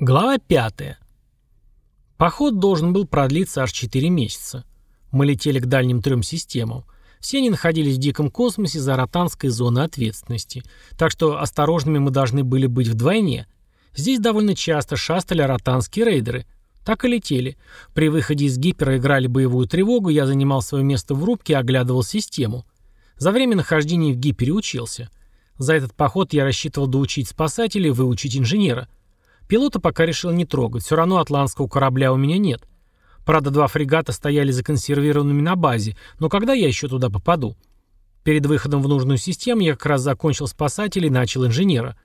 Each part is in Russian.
Глава 5. Поход должен был продлиться аж 4 месяца. Мы летели к дальним трем системам. Все они находились в диком космосе за ротанской зоной ответственности, так что осторожными мы должны были быть вдвойне. Здесь довольно часто шастали ротанские рейдеры. Так и летели. При выходе из гипера играли боевую тревогу, я занимал свое место в рубке и оглядывал систему. За время нахождения в гипере учился. За этот поход я рассчитывал доучить спасателей выучить инженера – Пилота пока решил не трогать, все равно атлантского корабля у меня нет. Правда, два фрегата стояли законсервированными на базе, но когда я еще туда попаду? Перед выходом в нужную систему я как раз закончил спасателей и начал инженера.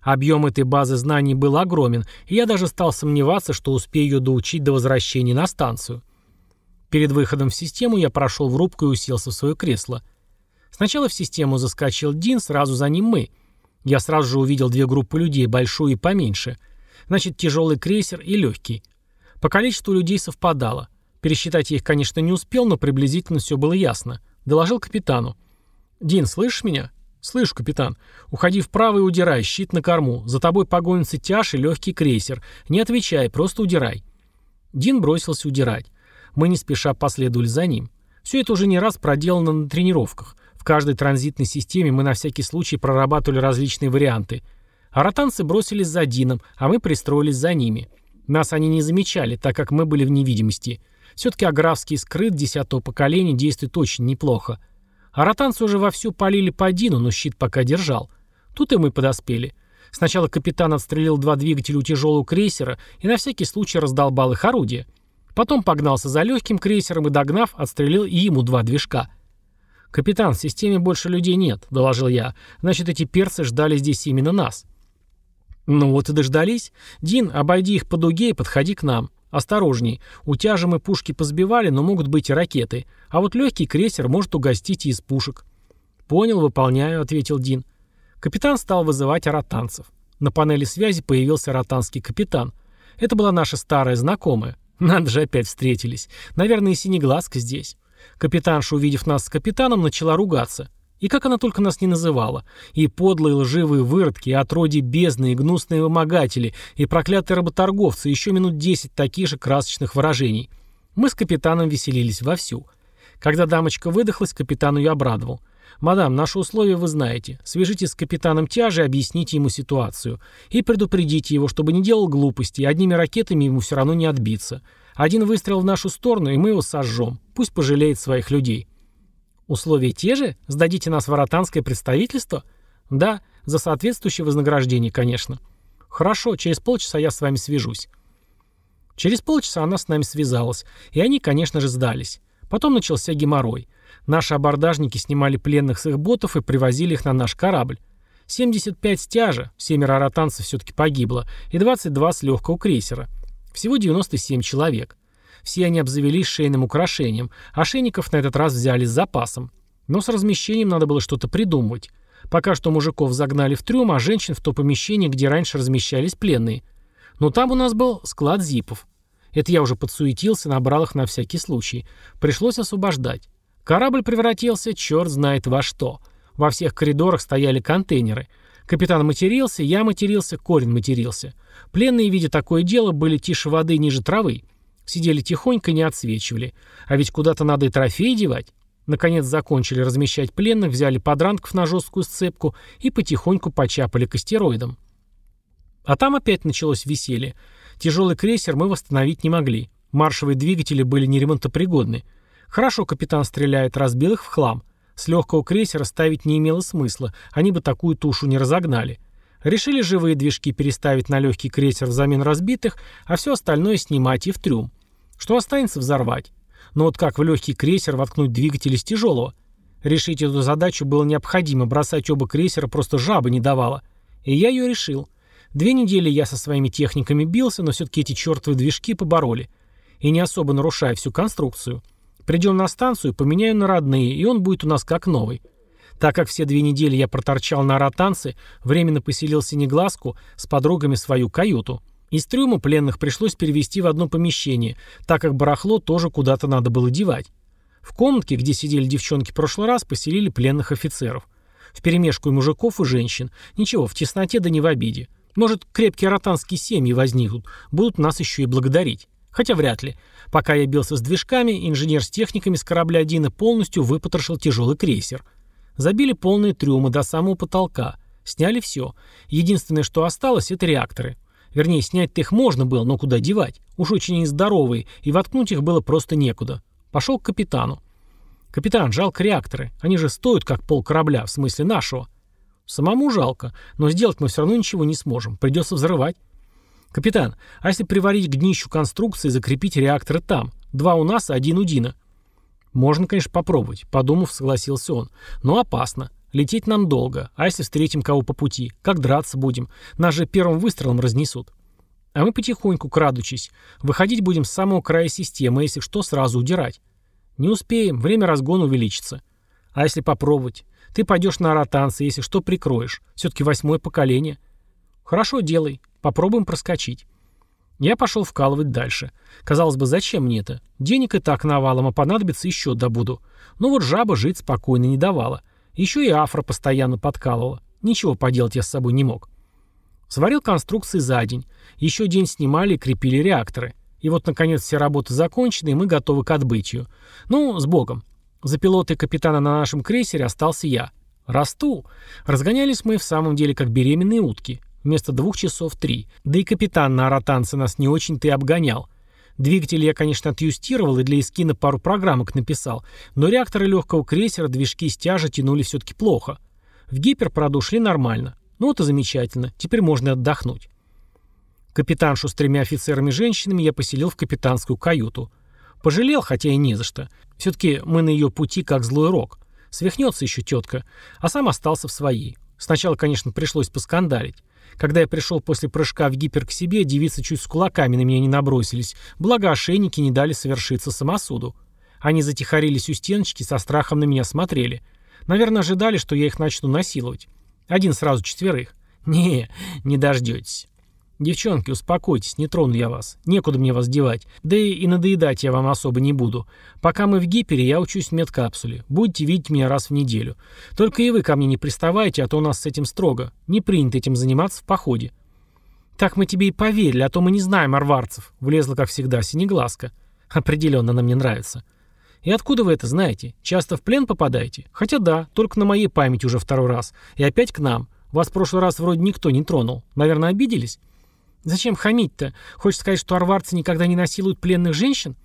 Объем этой базы знаний был огромен, и я даже стал сомневаться, что успею ее доучить до возвращения на станцию. Перед выходом в систему я прошел в рубку и уселся в свое кресло. Сначала в систему заскочил Дин, сразу за ним мы. Я сразу же увидел две группы людей, большую и поменьше — Значит, тяжелый крейсер и легкий. По количеству людей совпадало. Пересчитать я их, конечно, не успел, но приблизительно все было ясно. Доложил капитану. «Дин, слышишь меня?» «Слышу, капитан. Уходи вправо и удирай, щит на корму. За тобой погонится тяж и легкий крейсер. Не отвечай, просто удирай». Дин бросился удирать. Мы не спеша последовали за ним. Все это уже не раз проделано на тренировках. В каждой транзитной системе мы на всякий случай прорабатывали различные варианты – Аратанцы бросились за Дином, а мы пристроились за ними. Нас они не замечали, так как мы были в невидимости. Все-таки аграфский скрыт десятого поколения действует очень неплохо. Аратанцы уже вовсю полили по Дину, но щит пока держал. Тут и мы подоспели. Сначала капитан отстрелил два двигателя у тяжелого крейсера и на всякий случай раздолбал их орудие. Потом погнался за легким крейсером и, догнав, отстрелил и ему два движка. «Капитан, в системе больше людей нет», — доложил я. «Значит, эти перцы ждали здесь именно нас». «Ну вот и дождались. Дин, обойди их по дуге и подходи к нам. Осторожней. Утяжи мы пушки позбивали, но могут быть и ракеты. А вот легкий крейсер может угостить и из пушек». «Понял, выполняю», — ответил Дин. Капитан стал вызывать аратанцев. На панели связи появился аратанский капитан. Это была наша старая знакомая. Надо же, опять встретились. Наверное, и синеглазка здесь. Капитанша, увидев нас с капитаном, начала ругаться. И как она только нас не называла. И подлые лживые выродки, и отроди бездны, и гнусные вымогатели, и проклятые работорговцы, еще минут десять таких же красочных выражений. Мы с капитаном веселились вовсю. Когда дамочка выдохлась, капитан ее обрадовал. «Мадам, наши условия вы знаете. Свяжитесь с капитаном тяжи, объясните ему ситуацию. И предупредите его, чтобы не делал глупости, одними ракетами ему все равно не отбиться. Один выстрел в нашу сторону, и мы его сожжем. Пусть пожалеет своих людей». Условия те же? Сдадите нас в аратанское представительство? Да, за соответствующее вознаграждение, конечно. Хорошо, через полчаса я с вами свяжусь. Через полчаса она с нами связалась, и они, конечно же, сдались. Потом начался геморрой. Наши абордажники снимали пленных с их ботов и привозили их на наш корабль. 75 стяжа, семеро аратанцев все-таки погибло, и 22 с легкого крейсера. Всего 97 человек. Все они обзавелись шейным украшением, а шейников на этот раз взяли с запасом. Но с размещением надо было что-то придумывать. Пока что мужиков загнали в трюм, а женщин в то помещение, где раньше размещались пленные. Но там у нас был склад зипов. Это я уже подсуетился, набрал их на всякий случай. Пришлось освобождать. Корабль превратился черт знает во что. Во всех коридорах стояли контейнеры. Капитан матерился, я матерился, Корин матерился. Пленные, видя такое дело, были тише воды ниже травы. Сидели тихонько, не отсвечивали. А ведь куда-то надо и трофеи девать. Наконец закончили размещать пленных, взяли подранков на жесткую сцепку и потихоньку почапали к астероидам. А там опять началось веселье. Тяжелый крейсер мы восстановить не могли. Маршевые двигатели были неремонтопригодны. Хорошо капитан стреляет, разбил их в хлам. С легкого крейсера ставить не имело смысла, они бы такую тушу не разогнали. Решили живые движки переставить на легкий крейсер взамен разбитых, а все остальное снимать и в трюм. Что останется взорвать? Но вот как в легкий крейсер воткнуть двигатель из тяжелого? Решить эту задачу было необходимо, бросать оба крейсера просто жаба не давала. И я ее решил. Две недели я со своими техниками бился, но все-таки эти чертовы движки побороли. И не особо нарушая всю конструкцию. Придем на станцию, поменяю на родные, и он будет у нас как новый. Так как все две недели я проторчал на ротанце, временно поселился негласку с подругами свою каюту. Из трюма пленных пришлось перевести в одно помещение, так как барахло тоже куда-то надо было девать. В комнатке, где сидели девчонки в прошлый раз, поселили пленных офицеров. В перемешку и мужиков, и женщин. Ничего, в тесноте да не в обиде. Может, крепкие ротанские семьи возникнут, будут нас еще и благодарить. Хотя вряд ли. Пока я бился с движками, инженер с техниками с корабля Дина полностью выпотрошил тяжелый крейсер. Забили полные трюмы до самого потолка. Сняли все. Единственное, что осталось, это реакторы. Вернее, снять-то их можно было, но куда девать? Уж очень они здоровые, и воткнуть их было просто некуда. Пошел к капитану. «Капитан, жалко реакторы. Они же стоят, как пол корабля, в смысле нашего». «Самому жалко, но сделать мы все равно ничего не сможем. Придется взрывать». «Капитан, а если приварить к днищу конструкции и закрепить реакторы там? Два у нас, один у Дина». «Можно, конечно, попробовать», — подумав, согласился он. «Но опасно. Лететь нам долго. А если встретим кого по пути? Как драться будем? Нас же первым выстрелом разнесут». А мы потихоньку, крадучись. Выходить будем с самого края системы, если что, сразу удирать. Не успеем, время разгона увеличится. А если попробовать? Ты пойдешь на ротанцы, если что, прикроешь. Все-таки восьмое поколение. Хорошо, делай. Попробуем проскочить. Я пошел вкалывать дальше. Казалось бы, зачем мне это? Денег и так навалом, а понадобится еще добуду. Но вот жаба жить спокойно не давала. Еще и афра постоянно подкалывала. Ничего поделать я с собой не мог. Сварил конструкции за день. Еще день снимали и крепили реакторы. И вот, наконец, все работы закончены, и мы готовы к отбытию. Ну, с Богом. За пилотой капитана на нашем крейсере остался я. Расту. Разгонялись мы в самом деле как беременные утки. Вместо двух часов три. Да и капитан на аратанце нас не очень-то и обгонял. Двигатель я, конечно, отъюстировал и для эскина пару программок написал, но реакторы легкого крейсера движки стяжа тянули все-таки плохо. В гиперпроду шли нормально. Ну вот и замечательно. Теперь можно отдохнуть. Капитаншу с тремя офицерами-женщинами я поселил в капитанскую каюту. Пожалел, хотя и не за что. Все-таки мы на ее пути как злой рок. Свихнется еще тетка, а сам остался в своей. Сначала, конечно, пришлось поскандалить. Когда я пришел после прыжка в гипер к себе, девицы чуть с кулаками на меня не набросились, благо ошейники не дали совершиться самосуду. Они затихарились у стеночки, со страхом на меня смотрели. Наверное, ожидали, что я их начну насиловать. Один сразу четверых. Не, не дождетесь. «Девчонки, успокойтесь, не трону я вас. Некуда мне вас девать. Да и, надоедать я вам особо не буду. Пока мы в гипере, я учусь в медкапсуле. Будете видеть меня раз в неделю. Только и вы ко мне не приставайте, а то у нас с этим строго. Не принято этим заниматься в походе». «Так мы тебе и поверили, а то мы не знаем арварцев», — влезла, как всегда, синеглазка. «Определенно она мне нравится». «И откуда вы это знаете? Часто в плен попадаете? Хотя да, только на моей памяти уже второй раз. И опять к нам. Вас в прошлый раз вроде никто не тронул. Наверное, обиделись?» Зачем хамить-то? Хочешь сказать, что арварцы никогда не насилуют пленных женщин?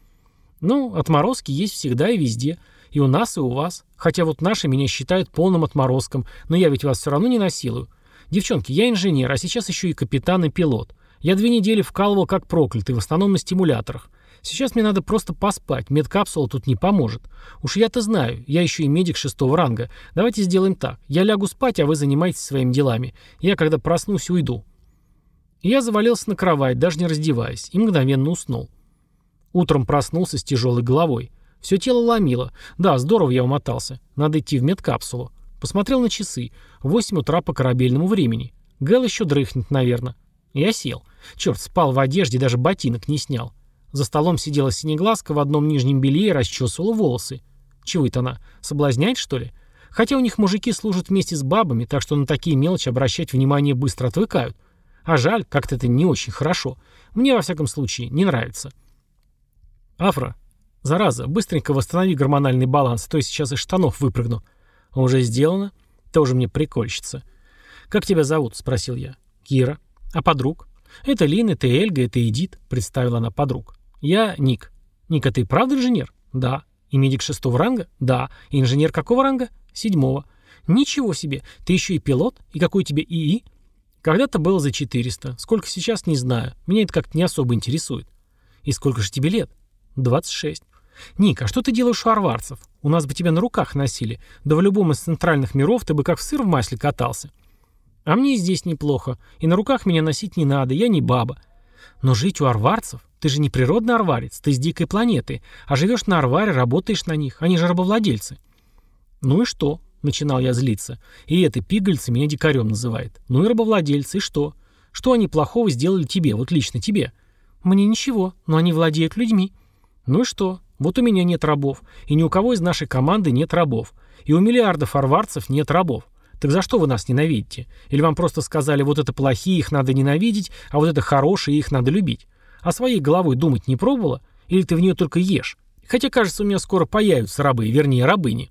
Ну, отморозки есть всегда и везде. И у нас, и у вас. Хотя вот наши меня считают полным отморозком, но я ведь вас все равно не насилую. Девчонки, я инженер, а сейчас еще и капитан и пилот. Я две недели вкалывал как проклятый, в основном на стимуляторах. Сейчас мне надо просто поспать, медкапсула тут не поможет. Уж я-то знаю, я еще и медик шестого ранга. Давайте сделаем так. Я лягу спать, а вы занимайтесь своими делами. Я, когда проснусь, уйду. Я завалился на кровать, даже не раздеваясь, и мгновенно уснул. Утром проснулся с тяжелой головой. Все тело ломило. Да, здорово я умотался. Надо идти в медкапсулу. Посмотрел на часы. 8 утра по корабельному времени. Гэл еще дрыхнет, наверное. Я сел. Черт, спал в одежде, даже ботинок не снял. За столом сидела синеглазка в одном нижнем белье и расчесывала волосы. Чего это она? Соблазняет, что ли? Хотя у них мужики служат вместе с бабами, так что на такие мелочи обращать внимание быстро отвыкают. А жаль, как-то это не очень хорошо. Мне, во всяком случае, не нравится. Афра, зараза, быстренько восстанови гормональный баланс, а то я сейчас из штанов выпрыгну. Уже сделано? Тоже мне прикольщица. Как тебя зовут? Спросил я. Кира. А подруг? Это Лин, это Эльга, это Эдит, представила она подруг. Я Ник. Ник, а ты правда инженер? Да. И медик шестого ранга? Да. И инженер какого ранга? Седьмого. Ничего себе. Ты еще и пилот? И какой у тебя ИИ? Когда-то было за 400. Сколько сейчас, не знаю. Меня это как-то не особо интересует. И сколько же тебе лет? 26. Ник, а что ты делаешь у арварцев? У нас бы тебя на руках носили. Да в любом из центральных миров ты бы как сыр в масле катался. А мне здесь неплохо. И на руках меня носить не надо, я не баба. Но жить у арварцев? Ты же не природный арварец, ты с дикой планеты. А живешь на арваре, работаешь на них. Они же рабовладельцы. Ну и что? Начинал я злиться. И это пигольцы меня дикарем называет. Ну и рабовладельцы, и что? Что они плохого сделали тебе, вот лично тебе? Мне ничего, но они владеют людьми. Ну и что? Вот у меня нет рабов. И ни у кого из нашей команды нет рабов. И у миллиардов арварцев нет рабов. Так за что вы нас ненавидите? Или вам просто сказали, вот это плохие, их надо ненавидеть, а вот это хорошие, их надо любить? А своей головой думать не пробовала? Или ты в нее только ешь? Хотя, кажется, у меня скоро появятся рабы, вернее, рабыни.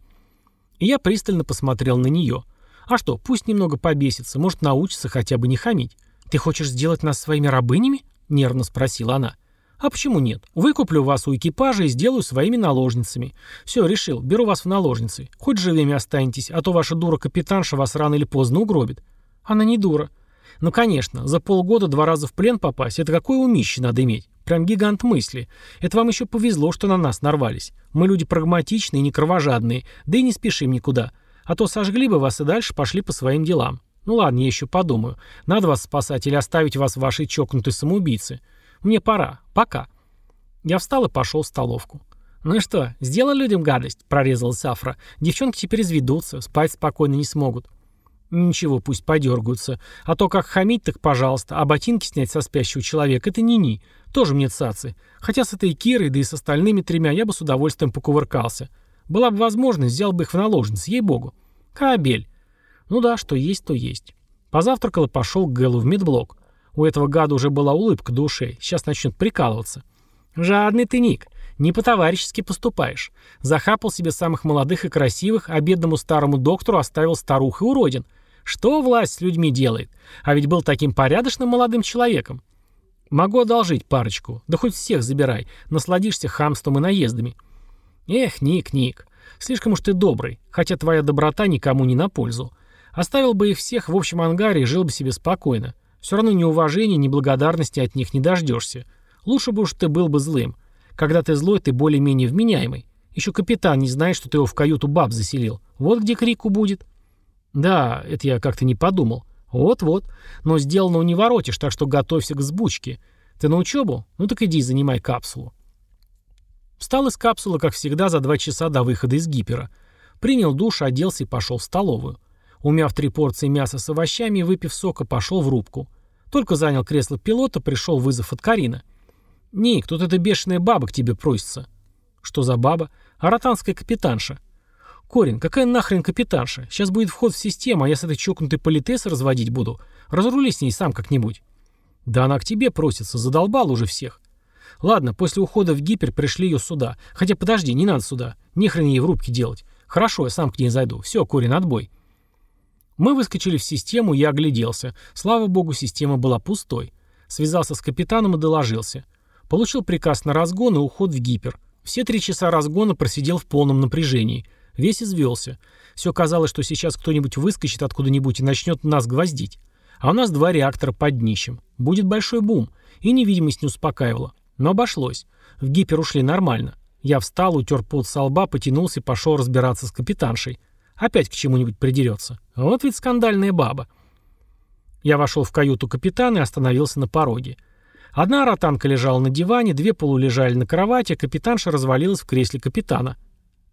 И я пристально посмотрел на нее. А что, пусть немного побесится, может, научится хотя бы не хамить. «Ты хочешь сделать нас своими рабынями?» — нервно спросила она. «А почему нет? Выкуплю вас у экипажа и сделаю своими наложницами. Все, решил, беру вас в наложницы. Хоть живыми останетесь, а то ваша дура-капитанша вас рано или поздно угробит». «Она не дура». «Ну, конечно, за полгода два раза в плен попасть — это какое умище надо иметь? Прям гигант мысли. Это вам еще повезло, что на нас нарвались. Мы люди прагматичные не кровожадные, да и не спешим никуда. А то сожгли бы вас и дальше пошли по своим делам. Ну ладно, я еще подумаю. Надо вас спасать или оставить вас в вашей чокнутой самоубийце. Мне пора. Пока. Я встал и пошел в столовку. «Ну и что, сделал людям гадость?» – прорезала Сафра. «Девчонки теперь изведутся, спать спокойно не смогут». «Ничего, пусть подергаются. А то как хамить, так пожалуйста. А ботинки снять со спящего человека – это ни-ни. Тоже мне цацы. Хотя с этой Кирой, да и с остальными тремя я бы с удовольствием покувыркался. Была бы возможность, взял бы их в наложницы, ей-богу. Кабель. Ну да, что есть, то есть. Позавтракал и пошел к Гэлу в медблок. У этого гада уже была улыбка до. Сейчас начнет прикалываться. «Жадный ты, Ник. Не по-товарищески поступаешь. Захапал себе самых молодых и красивых, а бедному старому доктору оставил старух и уродин. Что власть с людьми делает? А ведь был таким порядочным молодым человеком. Могу одолжить парочку. Да хоть всех забирай. Насладишься хамством и наездами. Эх, Ник, Ник. Слишком уж ты добрый. Хотя твоя доброта никому не на пользу. Оставил бы их всех в общем ангаре и жил бы себе спокойно. Все равно ни уважения, ни благодарности от них не дождешься. Лучше бы уж ты был бы злым. Когда ты злой, ты более-менее вменяемый. Еще капитан не знает, что ты его в каюту баб заселил. Вот где крику будет. Да, это я как-то не подумал. Вот-вот. Но сделанного не воротишь, так что готовься к сбучке. Ты на учебу? Ну так иди, занимай капсулу. Встал из капсулы, как всегда, за два часа до выхода из гипера. Принял душ, оделся и пошел в столовую. Умяв три порции мяса с овощами и выпив сока, пошел в рубку. Только занял кресло пилота, пришел вызов от Карина. «Ник, тут эта бешеная баба к тебе просится». «Что за баба?» «Аратанская капитанша». «Корин, какая нахрен капитанша? Сейчас будет вход в систему, а я с этой чокнутой политесой разводить буду. Разрули с ней сам как-нибудь». «Да она к тебе просится, задолбал уже всех». «Ладно, после ухода в гипер пришли ее сюда. Хотя подожди, не надо сюда. Ни хрен ей в рубке делать. Хорошо, я сам к ней зайду. Все, Корин, отбой». Мы выскочили в систему, я огляделся. Слава богу, система была пустой. Связался с капитаном и доложился. Получил приказ на разгон и уход в гипер. Все три часа разгона просидел в полном напряжении. Весь извелся. Все казалось, что сейчас кто-нибудь выскочит откуда-нибудь и начнет нас гвоздить. А у нас два реактора под днищем. Будет большой бум. И невидимость не успокаивала. Но обошлось. В гипер ушли нормально. Я встал, утер пот со лба, потянулся и пошел разбираться с капитаншей. Опять к чему-нибудь придерется. Вот ведь скандальная баба. Я вошел в каюту капитана и остановился на пороге. Одна ротанка лежала на диване, две полулежали на кровати, а капитанша развалилась в кресле капитана.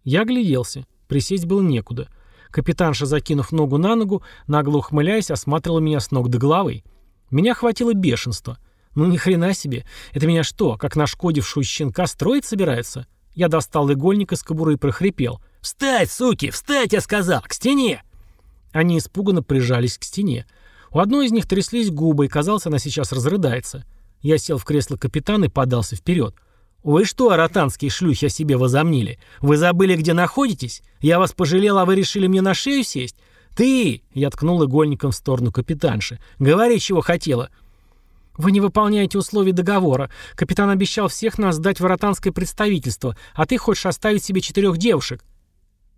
Я огляделся. Присесть было некуда. Капитанша, закинув ногу на ногу, нагло ухмыляясь, осматривала меня с ног до головы. Меня хватило бешенства. Ну ни хрена себе. Это меня что, как нашкодившую щенка строить собирается? Я достал игольник из кобуры и прохрипел. «Встать, суки! Встать, я сказал! К стене!» Они испуганно прижались к стене. У одной из них тряслись губы, и казалось, она сейчас разрыдается. Я сел в кресло капитана и подался вперед. «Вы что, аратанские шлюхи, о себе возомнили? Вы забыли, где находитесь? Я вас пожалел, а вы решили мне на шею сесть? Ты!» — я ткнул игольником в сторону капитанши. «Говори, чего хотела». «Вы не выполняете условий договора. Капитан обещал всех нас сдать в аратанское представительство, а ты хочешь оставить себе четырех девушек».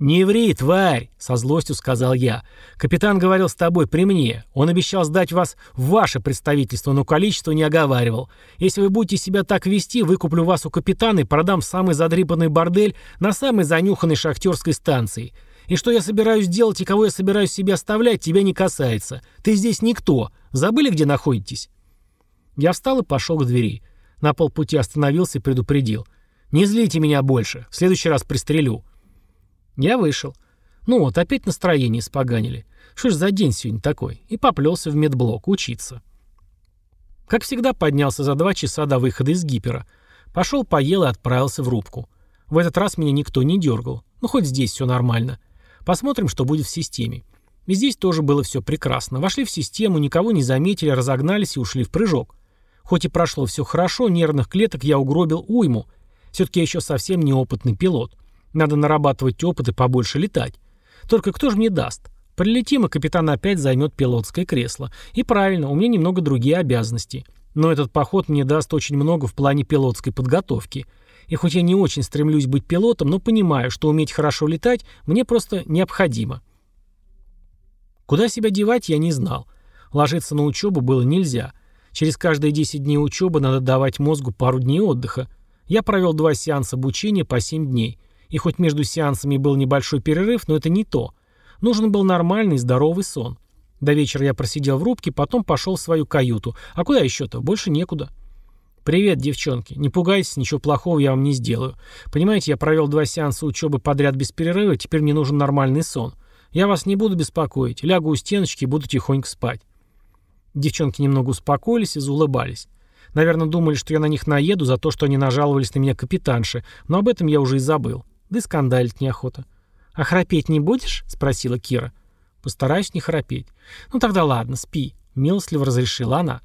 «Не ври, тварь!» — со злостью сказал я. «Капитан говорил с тобой при мне. Он обещал сдать вас в ваше представительство, но количество не оговаривал. Если вы будете себя так вести, выкуплю вас у капитана и продам в самый задрипанный бордель на самой занюханной шахтерской станции. И что я собираюсь делать и кого я собираюсь себе оставлять, тебя не касается. Ты здесь никто. Забыли, где находитесь?» Я встал и пошел к двери. На полпути остановился и предупредил. «Не злите меня больше. В следующий раз пристрелю». Я вышел. Ну вот, опять настроение испоганили. Что ж за день сегодня такой? И поплелся в медблок учиться. Как всегда, поднялся за два часа до выхода из гипера. Пошел, поел и отправился в рубку. В этот раз меня никто не дергал. Ну, хоть здесь все нормально. Посмотрим, что будет в системе. И здесь тоже было все прекрасно. Вошли в систему, никого не заметили, разогнались и ушли в прыжок. Хоть и прошло все хорошо, нервных клеток я угробил уйму. Все-таки я еще совсем неопытный пилот. Надо нарабатывать опыт и побольше летать. Только кто же мне даст? Прилетим, и капитан опять займет пилотское кресло. И правильно, у меня немного другие обязанности. Но этот поход мне даст очень много в плане пилотской подготовки. И хоть я не очень стремлюсь быть пилотом, но понимаю, что уметь хорошо летать мне просто необходимо. Куда себя девать, я не знал. Ложиться на учебу было нельзя. Через каждые 10 дней учебы надо давать мозгу пару дней отдыха. Я провел два сеанса обучения по 7 дней. И хоть между сеансами был небольшой перерыв, но это не то. Нужен был нормальный, здоровый сон. До вечера я просидел в рубке, потом пошел в свою каюту. А куда еще-то? Больше некуда. «Привет, девчонки. Не пугайтесь, ничего плохого я вам не сделаю. Понимаете, я провел два сеанса учебы подряд без перерыва, теперь мне нужен нормальный сон. Я вас не буду беспокоить. Лягу у стеночки и буду тихонько спать». Девчонки немного успокоились и заулыбались. Наверное, думали, что я на них наеду за то, что они нажаловались на меня капитанши, но об этом я уже и забыл. Да и скандалить неохота. «А храпеть не будешь?» — спросила Кира. «Постараюсь не храпеть». «Ну тогда ладно, спи», — милостливо разрешила она.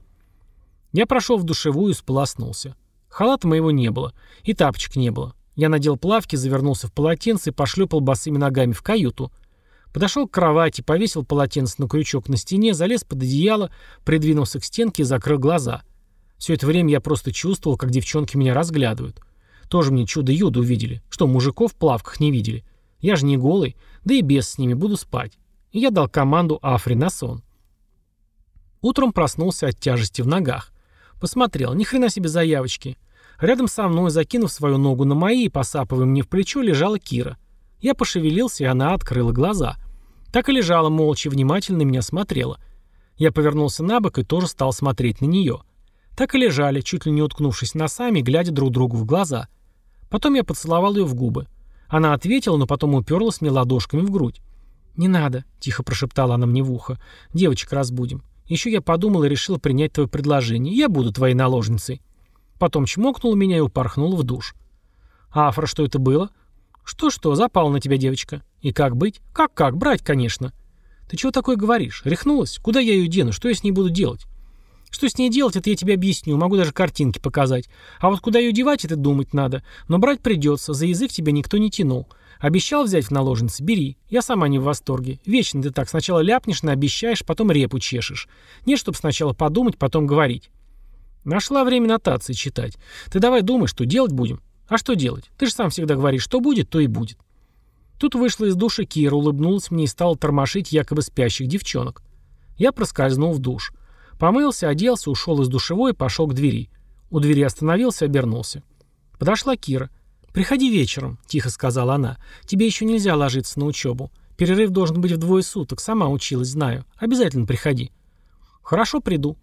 Я прошел в душевую и сполоснулся. Халата моего не было. И тапочек не было. Я надел плавки, завернулся в полотенце и пошлепал босыми ногами в каюту. Подошел к кровати, повесил полотенце на крючок на стене, залез под одеяло, придвинулся к стенке и закрыл глаза. Все это время я просто чувствовал, как девчонки меня разглядывают. Тоже мне чудо-юдо увидели. Что, мужиков в плавках не видели? Я же не голый, да и без с ними буду спать. И я дал команду Афри на сон. Утром проснулся от тяжести в ногах. Посмотрел, ни хрена себе заявочки. Рядом со мной, закинув свою ногу на мои и посапывая мне в плечо, лежала Кира. Я пошевелился, и она открыла глаза. Так и лежала молча, внимательно меня смотрела. Я повернулся на бок и тоже стал смотреть на нее. Так и лежали, чуть ли не уткнувшись носами, глядя друг другу в глаза. Потом я поцеловал ее в губы. Она ответила, но потом уперлась мне ладошками в грудь. «Не надо», — тихо прошептала она мне в ухо. «Девочек разбудим. Еще я подумал и решил принять твое предложение. Я буду твоей наложницей». Потом чмокнул меня и упорхнул в душ. «Афра, что это было?» «Что-что, запал на тебя девочка. И как быть?» «Как-как, брать, конечно». «Ты чего такое говоришь? Рехнулась? Куда я ее дену? Что я с ней буду делать?» Что с ней делать, это я тебе объясню, могу даже картинки показать. А вот куда ее девать, это думать надо. Но брать придется, за язык тебя никто не тянул. Обещал взять в наложницы? Бери. Я сама не в восторге. Вечно ты так сначала ляпнешь, наобещаешь, потом репу чешешь. Нет, чтобы сначала подумать, потом говорить. Нашла время нотации читать. Ты давай думай, что делать будем. А что делать? Ты же сам всегда говоришь, что будет, то и будет. Тут вышла из души Кира, улыбнулась мне и стала тормошить якобы спящих девчонок. Я проскользнул в душ. Помылся, оделся, ушел из душевой и пошел к двери. У двери остановился, обернулся. Подошла Кира. «Приходи вечером», — тихо сказала она. «Тебе еще нельзя ложиться на учебу. Перерыв должен быть в двое суток. Сама училась, знаю. Обязательно приходи». «Хорошо, приду».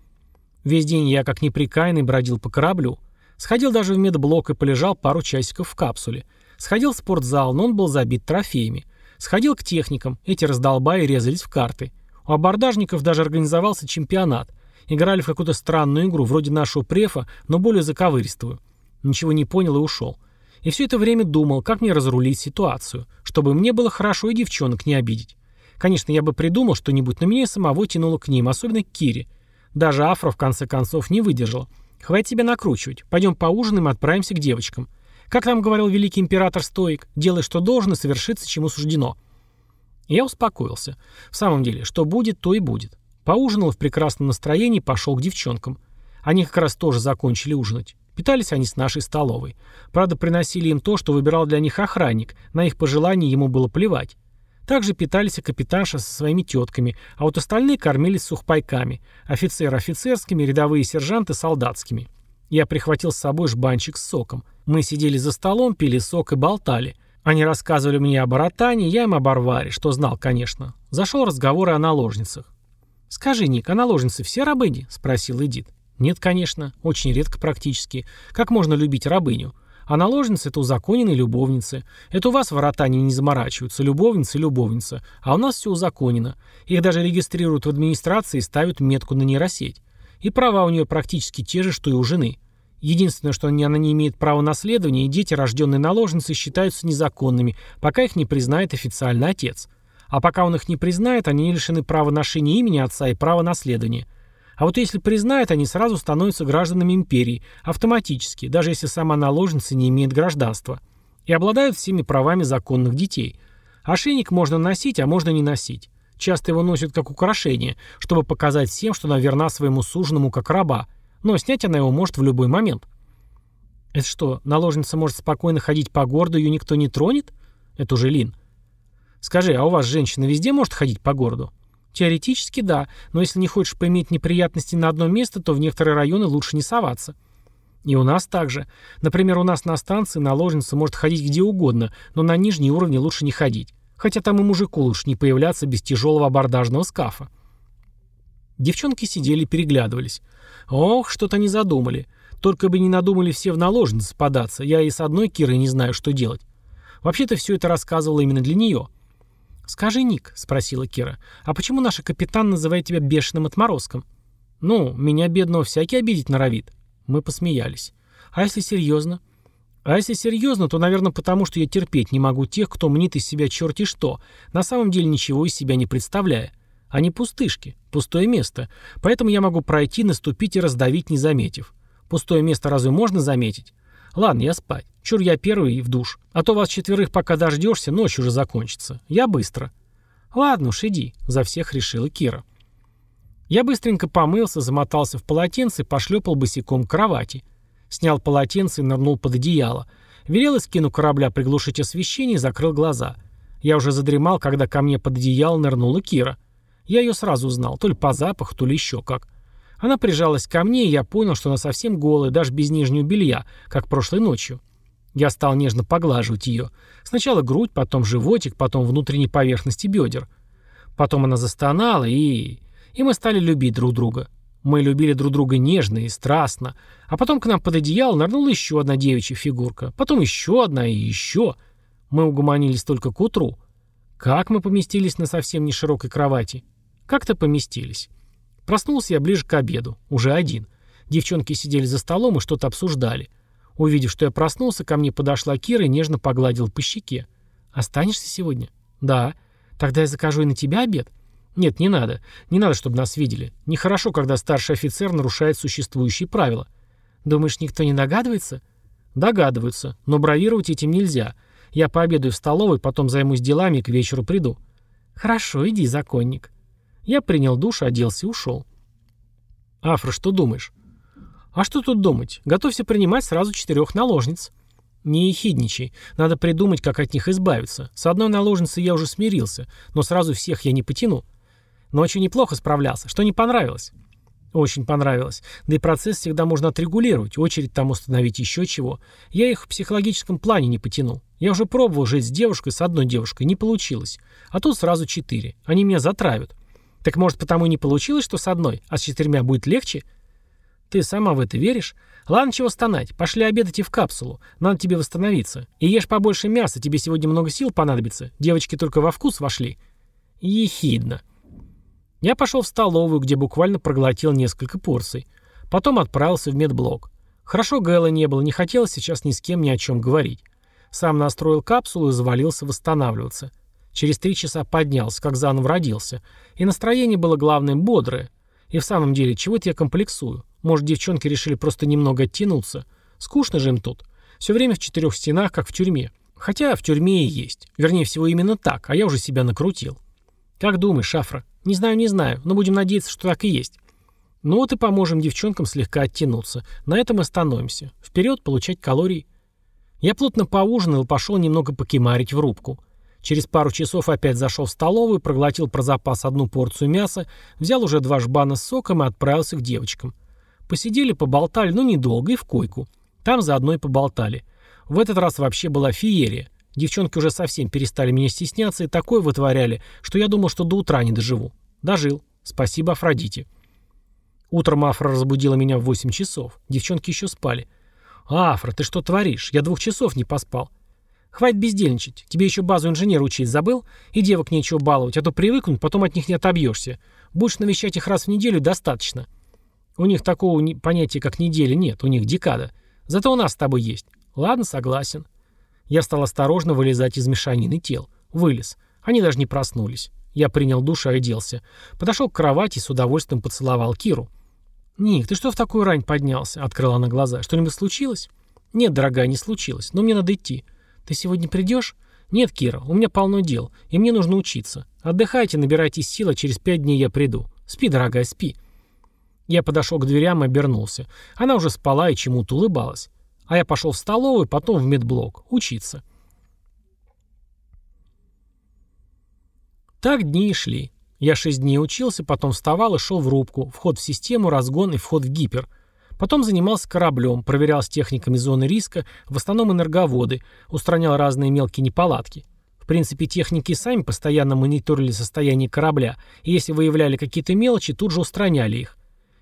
Весь день я, как неприкаянный, бродил по кораблю. Сходил даже в медблок и полежал пару часиков в капсуле. Сходил в спортзал, но он был забит трофеями. Сходил к техникам. Эти раздолбаи резались в карты. У абордажников даже организовался чемпионат. Играли в какую-то странную игру, вроде нашего префа, но более заковыристую. Ничего не понял и ушел. И все это время думал, как мне разрулить ситуацию, чтобы мне было хорошо и девчонок не обидеть. Конечно, я бы придумал что-нибудь, но меня и самого тянуло к ним, особенно к Кире. Даже Афра в конце концов не выдержала. Хватит тебя накручивать. Пойдем поужинаем и отправимся к девочкам. Как нам говорил великий император Стоик, делай, что должно, совершится, чему суждено. я успокоился. В самом деле, что будет, то и будет. Поужинал в прекрасном настроении пошел к девчонкам. Они как раз тоже закончили ужинать. Питались они с нашей столовой. Правда, приносили им то, что выбирал для них охранник. На их пожелания ему было плевать. Также питались и капитанша со своими тетками, а вот остальные кормились сухпайками. Офицеры офицерскими, рядовые сержанты солдатскими. Я прихватил с собой жбанчик с соком. Мы сидели за столом, пили сок и болтали. Они рассказывали мне об Аратане, я им об Арваре, что знал, конечно. Зашел разговор и о наложницах. «Скажи, Ник, а наложницы все рабыни?» — спросил Эдит. «Нет, конечно. Очень редко практически. Как можно любить рабыню? А наложницы — это узаконенные любовницы. Это у вас в Аратане не заморачиваются. Любовница и любовница. А у нас все узаконено. Их даже регистрируют в администрации и ставят метку на нейросеть. И права у нее практически те же, что и у жены. Единственное, что она не имеет права наследования, и дети, рожденные наложницей, считаются незаконными, пока их не признает официальный отец. А пока он их не признает, они лишены права ношения имени отца и права наследования. А вот если признает, они сразу становятся гражданами империи, автоматически, даже если сама наложница не имеет гражданства. И обладают всеми правами законных детей. Ошейник можно носить, а можно не носить. Часто его носят как украшение, чтобы показать всем, что она верна своему суженому как раба, но снять она его может в любой момент. Это что, наложница может спокойно ходить по городу, ее никто не тронет? Это уже Лин. Скажи, а у вас женщина везде может ходить по городу? Теоретически да, но если не хочешь поиметь неприятности на одно место, то в некоторые районы лучше не соваться. И у нас также. Например, у нас на станции наложница может ходить где угодно, но на нижние уровни лучше не ходить. Хотя там и мужику лучше не появляться без тяжелого абордажного скафа. Девчонки сидели и переглядывались. Ох, что-то не задумали. Только бы не надумали все в наложницы податься. Я и с одной Кирой не знаю, что делать. Вообще-то все это рассказывала именно для нее. «Скажи, Ник», — спросила Кира, — «а почему наш капитан называет тебя бешеным отморозком?» «Ну, меня, бедного, всякий обидеть норовит». Мы посмеялись. «А если серьезно?» «А если серьезно, то, наверное, потому что я терпеть не могу тех, кто мнит из себя черти что, на самом деле ничего из себя не представляя. Они пустышки, пустое место, поэтому я могу пройти, наступить и раздавить, не заметив. Пустое место разве можно заметить? Ладно, я спать. Чур я первый и в душ. А то вас четверых пока дождешься, ночь уже закончится. Я быстро. Ладно уж, иди, за всех решила Кира. Я быстренько помылся, замотался в полотенце и пошлепал босиком к кровати. Снял полотенце и нырнул под одеяло. Велел скину корабля приглушить освещение и закрыл глаза. Я уже задремал, когда ко мне под одеяло нырнула Кира. Я ее сразу узнал, то ли по запаху, то ли еще как. Она прижалась ко мне, и я понял, что она совсем голая, даже без нижнего белья, как прошлой ночью. Я стал нежно поглаживать ее. Сначала грудь, потом животик, потом внутренней поверхности бедер. Потом она застонала, и... И мы стали любить друг друга. Мы любили друг друга нежно и страстно. А потом к нам под одеяло нырнула еще одна девичья фигурка. Потом еще одна и еще. Мы угомонились только к утру. Как мы поместились на совсем не широкой кровати? Как-то поместились. Проснулся я ближе к обеду, уже один. Девчонки сидели за столом и что-то обсуждали. Увидев, что я проснулся, ко мне подошла Кира и нежно погладила по щеке. «Останешься сегодня?» «Да». «Тогда я закажу и на тебя обед?» «Нет, не надо. Не надо, чтобы нас видели. Нехорошо, когда старший офицер нарушает существующие правила». «Думаешь, никто не догадывается?» «Догадываются, но бравировать этим нельзя. Я пообедаю в столовой, потом займусь делами и к вечеру приду». «Хорошо, иди, законник». Я принял душ, оделся и ушел. «Афра, что думаешь?» «А что тут думать? Готовься принимать сразу четырех наложниц». «Не ехидничай. Надо придумать, как от них избавиться. С одной наложницей я уже смирился, но сразу всех я не потяну. Ночью неплохо справлялся. Что не понравилось?» «Очень понравилось. Да и процесс всегда можно отрегулировать, очередь там установить еще чего. Я их в психологическом плане не потянул. Я уже пробовал жить с девушкой, с одной девушкой, не получилось. А тут сразу четыре. Они меня затравят. Так может потому и не получилось, что с одной, а с четырьмя будет легче? Ты сама в это веришь? Ладно, чего стонать, пошли обедать и в капсулу. Надо тебе восстановиться. И ешь побольше мяса, тебе сегодня много сил понадобится. Девочки только во вкус вошли. Ехидно. Я пошел в столовую, где буквально проглотил несколько порций. Потом отправился в медблок. Хорошо Гэла не было, не хотелось сейчас ни с кем ни о чем говорить. Сам настроил капсулу и завалился восстанавливаться. Через три часа поднялся, как заново родился. И настроение было, главное, бодрое. И в самом деле, чего-то я комплексую. Может, девчонки решили просто немного оттянуться. Скучно же им тут. Все время в четырех стенах, как в тюрьме. Хотя в тюрьме и есть. Вернее всего, именно так, а я уже себя накрутил. Как думаешь, Шафра? Не знаю, не знаю, но будем надеяться, что так и есть. Ну вот и поможем девчонкам слегка оттянуться. На этом и становимся. Вперед получать калории. Я плотно поужинал и пошел немного покемарить в рубку. Через пару часов опять зашел в столовую, проглотил про запас одну порцию мяса, взял уже два жбана с соком и отправился к девочкам. Посидели, поболтали, но недолго, и в койку. Там заодно и поболтали. В этот раз вообще была феерия. Девчонки уже совсем перестали меня стесняться и такое вытворяли, что я думал, что до утра не доживу. Дожил. Спасибо Афродите. Утром Афра разбудила меня в 8 часов. Девчонки еще спали. «Афра, ты что творишь? Я двух часов не поспал». Хватит бездельничать. Тебе еще базу инженера учить забыл? И девок нечего баловать, а то привыкнут, потом от них не отобьешься. Будешь навещать их раз в неделю, достаточно. У них такого понятия, как неделя, нет, у них декада. Зато у нас с тобой есть. Ладно, согласен. Я стал осторожно вылезать из мешанины тел. Вылез. Они даже не проснулись. Я принял душ и оделся. Подошел к кровати и с удовольствием поцеловал Киру. «Ник, ты что в такую рань поднялся?» — открыла она глаза. «Что-нибудь случилось?» «Нет, дорогая, не случилось. Но мне надо идти. Ты сегодня придешь?» «Нет, Кира, у меня полно дел, и мне нужно учиться. Отдыхайте, набирайтесь сил, а через пять дней я приду. Спи, дорогая, спи». Я подошел к дверям и обернулся. Она уже спала и чему-то улыбалась. А я пошел в столовую, потом в медблок. Учиться. Так дни и шли. Я шесть дней учился, потом вставал и шел в рубку, вход в систему, разгон и вход в гипер. Потом занимался кораблем, проверял с техниками зоны риска, в основном энерговоды, устранял разные мелкие неполадки. В принципе, техники сами постоянно мониторили состояние корабля, и если выявляли какие-то мелочи, тут же устраняли их.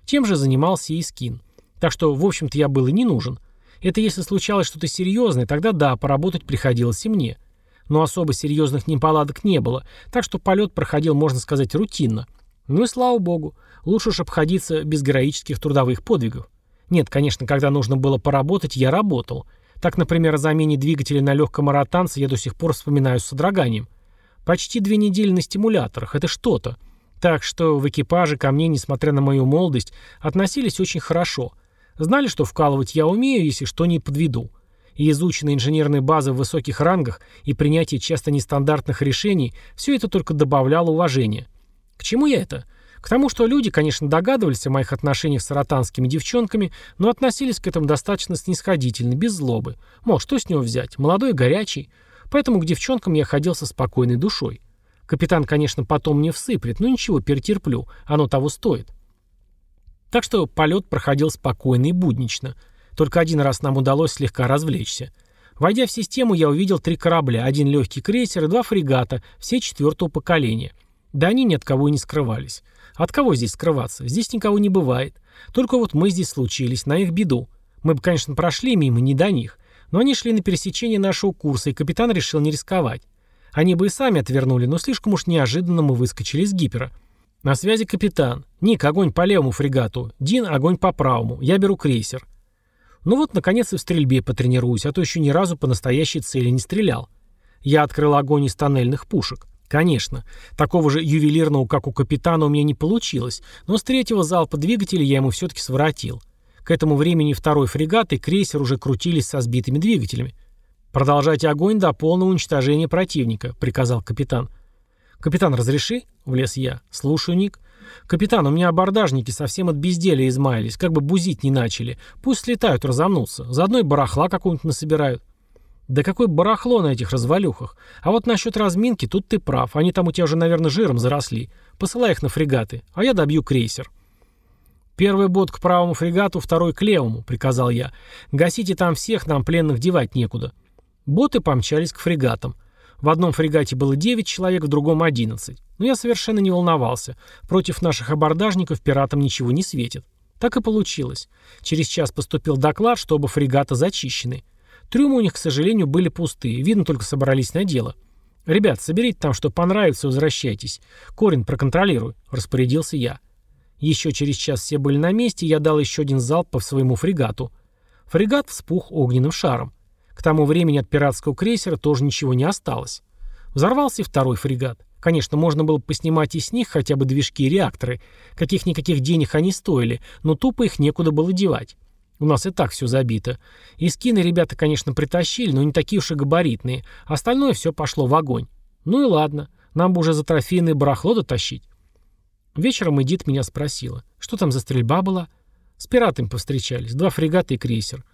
Тем же занимался и Скин. Так что, в общем-то, я был и не нужен. Это если случалось что-то серьезное, тогда да, поработать приходилось и мне но особо серьезных неполадок не было, так что полет проходил, можно сказать, рутинно. Ну и слава богу, лучше уж обходиться без героических трудовых подвигов. Нет, конечно, когда нужно было поработать, я работал. Так, например, о замене двигателя на легком аратанце я до сих пор вспоминаю с содроганием. Почти две недели на стимуляторах, это что-то. Так что в экипаже ко мне, несмотря на мою молодость, относились очень хорошо. Знали, что вкалывать я умею, если что не подведу и изученные инженерные базы в высоких рангах и принятие часто нестандартных решений, все это только добавляло уважения. К чему я это? К тому, что люди, конечно, догадывались о моих отношениях с ротанскими девчонками, но относились к этому достаточно снисходительно, без злобы. Мол, что с него взять? Молодой, горячий. Поэтому к девчонкам я ходил со спокойной душой. Капитан, конечно, потом мне всыплет, но ничего, перетерплю, оно того стоит. Так что полет проходил спокойно и буднично – только один раз нам удалось слегка развлечься. Войдя в систему, я увидел три корабля, один легкий крейсер и два фрегата, все четвертого поколения. Да они ни от кого и не скрывались. От кого здесь скрываться? Здесь никого не бывает. Только вот мы здесь случились, на их беду. Мы бы, конечно, прошли мимо, не до них. Но они шли на пересечение нашего курса, и капитан решил не рисковать. Они бы и сами отвернули, но слишком уж неожиданно мы выскочили из гипера. На связи капитан. Ник, огонь по левому фрегату. Дин, огонь по правому. Я беру крейсер. Ну вот, наконец, и в стрельбе потренируюсь, а то еще ни разу по настоящей цели не стрелял. Я открыл огонь из тоннельных пушек. Конечно, такого же ювелирного, как у капитана, у меня не получилось, но с третьего залпа двигателя я ему все-таки своротил. К этому времени второй фрегат и крейсер уже крутились со сбитыми двигателями. «Продолжайте огонь до полного уничтожения противника», — приказал капитан. «Капитан, разреши?» — влез я. «Слушаю, Ник». «Капитан, у меня абордажники совсем от безделия измаялись, как бы бузить не начали. Пусть слетают, разомнутся. Заодно и барахла какого-нибудь насобирают». «Да какое барахло на этих развалюхах? А вот насчет разминки тут ты прав. Они там у тебя уже, наверное, жиром заросли. Посылай их на фрегаты, а я добью крейсер». «Первый бот к правому фрегату, второй к левому», — приказал я. «Гасите там всех, нам пленных девать некуда». Боты помчались к фрегатам. В одном фрегате было 9 человек, в другом 11. Но я совершенно не волновался. Против наших абордажников пиратам ничего не светит. Так и получилось. Через час поступил доклад, что оба фрегата зачищены. Трюмы у них, к сожалению, были пустые. Видно, только собрались на дело. «Ребят, соберите там, что понравится, возвращайтесь. Корень проконтролируй», — распорядился я. Еще через час все были на месте, я дал еще один залп по своему фрегату. Фрегат вспух огненным шаром. К тому времени от пиратского крейсера тоже ничего не осталось. Взорвался и второй фрегат. Конечно, можно было поснимать и с них хотя бы движки и реакторы. Каких-никаких денег они стоили, но тупо их некуда было девать. У нас и так все забито. И скины ребята, конечно, притащили, но не такие уж и габаритные. Остальное все пошло в огонь. Ну и ладно, нам бы уже за трофейное барахло дотащить. Вечером Эдит меня спросила, что там за стрельба была? С пиратами повстречались, два фрегата и крейсер.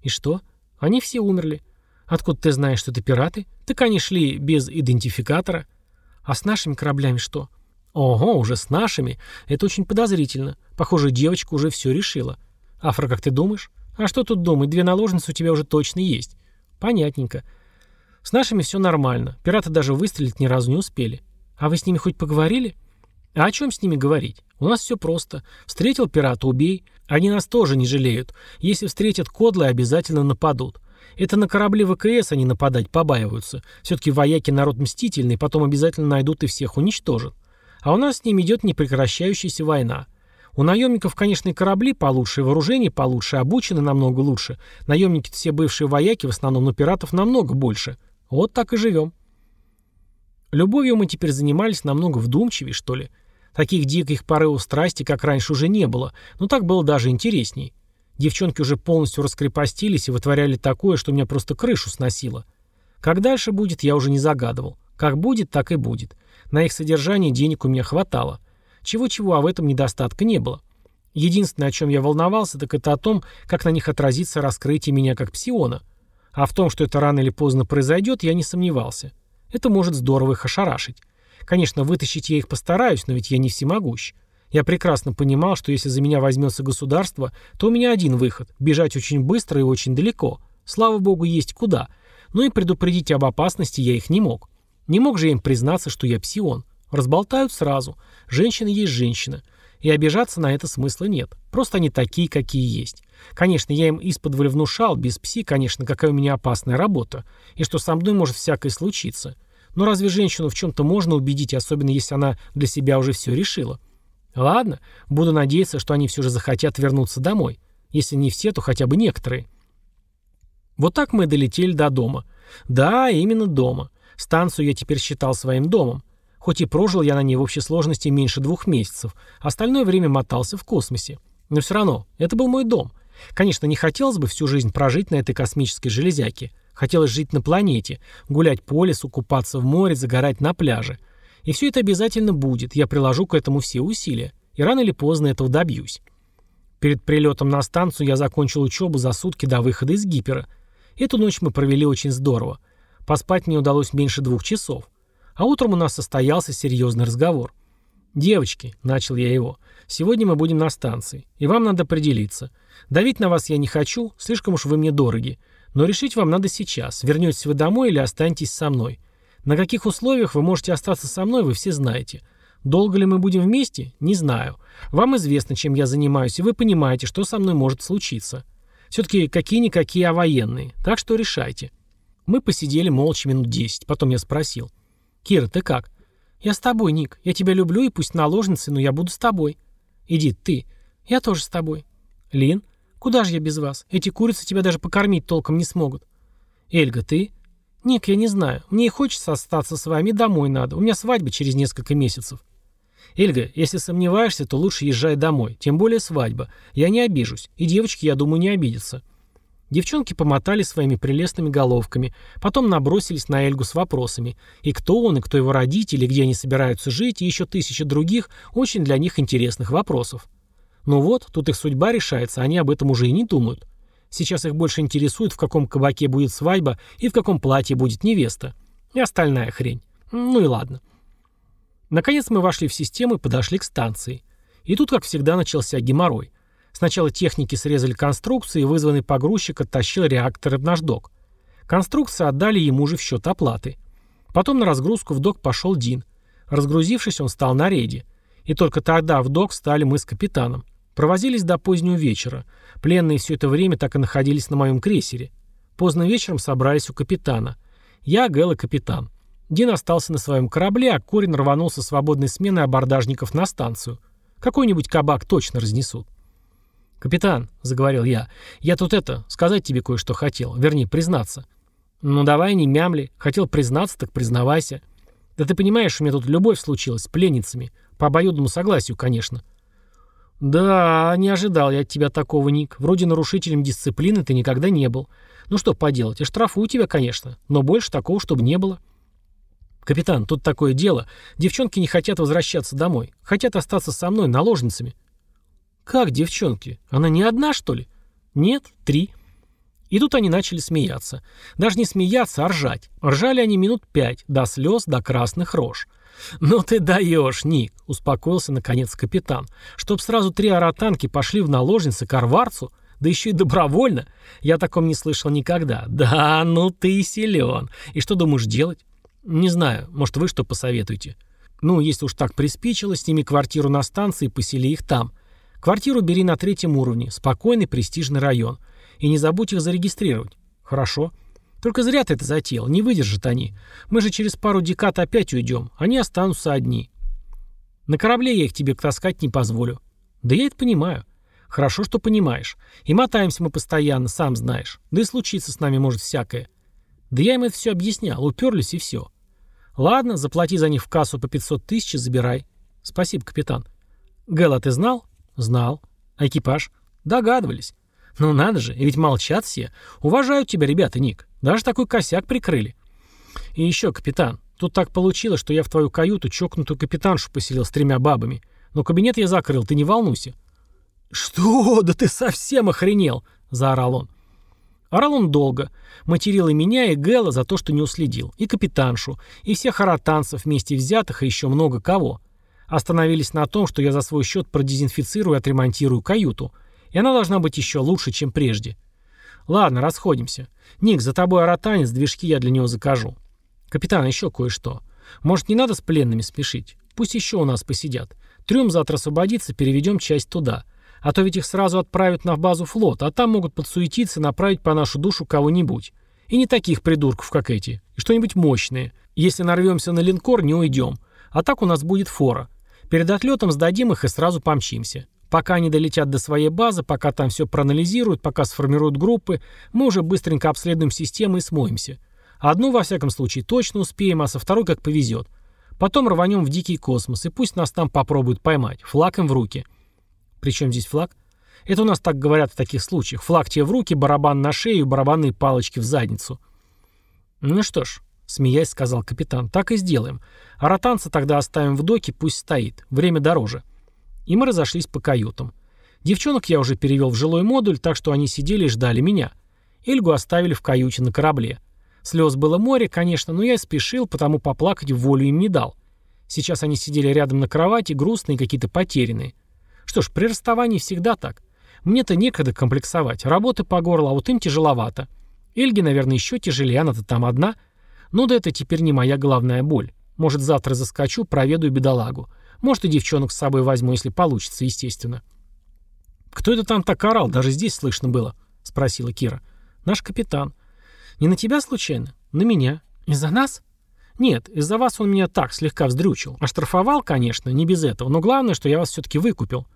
И что? Они все умерли. Откуда ты знаешь, что это пираты? Так они шли без идентификатора. А с нашими кораблями что? Ого, уже с нашими. Это очень подозрительно. Похоже, девочка уже все решила. Афра, как ты думаешь? А что тут думать? Две наложницы у тебя уже точно есть. Понятненько. С нашими все нормально. Пираты даже выстрелить ни разу не успели. А вы с ними хоть поговорили? А о чем с ними говорить? У нас все просто. Встретил пирата – убей. Они нас тоже не жалеют. Если встретят кодлы, обязательно нападут. Это на корабле ВКС они нападать побаиваются. Все-таки вояки народ мстительный, потом обязательно найдут и всех уничтожат. А у нас с ними идет непрекращающаяся война. У наемников, конечно, и корабли получше, и вооружение получше, обучены намного лучше. Наемники все бывшие вояки, в основном, но пиратов намного больше. Вот так и живем. Любовью мы теперь занимались намного вдумчивее, что ли. Таких диких порывов страсти, как раньше, уже не было, но так было даже интересней. Девчонки уже полностью раскрепостились и вытворяли такое, что меня просто крышу сносило. Как дальше будет, я уже не загадывал. Как будет, так и будет. На их содержание денег у меня хватало. Чего-чего, а в этом недостатка не было. Единственное, о чем я волновался, так это о том, как на них отразится раскрытие меня как псиона. А в том, что это рано или поздно произойдет, я не сомневался. Это может здорово их ошарашить. Конечно, вытащить я их постараюсь, но ведь я не всемогущ. Я прекрасно понимал, что если за меня возьмется государство, то у меня один выход – бежать очень быстро и очень далеко. Слава богу, есть куда. Но и предупредить об опасности я их не мог. Не мог же я им признаться, что я псион. Разболтают сразу. Женщина есть женщина. И обижаться на это смысла нет. Просто они такие, какие есть. Конечно, я им из-под внушал, без пси, конечно, какая у меня опасная работа. И что со мной может всякое случиться. Но разве женщину в чем-то можно убедить, особенно если она для себя уже все решила? Ладно, буду надеяться, что они все же захотят вернуться домой. Если не все, то хотя бы некоторые. Вот так мы долетели до дома. Да, именно дома. Станцию я теперь считал своим домом. Хоть и прожил я на ней в общей сложности меньше двух месяцев, остальное время мотался в космосе. Но все равно, это был мой дом. Конечно, не хотелось бы всю жизнь прожить на этой космической железяке. Хотелось жить на планете, гулять по лесу, купаться в море, загорать на пляже. И все это обязательно будет, я приложу к этому все усилия. И рано или поздно этого добьюсь. Перед прилетом на станцию я закончил учебу за сутки до выхода из гипера. Эту ночь мы провели очень здорово. Поспать мне удалось меньше двух часов. А утром у нас состоялся серьезный разговор. «Девочки», — начал я его, — «сегодня мы будем на станции, и вам надо определиться. Давить на вас я не хочу, слишком уж вы мне дороги. Но решить вам надо сейчас, вернетесь вы домой или останетесь со мной. На каких условиях вы можете остаться со мной, вы все знаете. Долго ли мы будем вместе? Не знаю. Вам известно, чем я занимаюсь, и вы понимаете, что со мной может случиться. Все-таки какие-никакие, а военные. Так что решайте. Мы посидели молча минут десять. Потом я спросил. «Кира, ты как?» «Я с тобой, Ник. Я тебя люблю, и пусть наложницы, но я буду с тобой». «Иди, ты». «Я тоже с тобой». «Лин?» «Куда же я без вас? Эти курицы тебя даже покормить толком не смогут». «Эльга, ты?» «Ник, я не знаю. Мне и хочется остаться с вами, домой надо. У меня свадьба через несколько месяцев». «Эльга, если сомневаешься, то лучше езжай домой. Тем более свадьба. Я не обижусь. И девочки, я думаю, не обидятся». Девчонки помотали своими прелестными головками, потом набросились на Эльгу с вопросами. И кто он, и кто его родители, где они собираются жить, и еще тысячи других, очень для них интересных вопросов. Ну вот, тут их судьба решается, они об этом уже и не думают. Сейчас их больше интересует, в каком кабаке будет свадьба и в каком платье будет невеста. И остальная хрень. Ну и ладно. Наконец мы вошли в систему и подошли к станции. И тут, как всегда, начался геморрой. Сначала техники срезали конструкции, и вызванный погрузчик оттащил реактор в наш док. Конструкции отдали ему же в счет оплаты. Потом на разгрузку в док пошел Дин. Разгрузившись, он стал на рейде. И только тогда в док стали мы с капитаном. Провозились до позднего вечера. Пленные все это время так и находились на моем крейсере. Поздно вечером собрались у капитана. Я, Гэл и капитан. Дин остался на своем корабле, а Корин рванулся свободной сменой абордажников на станцию. Какой-нибудь кабак точно разнесут. «Капитан», — заговорил я, — «я тут это, сказать тебе кое-что хотел, вернее, признаться». «Ну давай, не мямли. Хотел признаться, так признавайся». «Да ты понимаешь, у меня тут любовь случилась с пленницами. По обоюдному согласию, конечно». «Да, не ожидал я от тебя такого, Ник. Вроде нарушителем дисциплины ты никогда не был. Ну что поделать, я штрафую тебя, конечно, но больше такого, чтобы не было». «Капитан, тут такое дело. Девчонки не хотят возвращаться домой. Хотят остаться со мной, наложницами». «Как девчонки? Она не одна, что ли?» «Нет, три». И тут они начали смеяться. Даже не смеяться, а ржать. Ржали они минут пять, до слез, до красных рож. «Ну ты даешь, Ник», — успокоился наконец капитан. «Чтоб сразу три аратанки пошли в наложницы к Арварцу, да еще и добровольно. Я таком не слышал никогда. Да, ну ты силен. И что думаешь делать?» «Не знаю. Может, вы что посоветуете?» «Ну, если уж так приспичило, сними квартиру на станции и посели их там. Квартиру бери на третьем уровне, спокойный, престижный район. И не забудь их зарегистрировать. Хорошо. Только зря ты это затеял, не выдержат они. Мы же через пару декад опять уйдем, они останутся одни. На корабле я их тебе таскать не позволю. Да я это понимаю. Хорошо, что понимаешь. И мотаемся мы постоянно, сам знаешь. Да и случиться с нами может всякое. Да я им это все объяснял, уперлись и все. Ладно, заплати за них в кассу по 500 тысяч и забирай. Спасибо, капитан. Гэл, а ты знал? Знал. А экипаж? Догадывались. Ну надо же, и ведь молчат все. Уважают тебя ребята, Ник. Даже такой косяк прикрыли. И еще, капитан, тут так получилось, что я в твою каюту чокнутую капитаншу поселил с тремя бабами. Но кабинет я закрыл, ты не волнуйся. «Что? Да ты совсем охренел!» — заорал он. Орал он долго. Материл и меня, и Гэла за то, что не уследил. И капитаншу, и всех аратанцев вместе взятых, и еще много кого. Остановились на том, что я за свой счет продезинфицирую и отремонтирую каюту. И она должна быть еще лучше, чем прежде. Ладно, расходимся. Ник, за тобой аратанец, движки я для него закажу. Капитан, еще кое-что. Может, не надо с пленными спешить? Пусть еще у нас посидят. Трюм завтра освободится, переведем часть туда. А то ведь их сразу отправят на базу флота, а там могут подсуетиться и направить по нашу душу кого-нибудь. И не таких придурков, как эти. И что-нибудь мощное. Если нарвемся на линкор, не уйдем. А так у нас будет фора. Перед отлетом сдадим их и сразу помчимся. Пока они долетят до своей базы, пока там все проанализируют, пока сформируют группы, мы уже быстренько обследуем систему и смоемся. Одну, во всяком случае, точно успеем, а со второй как повезет. Потом рванем в дикий космос, и пусть нас там попробуют поймать. Флаг им в руки. Причем здесь флаг? Это у нас так говорят в таких случаях. Флаг тебе в руки, барабан на шею, барабанные палочки в задницу. Ну что ж, смеясь, сказал капитан, так и сделаем. А ротанца тогда оставим в доке, пусть стоит. Время дороже. И мы разошлись по каютам. Девчонок я уже перевел в жилой модуль, так что они сидели и ждали меня. Эльгу оставили в каюте на корабле. Слез было море, конечно, но я спешил, потому поплакать волю им не дал. Сейчас они сидели рядом на кровати, грустные, какие-то потерянные. Что ж, при расставании всегда так. Мне-то некогда комплексовать. Работы по горло, а вот им тяжеловато. Эльге, наверное, еще тяжелее, она-то там одна. Ну да это теперь не моя головная боль. Может, завтра заскочу, проведу бедолагу. Может, и девчонок с собой возьму, если получится, естественно. «Кто это там так орал? Даже здесь слышно было?» — спросила Кира. «Наш капитан». «Не на тебя, случайно?» «На меня». «Из-за нас?» «Нет, из-за вас он меня так, слегка вздрючил. Оштрафовал, конечно, не без этого, но главное, что я вас все-таки выкупил.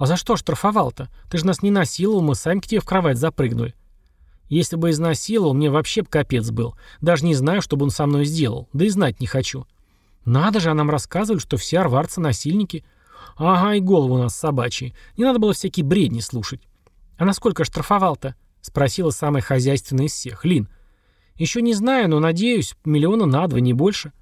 «А за что штрафовал-то? Ты же нас не насиловал, мы сами к тебе в кровать запрыгнули». «Если бы изнасиловал, мне вообще б капец был. Даже не знаю, что бы он со мной сделал. Да и знать не хочу». «Надо же, а нам рассказывали, что все арварцы насильники». «Ага, и голову у нас собачьи. Не надо было всякие бредни слушать». «А насколько штрафовал-то?» — спросила самая хозяйственная из всех, Лин. «Еще не знаю, но надеюсь, миллиона на два, не больше».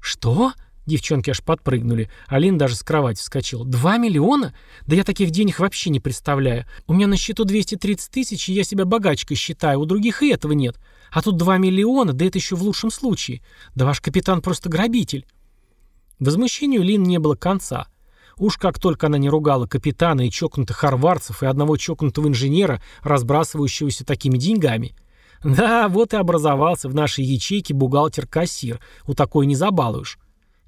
«Что?» Девчонки аж подпрыгнули. Алин даже с кровати вскочил. «Два миллиона? Да я таких денег вообще не представляю. У меня на счету 230 тысяч, и я себя богачкой считаю. У других и этого нет. А тут два миллиона, да это еще в лучшем случае. Да ваш капитан просто грабитель». Возмущению Лин не было конца. Уж как только она не ругала капитана и чокнутых арварцев и одного чокнутого инженера, разбрасывающегося такими деньгами. Да, вот и образовался в нашей ячейке бухгалтер-кассир. У такой не забалуешь.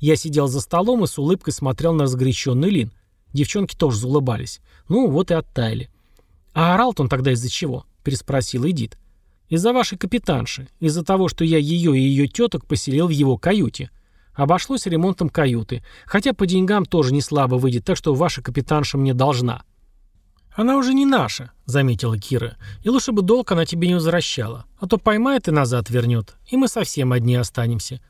Я сидел за столом и с улыбкой смотрел на разгоряченный Лин. Девчонки тоже заулыбались. Ну, вот и оттаяли. «А орал-то он тогда из-за чего?» — переспросил Эдит. «Из-за вашей капитанши. Из-за того, что я ее и ее теток поселил в его каюте. Обошлось ремонтом каюты. Хотя по деньгам тоже не слабо выйдет, так что ваша капитанша мне должна». «Она уже не наша», — заметила Кира. «И лучше бы долг она тебе не возвращала. А то поймает и назад вернет. И мы совсем одни останемся.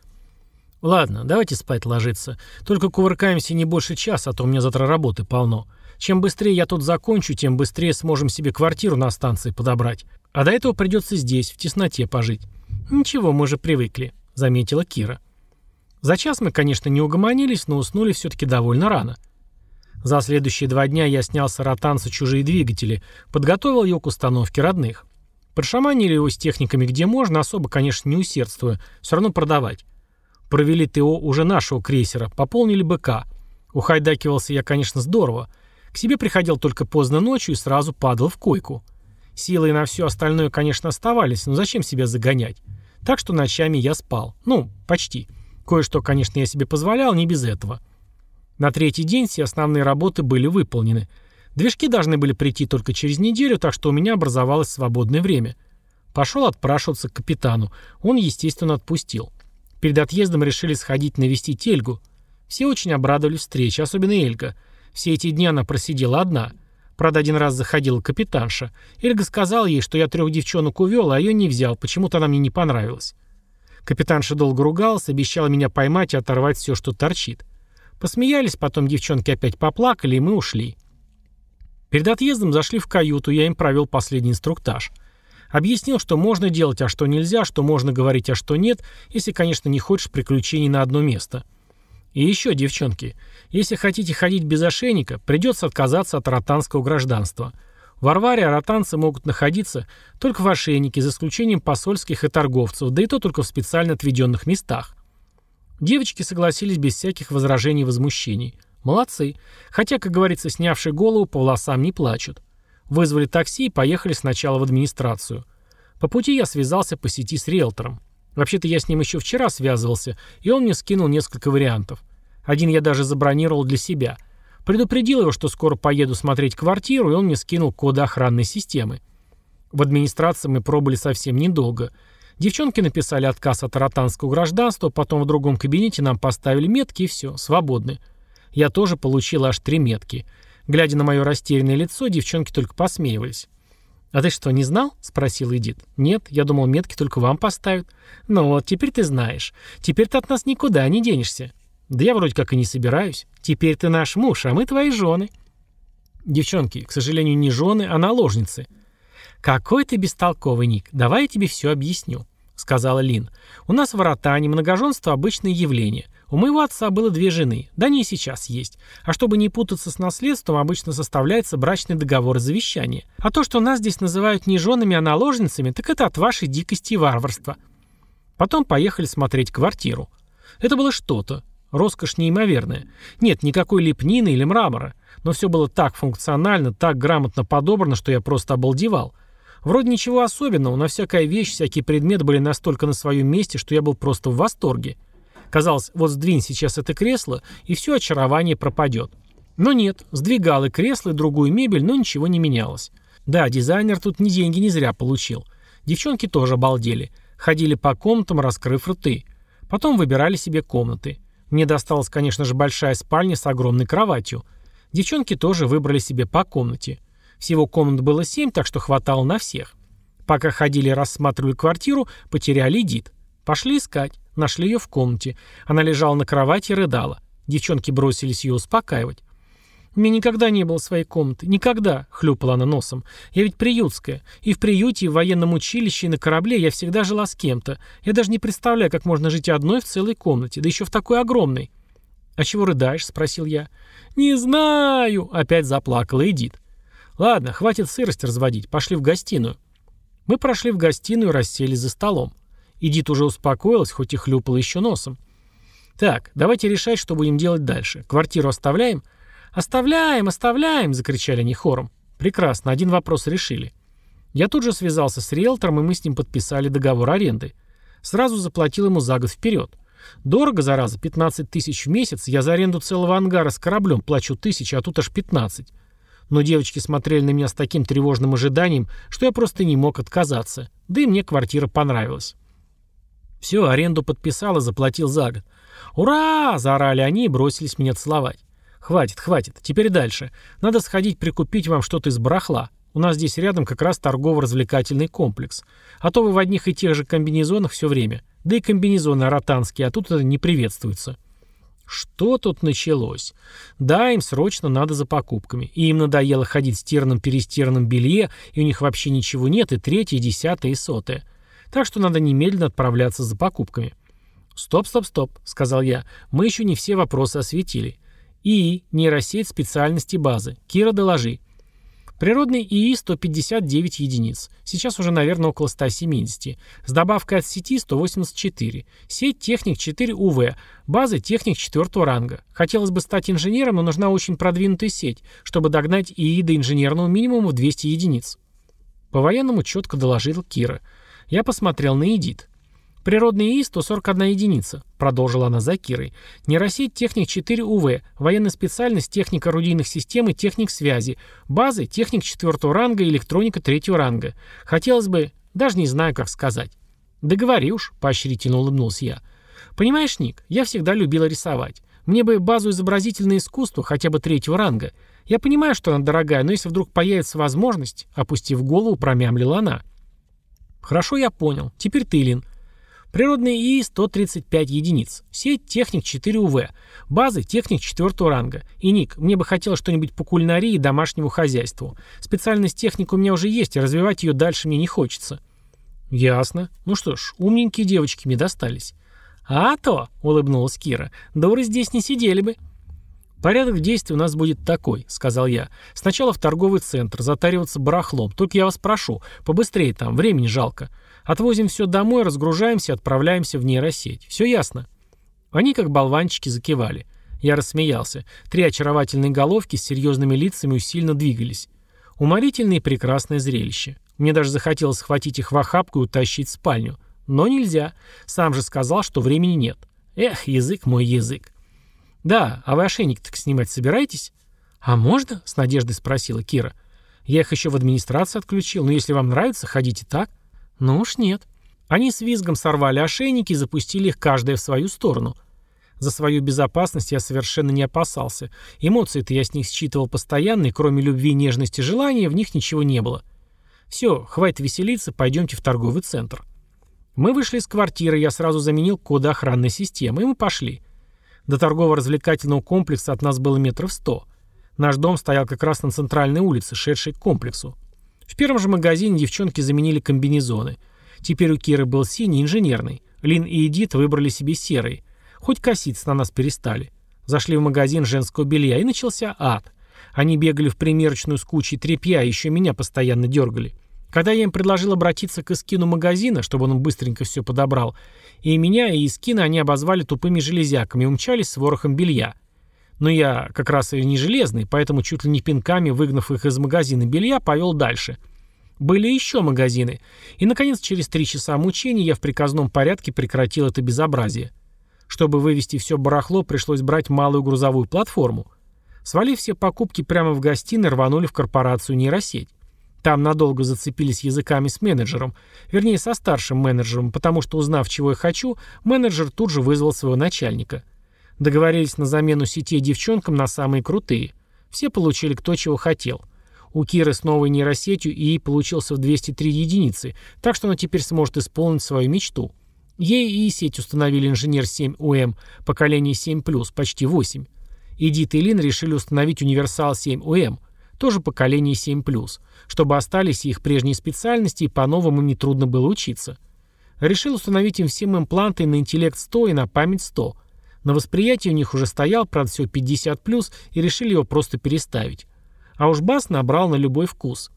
«Ладно, давайте спать ложиться. Только кувыркаемся не больше часа, а то у меня завтра работы полно. Чем быстрее я тут закончу, тем быстрее сможем себе квартиру на станции подобрать. А до этого придется здесь, в тесноте пожить». «Ничего, мы же привыкли», — заметила Кира. За час мы, конечно, не угомонились, но уснули все-таки довольно рано. За следующие два дня я снял с ротанца чужие двигатели, подготовил его к установке родных. Прошаманили его с техниками где можно, особо, конечно, не усердствуя, все равно продавать. Провели ТО уже нашего крейсера, пополнили БК. Ухайдакивался я, конечно, здорово. К себе приходил только поздно ночью и сразу падал в койку. Силы на все остальное, конечно, оставались, но зачем себя загонять? Так что ночами я спал. Ну, почти. Кое-что, конечно, я себе позволял, не без этого. На третий день все основные работы были выполнены. Движки должны были прийти только через неделю, так что у меня образовалось свободное время. Пошел отпрашиваться к капитану. Он, естественно, отпустил. Перед отъездом решили сходить навестить Эльгу. Все очень обрадовались встрече, особенно Эльга. Все эти дни она просидела одна. Правда, один раз заходила капитанша. Эльга сказала ей, что я трех девчонок увел, а ее не взял, почему-то она мне не понравилась. Капитанша долго ругалась, обещала меня поймать и оторвать все, что торчит. Посмеялись, потом девчонки опять поплакали, и мы ушли. Перед отъездом зашли в каюту, я им провел последний инструктаж. Объяснил, что можно делать, а что нельзя, что можно говорить, а что нет, если, конечно, не хочешь приключений на одно место. И еще, девчонки, если хотите ходить без ошейника, придется отказаться от ротанского гражданства. В Варваре ротанцы могут находиться только в ошейнике, за исключением посольских и торговцев, да и то только в специально отведенных местах. Девочки согласились без всяких возражений и возмущений. Молодцы. Хотя, как говорится, снявшие голову по волосам не плачут. Вызвали такси и поехали сначала в администрацию. По пути я связался по сети с риэлтором. Вообще-то я с ним еще вчера связывался, и он мне скинул несколько вариантов. Один я даже забронировал для себя. Предупредил его, что скоро поеду смотреть квартиру, и он мне скинул коды охранной системы. В администрации мы пробыли совсем недолго. Девчонки написали отказ от ротанского гражданства, потом в другом кабинете нам поставили метки, и все, свободны. Я тоже получил аж три метки – Глядя на мое растерянное лицо, девчонки только посмеивались. «А ты что, не знал?» — спросил Эдит. «Нет, я думал, метки только вам поставят». «Ну вот, теперь ты знаешь. Теперь ты от нас никуда не денешься». «Да я вроде как и не собираюсь. Теперь ты наш муж, а мы твои жены». «Девчонки, к сожалению, не жены, а наложницы». «Какой ты бестолковый, Ник. Давай я тебе все объясню», — сказала Лин. «У нас в Ротане многоженство — обычное явление. У моего отца было две жены, да не и сейчас есть. А чтобы не путаться с наследством, обычно составляется брачный договор и завещание. А то, что нас здесь называют не женами, а наложницами, так это от вашей дикости и варварства. Потом поехали смотреть квартиру. Это было что-то. Роскошь неимоверная. Нет никакой лепнины или мрамора. Но все было так функционально, так грамотно подобрано, что я просто обалдевал. Вроде ничего особенного, но всякая вещь, всякий предмет были настолько на своем месте, что я был просто в восторге. Казалось, вот сдвинь сейчас это кресло, и все очарование пропадет. Но нет, сдвигал и кресло, и другую мебель, но ничего не менялось. Да, дизайнер тут ни деньги не зря получил. Девчонки тоже обалдели. Ходили по комнатам, раскрыв рты. Потом выбирали себе комнаты. Мне досталась, конечно же, большая спальня с огромной кроватью. Девчонки тоже выбрали себе по комнате. Всего комнат было семь, так что хватало на всех. Пока ходили рассматривали квартиру, потеряли Дит. Пошли искать. Нашли ее в комнате. Она лежала на кровати и рыдала. Девчонки бросились ее успокаивать. «У меня никогда не было своей комнаты. Никогда!» — хлюпала она носом. «Я ведь приютская. И в приюте, и в военном училище, и на корабле я всегда жила с кем-то. Я даже не представляю, как можно жить одной в целой комнате, да еще в такой огромной». «А чего рыдаешь?» — спросил я. «Не знаю!» — опять заплакала Эдит. «Ладно, хватит сырость разводить. Пошли в гостиную». Мы прошли в гостиную и расселись за столом. Эдит уже успокоилась, хоть и хлюпала еще носом. «Так, давайте решать, что будем делать дальше. Квартиру оставляем?» «Оставляем, оставляем!» — закричали они хором. «Прекрасно, один вопрос решили». Я тут же связался с риэлтором, и мы с ним подписали договор аренды. Сразу заплатил ему за год вперед. Дорого, зараза, 15 тысяч в месяц. Я за аренду целого ангара с кораблем плачу тысячи, а тут аж 15. Но девочки смотрели на меня с таким тревожным ожиданием, что я просто не мог отказаться. Да и мне квартира понравилась. Все, аренду подписал и заплатил за год. «Ура!» – заорали они и бросились меня целовать. «Хватит, хватит. Теперь дальше. Надо сходить прикупить вам что-то из барахла. У нас здесь рядом как раз торгово-развлекательный комплекс. А то вы в одних и тех же комбинезонах все время. Да и комбинезоны ротанские, а тут это не приветствуется». Что тут началось? Да, им срочно надо за покупками. И им надоело ходить в стиранном-перестиранном белье, и у них вообще ничего нет, и третье, и десятое, и сотое. Так что надо немедленно отправляться за покупками. «Стоп, стоп, стоп», — сказал я. «Мы еще не все вопросы осветили. ИИ, нейросеть специальности базы. Кира, доложи». Природный ИИ 159 единиц. Сейчас уже, наверное, около 170. С добавкой от сети 184. Сеть техник 4 УВ. Базы техник 4 ранга. Хотелось бы стать инженером, но нужна очень продвинутая сеть, чтобы догнать ИИ до инженерного минимума в 200 единиц. По-военному четко доложил Кира. Я посмотрел на Эдит. «Природный ИИ 141 единица», — продолжила она за Кирой. «Нейросеть техник 4 УВ, военная специальность техника орудийных систем и техник связи, базы техник 4 ранга и электроника 3 ранга. Хотелось бы... даже не знаю, как сказать». «Да говори уж», — поощрительно улыбнулся я. «Понимаешь, Ник, я всегда любила рисовать. Мне бы базу изобразительное искусство, хотя бы третьего ранга. Я понимаю, что она дорогая, но если вдруг появится возможность...» Опустив голову, промямлила она. «Хорошо, я понял. Теперь ты, Лин». Природный ИИ 135 единиц. Сеть техник 4 УВ. Базы техник 4 ранга. И ник, мне бы хотелось что-нибудь по кулинарии и домашнему хозяйству. Специальность техника у меня уже есть, и развивать ее дальше мне не хочется. Ясно. Ну что ж, умненькие девочки мне достались. А то, улыбнулась Кира, дуры здесь не сидели бы. «Порядок действий у нас будет такой», — сказал я. «Сначала в торговый центр, затариваться барахлом. Только я вас прошу, побыстрее там, времени жалко. Отвозим все домой, разгружаемся, отправляемся в нейросеть. Все ясно?» Они, как болванчики, закивали. Я рассмеялся. Три очаровательные головки с серьезными лицами усиленно двигались. Уморительное и прекрасное зрелище. Мне даже захотелось схватить их в охапку и утащить в спальню. Но нельзя. Сам же сказал, что времени нет. Эх, язык мой язык. «Да, а вы ошейник так снимать собираетесь?» «А можно?» — с надеждой спросила Кира. «Я их еще в администрации отключил, но если вам нравится, ходите так». «Ну уж нет». Они с визгом сорвали ошейники и запустили их каждая в свою сторону. За свою безопасность я совершенно не опасался. Эмоции-то я с них считывал постоянно, и кроме любви, нежности, желания, в них ничего не было. Все, хватит веселиться, пойдемте в торговый центр. Мы вышли из квартиры, я сразу заменил коды охранной системы, и мы пошли. До торгово-развлекательного комплекса от нас было метров сто. Наш дом стоял как раз на центральной улице, шедшей к комплексу. В первом же магазине девчонки заменили комбинезоны. Теперь у Киры был синий инженерный. Лин и Эдит выбрали себе серый. Хоть коситься на нас перестали. Зашли в магазин женского белья, и начался ад. Они бегали в примерочную с кучей тряпья, еще меня постоянно дергали. Когда я им предложил обратиться к эскину магазина, чтобы он быстренько все подобрал, и меня, и эскина они обозвали тупыми железяками и умчались с ворохом белья. Но я как раз и не железный, поэтому чуть ли не пинками, выгнав их из магазина белья, повел дальше. Были еще магазины. И, наконец, через три часа мучений я в приказном порядке прекратил это безобразие. Чтобы вывести все барахло, пришлось брать малую грузовую платформу. Свалив все покупки прямо в гостиной, рванули в корпорацию нейросеть. Там надолго зацепились языками с менеджером, вернее, со старшим менеджером, потому что, узнав, чего я хочу, менеджер тут же вызвал своего начальника. Договорились на замену сетей девчонкам на самые крутые. Все получили кто чего хотел. У Киры с новой нейросетью ИИ получился в 203 единицы, так что она теперь сможет исполнить свою мечту. Ей и сеть установили инженер 7УМ, поколение 7+, почти 8. Эдит и Лин решили установить универсал 7УМ, тоже поколение 7+, чтобы остались их прежние специальности и по-новому им нетрудно было учиться. Решил установить им всем импланты на интеллект 100 и на память 100. На восприятии у них уже стоял, правда, все 50+, и решили его просто переставить. А уж бас набрал на любой вкус.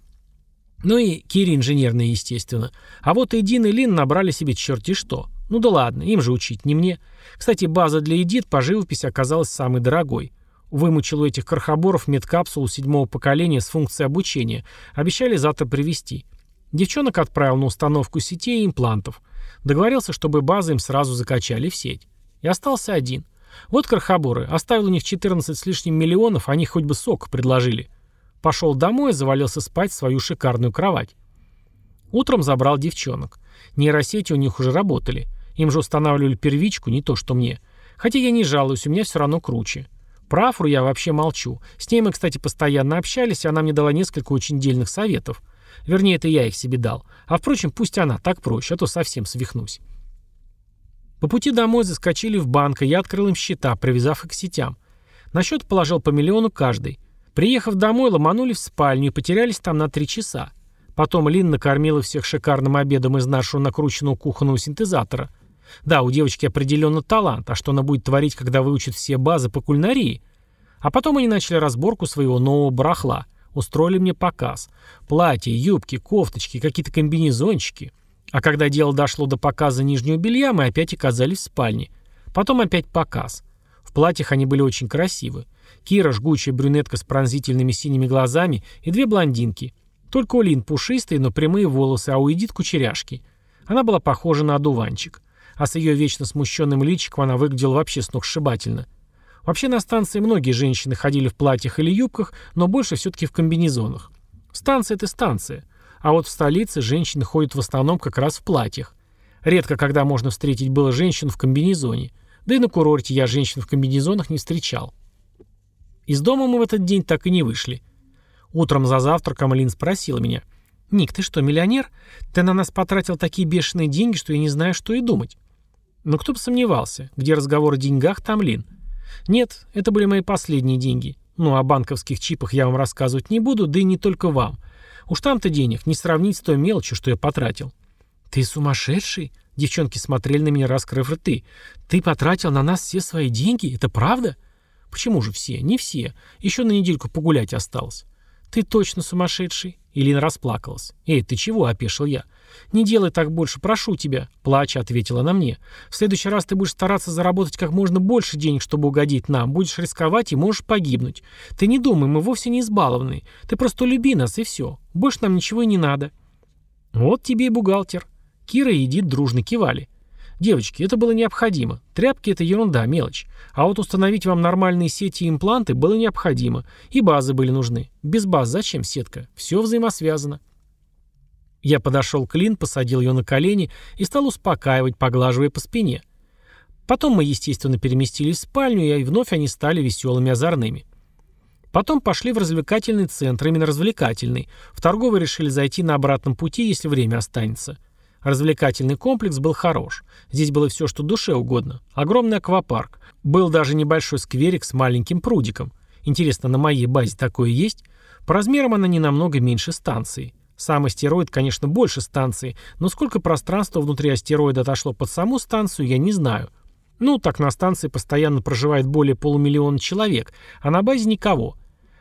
Ну и Кири инженерные, естественно. А вот Эдин и Лин набрали себе черти что. Ну да ладно, им же учить, не мне. Кстати, база для Эдит по живописи оказалась самой дорогой. Вымучил у этих крохоборов медкапсулу седьмого поколения с функцией обучения. Обещали завтра привезти. Девчонок отправил на установку сетей и имплантов. Договорился, чтобы базы им сразу закачали в сеть. И остался один. Вот крохоборы. Оставил у них 14 с лишним миллионов, они хоть бы сок предложили. Пошел домой и завалился спать в свою шикарную кровать. Утром забрал девчонок. Нейросети у них уже работали. Им же устанавливали первичку, не то что мне. Хотя я не жалуюсь, у меня все равно круче. Про Афру я вообще молчу. С ней мы, кстати, постоянно общались, и она мне дала несколько очень дельных советов. Вернее, это я их себе дал. А впрочем, пусть она, так проще, а то совсем свихнусь. По пути домой заскочили в банк, и я открыл им счета, привязав их к сетям. На счет положил по миллиону каждый. Приехав домой, ломанули в спальню и потерялись там на три часа. Потом Лин накормила всех шикарным обедом из нашего накрученного кухонного синтезатора – да, у девочки определенно талант, а что она будет творить, когда выучит все базы по кулинарии? А потом они начали разборку своего нового барахла. Устроили мне показ. Платья, юбки, кофточки, какие-то комбинезончики. А когда дело дошло до показа нижнего белья, мы опять оказались в спальне. Потом опять показ. В платьях они были очень красивы. Кира, жгучая брюнетка с пронзительными синими глазами, и две блондинки. Только у Лин пушистые, но прямые волосы, а у Эдит кучеряшки. Она была похожа на одуванчик а с ее вечно смущенным личиком она выглядела вообще сногсшибательно. Вообще на станции многие женщины ходили в платьях или юбках, но больше все-таки в комбинезонах. Станция – это станция. А вот в столице женщины ходят в основном как раз в платьях. Редко когда можно встретить было женщин в комбинезоне. Да и на курорте я женщин в комбинезонах не встречал. Из дома мы в этот день так и не вышли. Утром за завтраком Лин спросила меня. «Ник, ты что, миллионер? Ты на нас потратил такие бешеные деньги, что я не знаю, что и думать». Но кто бы сомневался, где разговор о деньгах, там Лин. Нет, это были мои последние деньги. Ну, о банковских чипах я вам рассказывать не буду, да и не только вам. Уж там-то денег не сравнить с той мелочью, что я потратил. Ты сумасшедший? Девчонки смотрели на меня, раскрыв рты. Ты потратил на нас все свои деньги? Это правда? Почему же все? Не все. Еще на недельку погулять осталось. «Ты точно сумасшедший!» Илина расплакалась. «Эй, ты чего?» – опешил я. «Не делай так больше, прошу тебя», – плача ответила она мне. «В следующий раз ты будешь стараться заработать как можно больше денег, чтобы угодить нам. Будешь рисковать и можешь погибнуть. Ты не думай, мы вовсе не избалованные. Ты просто люби нас, и все. Больше нам ничего и не надо». «Вот тебе и бухгалтер». Кира и Эдит дружно кивали. Девочки, это было необходимо. Тряпки – это ерунда, мелочь. А вот установить вам нормальные сети и импланты было необходимо. И базы были нужны. Без баз зачем сетка? Все взаимосвязано. Я подошел к Лин, посадил ее на колени и стал успокаивать, поглаживая по спине. Потом мы, естественно, переместились в спальню, и вновь они стали веселыми озорными. Потом пошли в развлекательный центр, именно развлекательный. В торговый решили зайти на обратном пути, если время останется. Развлекательный комплекс был хорош. Здесь было все, что душе угодно. Огромный аквапарк. Был даже небольшой скверик с маленьким прудиком. Интересно, на моей базе такое есть? По размерам она не намного меньше станции. Сам астероид, конечно, больше станции, но сколько пространства внутри астероида отошло под саму станцию, я не знаю. Ну, так на станции постоянно проживает более полумиллиона человек, а на базе никого.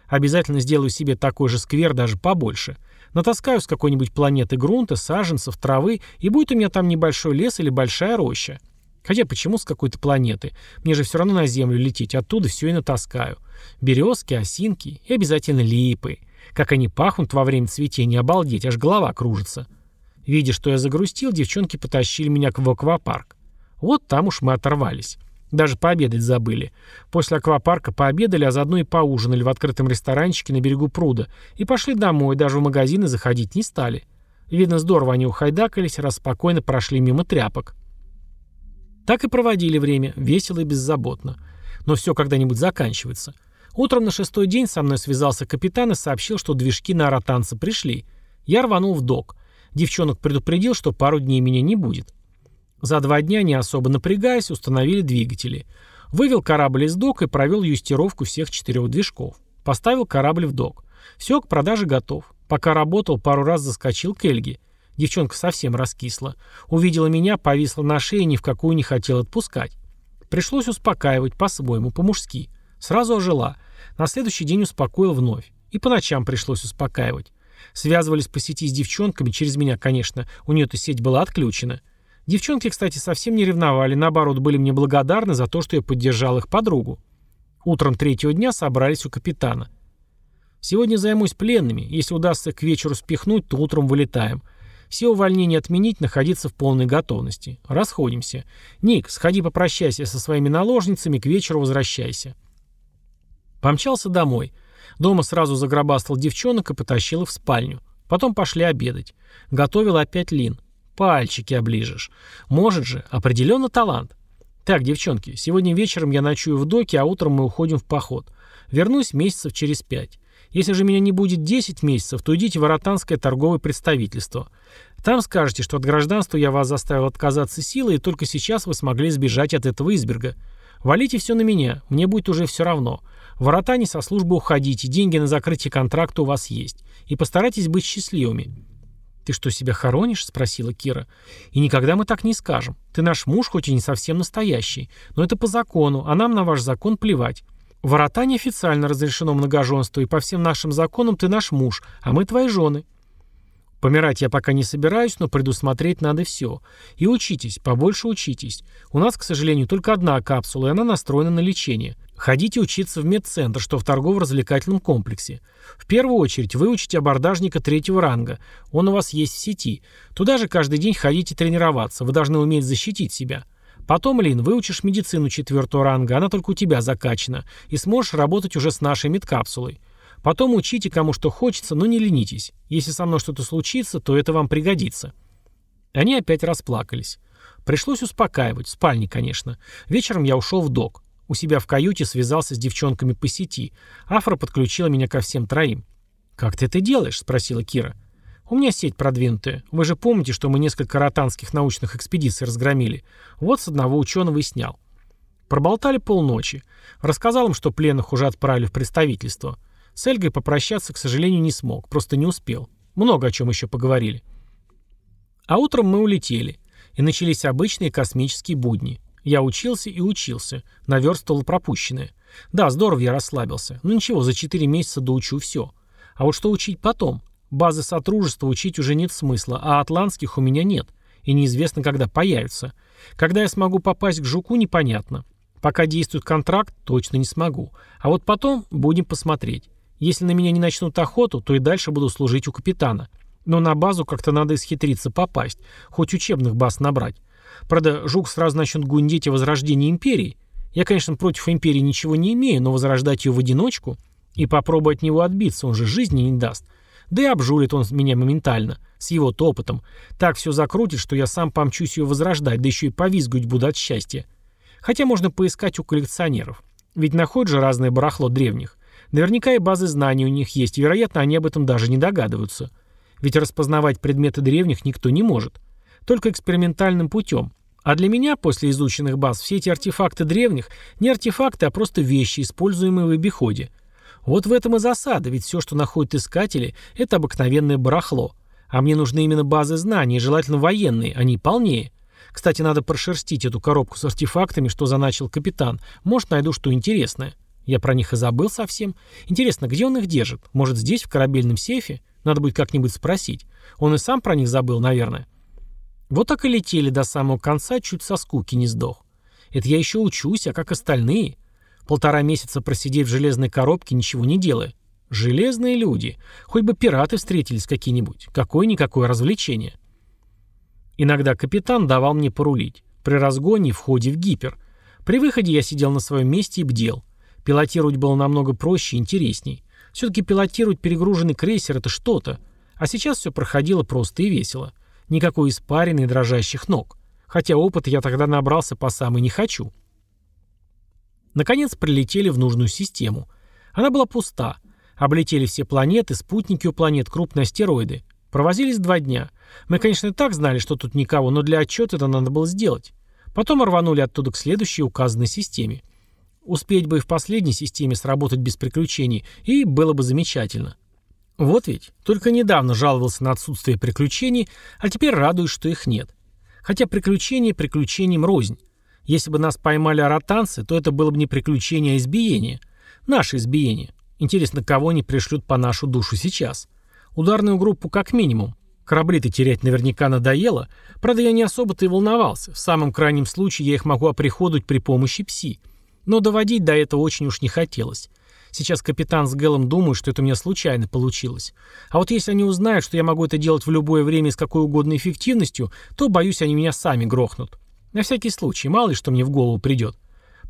Обязательно сделаю себе такой же сквер, даже побольше. Натаскаю с какой-нибудь планеты грунта, саженцев, травы, и будет у меня там небольшой лес или большая роща. Хотя почему с какой-то планеты? Мне же все равно на Землю лететь, оттуда все и натаскаю. Березки, осинки и обязательно липы. Как они пахнут во время цветения, обалдеть, аж голова кружится. Видя, что я загрустил, девчонки потащили меня в аквапарк. Вот там уж мы оторвались. Даже пообедать забыли. После аквапарка пообедали, а заодно и поужинали в открытом ресторанчике на берегу пруда. И пошли домой, даже в магазины заходить не стали. Видно, здорово они ухайдакались, раз спокойно прошли мимо тряпок. Так и проводили время, весело и беззаботно. Но все когда-нибудь заканчивается. Утром на шестой день со мной связался капитан и сообщил, что движки на аэротанца пришли. Я рванул в док. Девчонок предупредил, что пару дней меня не будет. За два дня, не особо напрягаясь, установили двигатели. Вывел корабль из док и провел юстировку всех четырех движков. Поставил корабль в док. Все, к продаже готов. Пока работал, пару раз заскочил к Эльге. Девчонка совсем раскисла. Увидела меня, повисла на шее, ни в какую не хотела отпускать. Пришлось успокаивать по-своему, по-мужски. Сразу ожила. На следующий день успокоил вновь. И по ночам пришлось успокаивать. Связывались по сети с девчонками, через меня, конечно. У нее-то сеть была отключена. Девчонки, кстати, совсем не ревновали, наоборот, были мне благодарны за то, что я поддержал их подругу. Утром третьего дня собрались у капитана. Сегодня займусь пленными. Если удастся к вечеру спихнуть, то утром вылетаем. Все увольнения отменить, находиться в полной готовности. Расходимся. Ник, сходи попрощайся со своими наложницами, к вечеру возвращайся. Помчался домой. Дома сразу загробастал девчонок и потащил их в спальню. Потом пошли обедать. Готовил опять Лин. Пальчики оближешь. Может же, определенно талант. Так, девчонки, сегодня вечером я ночую в доке, а утром мы уходим в поход. Вернусь месяцев через пять. Если же меня не будет 10 месяцев, то идите в Аратанское торговое представительство. Там скажете, что от гражданства я вас заставил отказаться силой, и только сейчас вы смогли сбежать от этого изберга. Валите все на меня, мне будет уже все равно. В Аратане со службы уходите, деньги на закрытие контракта у вас есть. И постарайтесь быть счастливыми. «Ты что, себя хоронишь?» — спросила Кира. «И никогда мы так не скажем. Ты наш муж, хоть и не совсем настоящий. Но это по закону, а нам на ваш закон плевать. В Аратане официально разрешено многоженство, и по всем нашим законам ты наш муж, а мы твои жены. Помирать я пока не собираюсь, но предусмотреть надо все. И учитесь, побольше учитесь. У нас, к сожалению, только одна капсула, и она настроена на лечение. Ходите учиться в медцентр, что в торгово-развлекательном комплексе. В первую очередь выучите абордажника третьего ранга. Он у вас есть в сети. Туда же каждый день ходите тренироваться. Вы должны уметь защитить себя. Потом, Лин, выучишь медицину четвертого ранга, она только у тебя закачана, и сможешь работать уже с нашей медкапсулой. Потом учите, кому что хочется, но не ленитесь. Если со мной что-то случится, то это вам пригодится». Они опять расплакались. Пришлось успокаивать, в спальне, конечно. Вечером я ушел в док. У себя в каюте связался с девчонками по сети. Афра подключила меня ко всем троим. «Как ты это делаешь?» — спросила Кира. У меня сеть продвинутая. Вы же помните, что мы несколько ротанских научных экспедиций разгромили. Вот с одного ученого и снял. Проболтали полночи. Рассказал им, что пленных уже отправили в представительство. С Эльгой попрощаться, к сожалению, не смог. Просто не успел. Много о чем еще поговорили. А утром мы улетели. И начались обычные космические будни. Я учился и учился. Наверстывал пропущенное. Да, здорово я расслабился. Но ничего, за 4 месяца доучу все. А вот что учить потом? Базы Сотрудничества учить уже нет смысла, а атлантских у меня нет. И неизвестно, когда появятся. Когда я смогу попасть к Жуку, непонятно. Пока действует контракт, точно не смогу. А вот потом будем посмотреть. Если на меня не начнут охоту, то и дальше буду служить у капитана. Но на базу как-то надо исхитриться попасть, хоть учебных баз набрать. Правда, Жук сразу начнет гундеть о возрождении империи. Я, конечно, против империи ничего не имею, но возрождать ее в одиночку и попробовать от него отбиться, он же жизни не даст – да и обжулит он меня моментально, с его-то опытом. Так все закрутит, что я сам помчусь ее возрождать, да еще и повизгивать буду от счастья. Хотя можно поискать у коллекционеров. Ведь находят же разное барахло древних. Наверняка и базы знаний у них есть, вероятно, они об этом даже не догадываются. Ведь распознавать предметы древних никто не может. Только экспериментальным путем. А для меня, после изученных баз, все эти артефакты древних не артефакты, а просто вещи, используемые в обиходе – вот в этом и засада, ведь все, что находят искатели, это обыкновенное барахло. А мне нужны именно базы знаний, желательно военные, они полнее. Кстати, надо прошерстить эту коробку с артефактами, что заначил капитан. Может, найду что интересное. Я про них и забыл совсем. Интересно, где он их держит? Может, здесь, в корабельном сейфе? Надо будет как-нибудь спросить. Он и сам про них забыл, наверное. Вот так и летели до самого конца, чуть со скуки не сдох. Это я еще учусь, а как остальные? Полтора месяца просидеть в железной коробке, ничего не делая. Железные люди. Хоть бы пираты встретились какие-нибудь. Какое-никакое развлечение. Иногда капитан давал мне порулить. При разгоне и входе в гипер. При выходе я сидел на своем месте и бдел. Пилотировать было намного проще и интересней. Все-таки пилотировать перегруженный крейсер — это что-то. А сейчас все проходило просто и весело. Никакой испарины и дрожащих ног. Хотя опыта я тогда набрался по самой не хочу. Наконец прилетели в нужную систему. Она была пуста. Облетели все планеты, спутники у планет, крупные астероиды. Провозились два дня. Мы, конечно, и так знали, что тут никого, но для отчета это надо было сделать. Потом рванули оттуда к следующей указанной системе. Успеть бы и в последней системе сработать без приключений, и было бы замечательно. Вот ведь, только недавно жаловался на отсутствие приключений, а теперь радуюсь, что их нет. Хотя приключения приключением рознь. Если бы нас поймали аратанцы, то это было бы не приключение, а избиение. Наше избиение. Интересно, кого они пришлют по нашу душу сейчас? Ударную группу как минимум. Корабли-то терять наверняка надоело. Правда, я не особо-то и волновался. В самом крайнем случае я их могу оприходовать при помощи пси. Но доводить до этого очень уж не хотелось. Сейчас капитан с Гэлом думают, что это у меня случайно получилось. А вот если они узнают, что я могу это делать в любое время с какой угодно эффективностью, то, боюсь, они меня сами грохнут. На всякий случай, мало ли что мне в голову придет.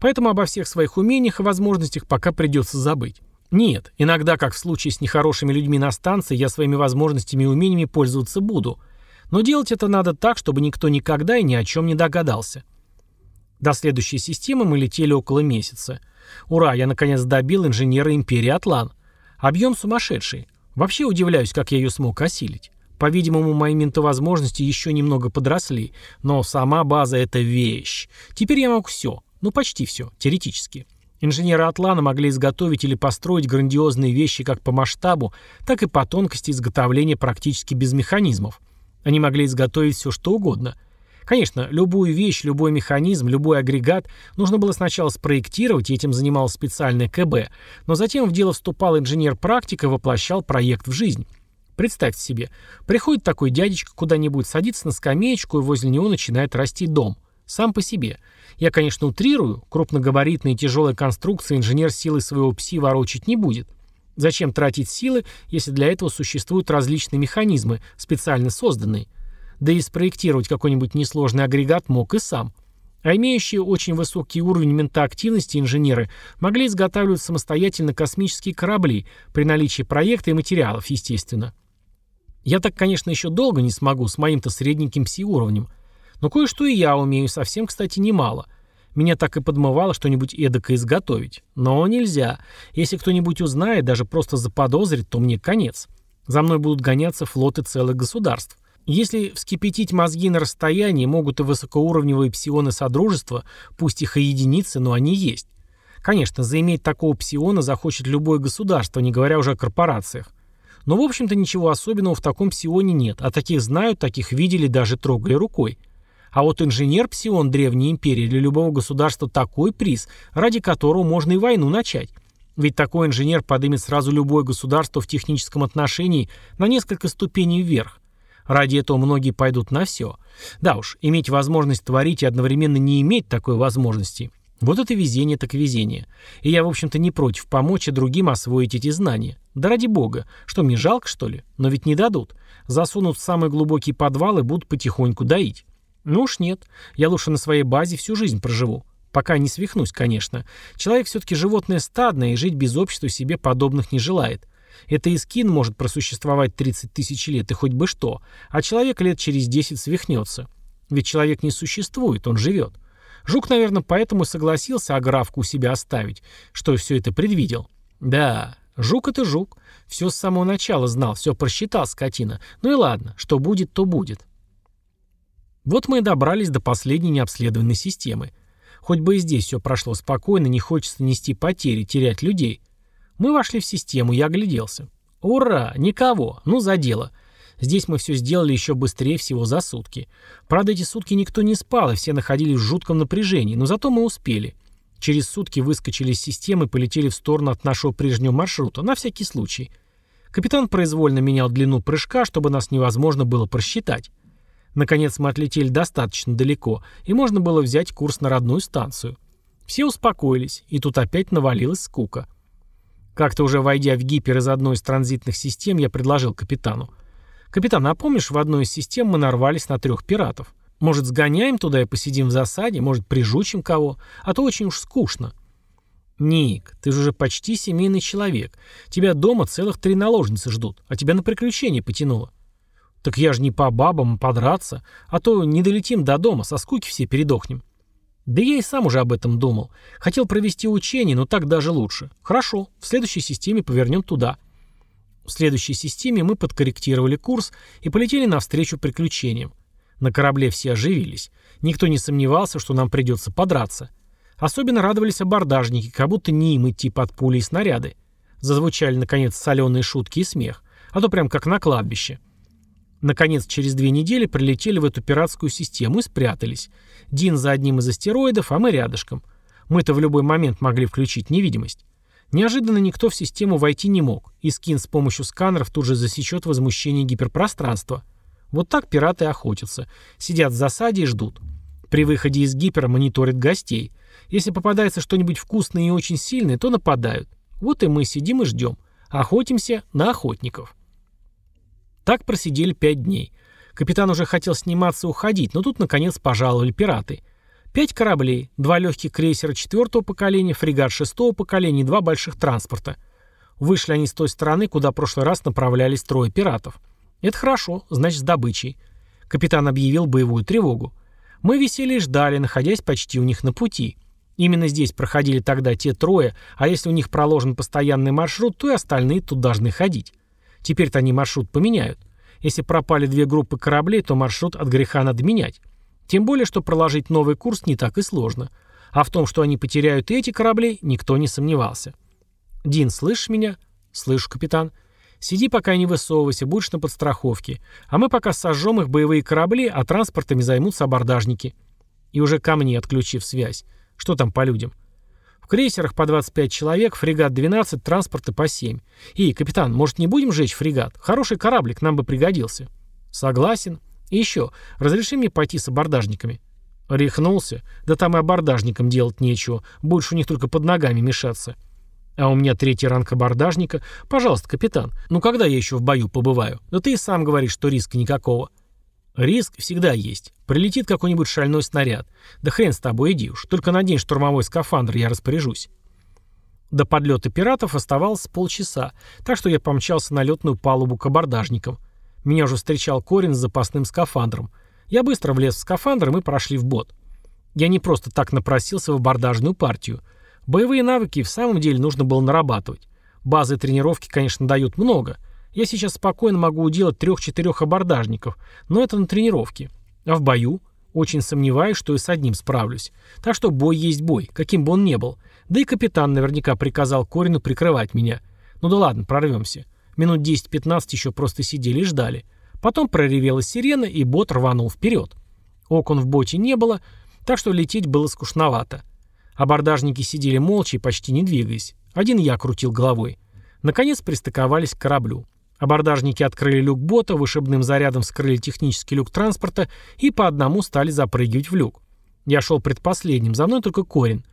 Поэтому обо всех своих умениях и возможностях пока придется забыть. Нет, иногда, как в случае с нехорошими людьми на станции, я своими возможностями и умениями пользоваться буду. Но делать это надо так, чтобы никто никогда и ни о чем не догадался. До следующей системы мы летели около месяца. Ура, я наконец добил инженера Империи Атлан. Объем сумасшедший. Вообще удивляюсь, как я ее смог осилить. По-видимому, мои ментовозможности еще немного подросли, но сама база — это вещь. Теперь я мог все, ну почти все, теоретически. Инженеры Атлана могли изготовить или построить грандиозные вещи как по масштабу, так и по тонкости изготовления практически без механизмов. Они могли изготовить все что угодно. Конечно, любую вещь, любой механизм, любой агрегат нужно было сначала спроектировать, и этим занималось специальное КБ, но затем в дело вступал инженер-практик и воплощал проект в жизнь. Представьте себе, приходит такой дядечка куда-нибудь, садится на скамеечку, и возле него начинает расти дом. Сам по себе. Я, конечно, утрирую, крупногабаритные тяжелые конструкции инженер силой своего пси ворочать не будет. Зачем тратить силы, если для этого существуют различные механизмы, специально созданные? Да и спроектировать какой-нибудь несложный агрегат мог и сам. А имеющие очень высокий уровень ментоактивности инженеры могли изготавливать самостоятельно космические корабли при наличии проекта и материалов, естественно. Я так, конечно, еще долго не смогу с моим-то средненьким пси-уровнем. Но кое-что и я умею, совсем, кстати, немало. Меня так и подмывало что-нибудь эдакое изготовить. Но нельзя. Если кто-нибудь узнает, даже просто заподозрит, то мне конец. За мной будут гоняться флоты целых государств. Если вскипятить мозги на расстоянии, могут и высокоуровневые псионы Содружества, пусть их и единицы, но они есть. Конечно, заиметь такого псиона захочет любое государство, не говоря уже о корпорациях. Но, в общем-то, ничего особенного в таком псионе нет, а таких знают, таких видели, даже трогали рукой. А вот инженер-псион Древней Империи для любого государства такой приз, ради которого можно и войну начать. Ведь такой инженер подымет сразу любое государство в техническом отношении на несколько ступеней вверх. Ради этого многие пойдут на все. Да уж, иметь возможность творить и одновременно не иметь такой возможности – вот это везение так везение. И я, в общем-то, не против помочь и другим освоить эти знания. Да ради бога. Что, мне жалко, что ли? Но ведь не дадут. Засунут в самый глубокий подвал и будут потихоньку доить. Ну уж нет. Я лучше на своей базе всю жизнь проживу. Пока не свихнусь, конечно. Человек все-таки животное стадное и жить без общества себе подобных не желает. Это и скин может просуществовать 30 тысяч лет и хоть бы что, а человек лет через 10 свихнется. Ведь человек не существует, он живет. Жук, наверное, поэтому согласился Аграфку у себя оставить, что все это предвидел. Да, жук это жук. Все с самого начала знал, все просчитал скотина. Ну и ладно, что будет, то будет. Вот мы и добрались до последней необследованной системы. Хоть бы и здесь все прошло спокойно, не хочется нести потери, терять людей. Мы вошли в систему, я огляделся. Ура, никого, ну за дело. Здесь мы все сделали еще быстрее всего за сутки. Правда, эти сутки никто не спал, и все находились в жутком напряжении, но зато мы успели. Через сутки выскочили из системы и полетели в сторону от нашего прежнего маршрута, на всякий случай. Капитан произвольно менял длину прыжка, чтобы нас невозможно было просчитать. Наконец мы отлетели достаточно далеко, и можно было взять курс на родную станцию. Все успокоились, и тут опять навалилась скука. Как-то уже войдя в гипер из одной из транзитных систем, я предложил капитану. «Капитан, а помнишь, в одной из систем мы нарвались на трех пиратов? Может, сгоняем туда и посидим в засаде? Может, прижучим кого? А то очень уж скучно». «Ник, ты же уже почти семейный человек. Тебя дома целых три наложницы ждут, а тебя на приключения потянуло». «Так я же не по бабам, а подраться, а то не долетим до дома, со скуки все передохнем». «Да я и сам уже об этом думал. Хотел провести учение, но так даже лучше. Хорошо, в следующей системе повернем туда». В следующей системе мы подкорректировали курс и полетели навстречу приключениям. На корабле все оживились. Никто не сомневался, что нам придется подраться. Особенно радовались абордажники, как будто не им идти под пули и снаряды. Зазвучали, наконец, соленые шутки и смех. А то прям как на кладбище. Наконец, через две недели прилетели в эту пиратскую систему и спрятались. Дин за одним из астероидов, а мы рядышком. Мы-то в любой момент могли включить невидимость. Неожиданно никто в систему войти не мог, и скин с помощью сканеров тут же засечет возмущение гиперпространства. Вот так пираты охотятся. Сидят в засаде и ждут. При выходе из гипера мониторят гостей. Если попадается что-нибудь вкусное и очень сильное, то нападают. Вот и мы сидим и ждем. Охотимся на охотников. Так просидели пять дней. Капитан уже хотел сниматься и уходить, но тут наконец пожаловали пираты. Пять кораблей, два легких крейсера четвертого поколения, фрегат шестого поколения и два больших транспорта. Вышли они с той стороны, куда в прошлый раз направлялись трое пиратов. Это хорошо, значит с добычей. Капитан объявил боевую тревогу. Мы висели и ждали, находясь почти у них на пути. Именно здесь проходили тогда те трое, а если у них проложен постоянный маршрут, то и остальные тут должны ходить. Теперь-то они маршрут поменяют. Если пропали две группы кораблей, то маршрут от греха надо менять. Тем более, что проложить новый курс не так и сложно. А в том, что они потеряют и эти корабли, никто не сомневался. «Дин, слышишь меня?» «Слышу, капитан». «Сиди пока не высовывайся, будешь на подстраховке. А мы пока сожжем их боевые корабли, а транспортами займутся абордажники». И уже ко мне, отключив связь. Что там по людям? Крейсерах по 25 человек, фрегат 12, транспорты по 7. И, капитан, может не будем жечь фрегат? Хороший кораблик нам бы пригодился. Согласен. И еще, разреши мне пойти с абордажниками». Рехнулся. Да там и абордажникам делать нечего. Больше у них только под ногами мешаться. А у меня третий ранг абордажника. Пожалуйста, капитан, ну когда я еще в бою побываю? Да ты и сам говоришь, что риска никакого. Риск всегда есть. Прилетит какой-нибудь шальной снаряд. Да хрен с тобой, иди уж. Только надень штурмовой скафандр, я распоряжусь. До подлета пиратов оставалось полчаса, так что я помчался на летную палубу к абордажникам. Меня уже встречал Корин с запасным скафандром. Я быстро влез в скафандр, и мы прошли в бот. Я не просто так напросился в абордажную партию. Боевые навыки в самом деле нужно было нарабатывать. Базы тренировки, конечно, дают много. Я сейчас спокойно могу уделать трех-четырех абордажников, но это на тренировке. А в бою? Очень сомневаюсь, что и с одним справлюсь. Так что бой есть бой, каким бы он ни был. Да и капитан наверняка приказал Корину прикрывать меня. Ну да ладно, прорвемся. Минут 10-15 еще просто сидели и ждали. Потом проревела сирена, и бот рванул вперед. Окон в боте не было, так что лететь было скучновато. Абордажники сидели молча и почти не двигаясь. Один я крутил головой. Наконец пристыковались к кораблю. Абордажники открыли люк бота, вышибным зарядом вскрыли технический люк транспорта и по одному стали запрыгивать в люк. Я шел предпоследним, за мной только Корин.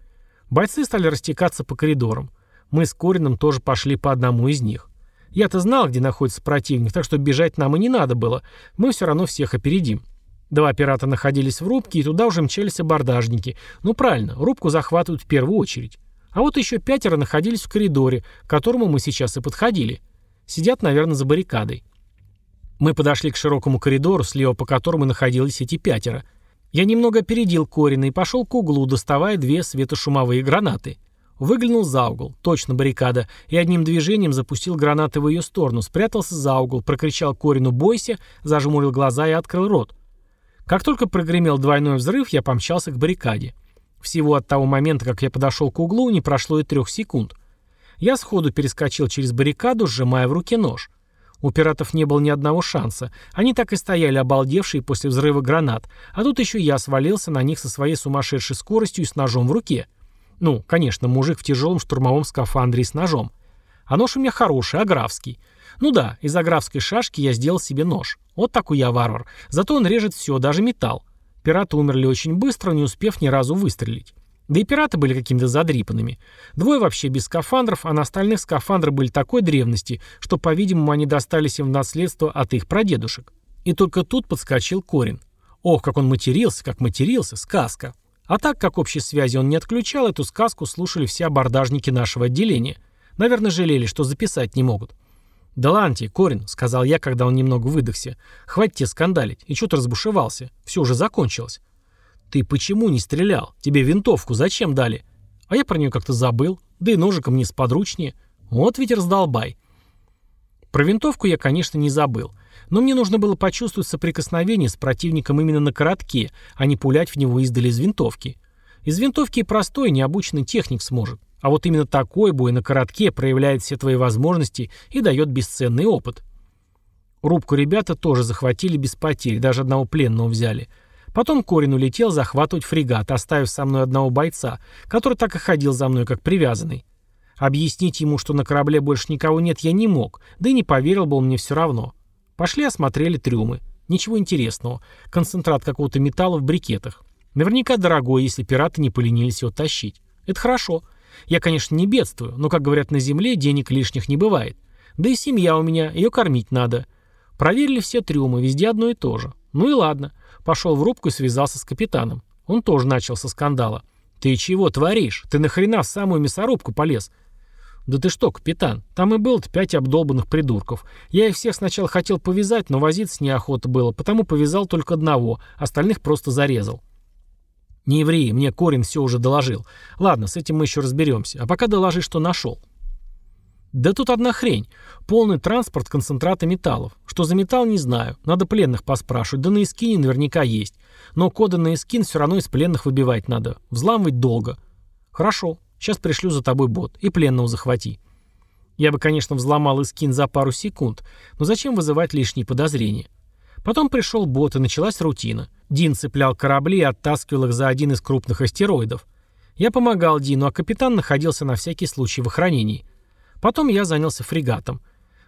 Бойцы стали растекаться по коридорам. Мы с Корином тоже пошли по одному из них. Я-то знал, где находится противник, так что бежать нам и не надо было. Мы все равно всех опередим. Два пирата находились в рубке, и туда уже мчались абордажники. Ну правильно, рубку захватывают в первую очередь. А вот еще пятеро находились в коридоре, к которому мы сейчас и подходили. Сидят, наверное, за баррикадой. Мы подошли к широкому коридору, слева по которому находились эти пятеро. Я немного опередил Корина и пошел к углу, доставая две светошумовые гранаты. Выглянул за угол, точно баррикада, и одним движением запустил гранаты в ее сторону, спрятался за угол, прокричал Корину «Бойся!», зажмурил глаза и открыл рот. Как только прогремел двойной взрыв, я помчался к баррикаде. Всего от того момента, как я подошел к углу, не прошло и трех секунд. Я сходу перескочил через баррикаду, сжимая в руке нож. У пиратов не было ни одного шанса. Они так и стояли, обалдевшие после взрыва гранат. А тут еще я свалился на них со своей сумасшедшей скоростью и с ножом в руке. Ну, конечно, мужик в тяжелом штурмовом скафандре и с ножом. А нож у меня хороший, аграфский. Ну да, из аграфской шашки я сделал себе нож. Вот такой я варвар. Зато он режет все, даже металл. Пираты умерли очень быстро, не успев ни разу выстрелить. Да и пираты были какими-то задрипанными. Двое вообще без скафандров, а на остальных скафандры были такой древности, что, по-видимому, они достались им в наследство от их прадедушек. И только тут подскочил Корин. Ох, как он матерился, как матерился, сказка. А так как общей связи он не отключал, эту сказку слушали все абордажники нашего отделения. Наверное, жалели, что записать не могут. «Да ладно Корин», — сказал я, когда он немного выдохся. «Хватит тебе скандалить. И что ты разбушевался? Все уже закончилось». «Ты почему не стрелял? Тебе винтовку зачем дали?» «А я про нее как-то забыл. Да и ножиком не сподручнее. Вот ведь раздолбай». Про винтовку я, конечно, не забыл. Но мне нужно было почувствовать соприкосновение с противником именно на коротке, а не пулять в него издали из винтовки. Из винтовки и простой, необученный техник сможет. А вот именно такой бой на коротке проявляет все твои возможности и дает бесценный опыт. Рубку ребята тоже захватили без потерь, даже одного пленного взяли – Потом Корин улетел захватывать фрегат, оставив со мной одного бойца, который так и ходил за мной, как привязанный. Объяснить ему, что на корабле больше никого нет, я не мог, да и не поверил бы он мне все равно. Пошли осмотрели трюмы. Ничего интересного. Концентрат какого-то металла в брикетах. Наверняка дорогой, если пираты не поленились его тащить. Это хорошо. Я, конечно, не бедствую, но, как говорят на земле, денег лишних не бывает. Да и семья у меня, ее кормить надо. Проверили все трюмы, везде одно и то же. Ну и ладно. Пошел в рубку и связался с капитаном. Он тоже начал со скандала. «Ты чего творишь? Ты нахрена в самую мясорубку полез?» «Да ты что, капитан, там и было-то пять обдолбанных придурков. Я их всех сначала хотел повязать, но возиться неохота было, потому повязал только одного, остальных просто зарезал». «Не евреи, мне Корин все уже доложил. Ладно, с этим мы еще разберемся. А пока доложи, что нашел». Да тут одна хрень. Полный транспорт концентрата металлов. Что за металл, не знаю. Надо пленных поспрашивать. Да на эскине наверняка есть. Но коды на эскин все равно из пленных выбивать надо. Взламывать долго. Хорошо. Сейчас пришлю за тобой бот. И пленного захвати. Я бы, конечно, взломал эскин за пару секунд. Но зачем вызывать лишние подозрения? Потом пришел бот, и началась рутина. Дин цеплял корабли и оттаскивал их за один из крупных астероидов. Я помогал Дину, а капитан находился на всякий случай в охранении. Потом я занялся фрегатом.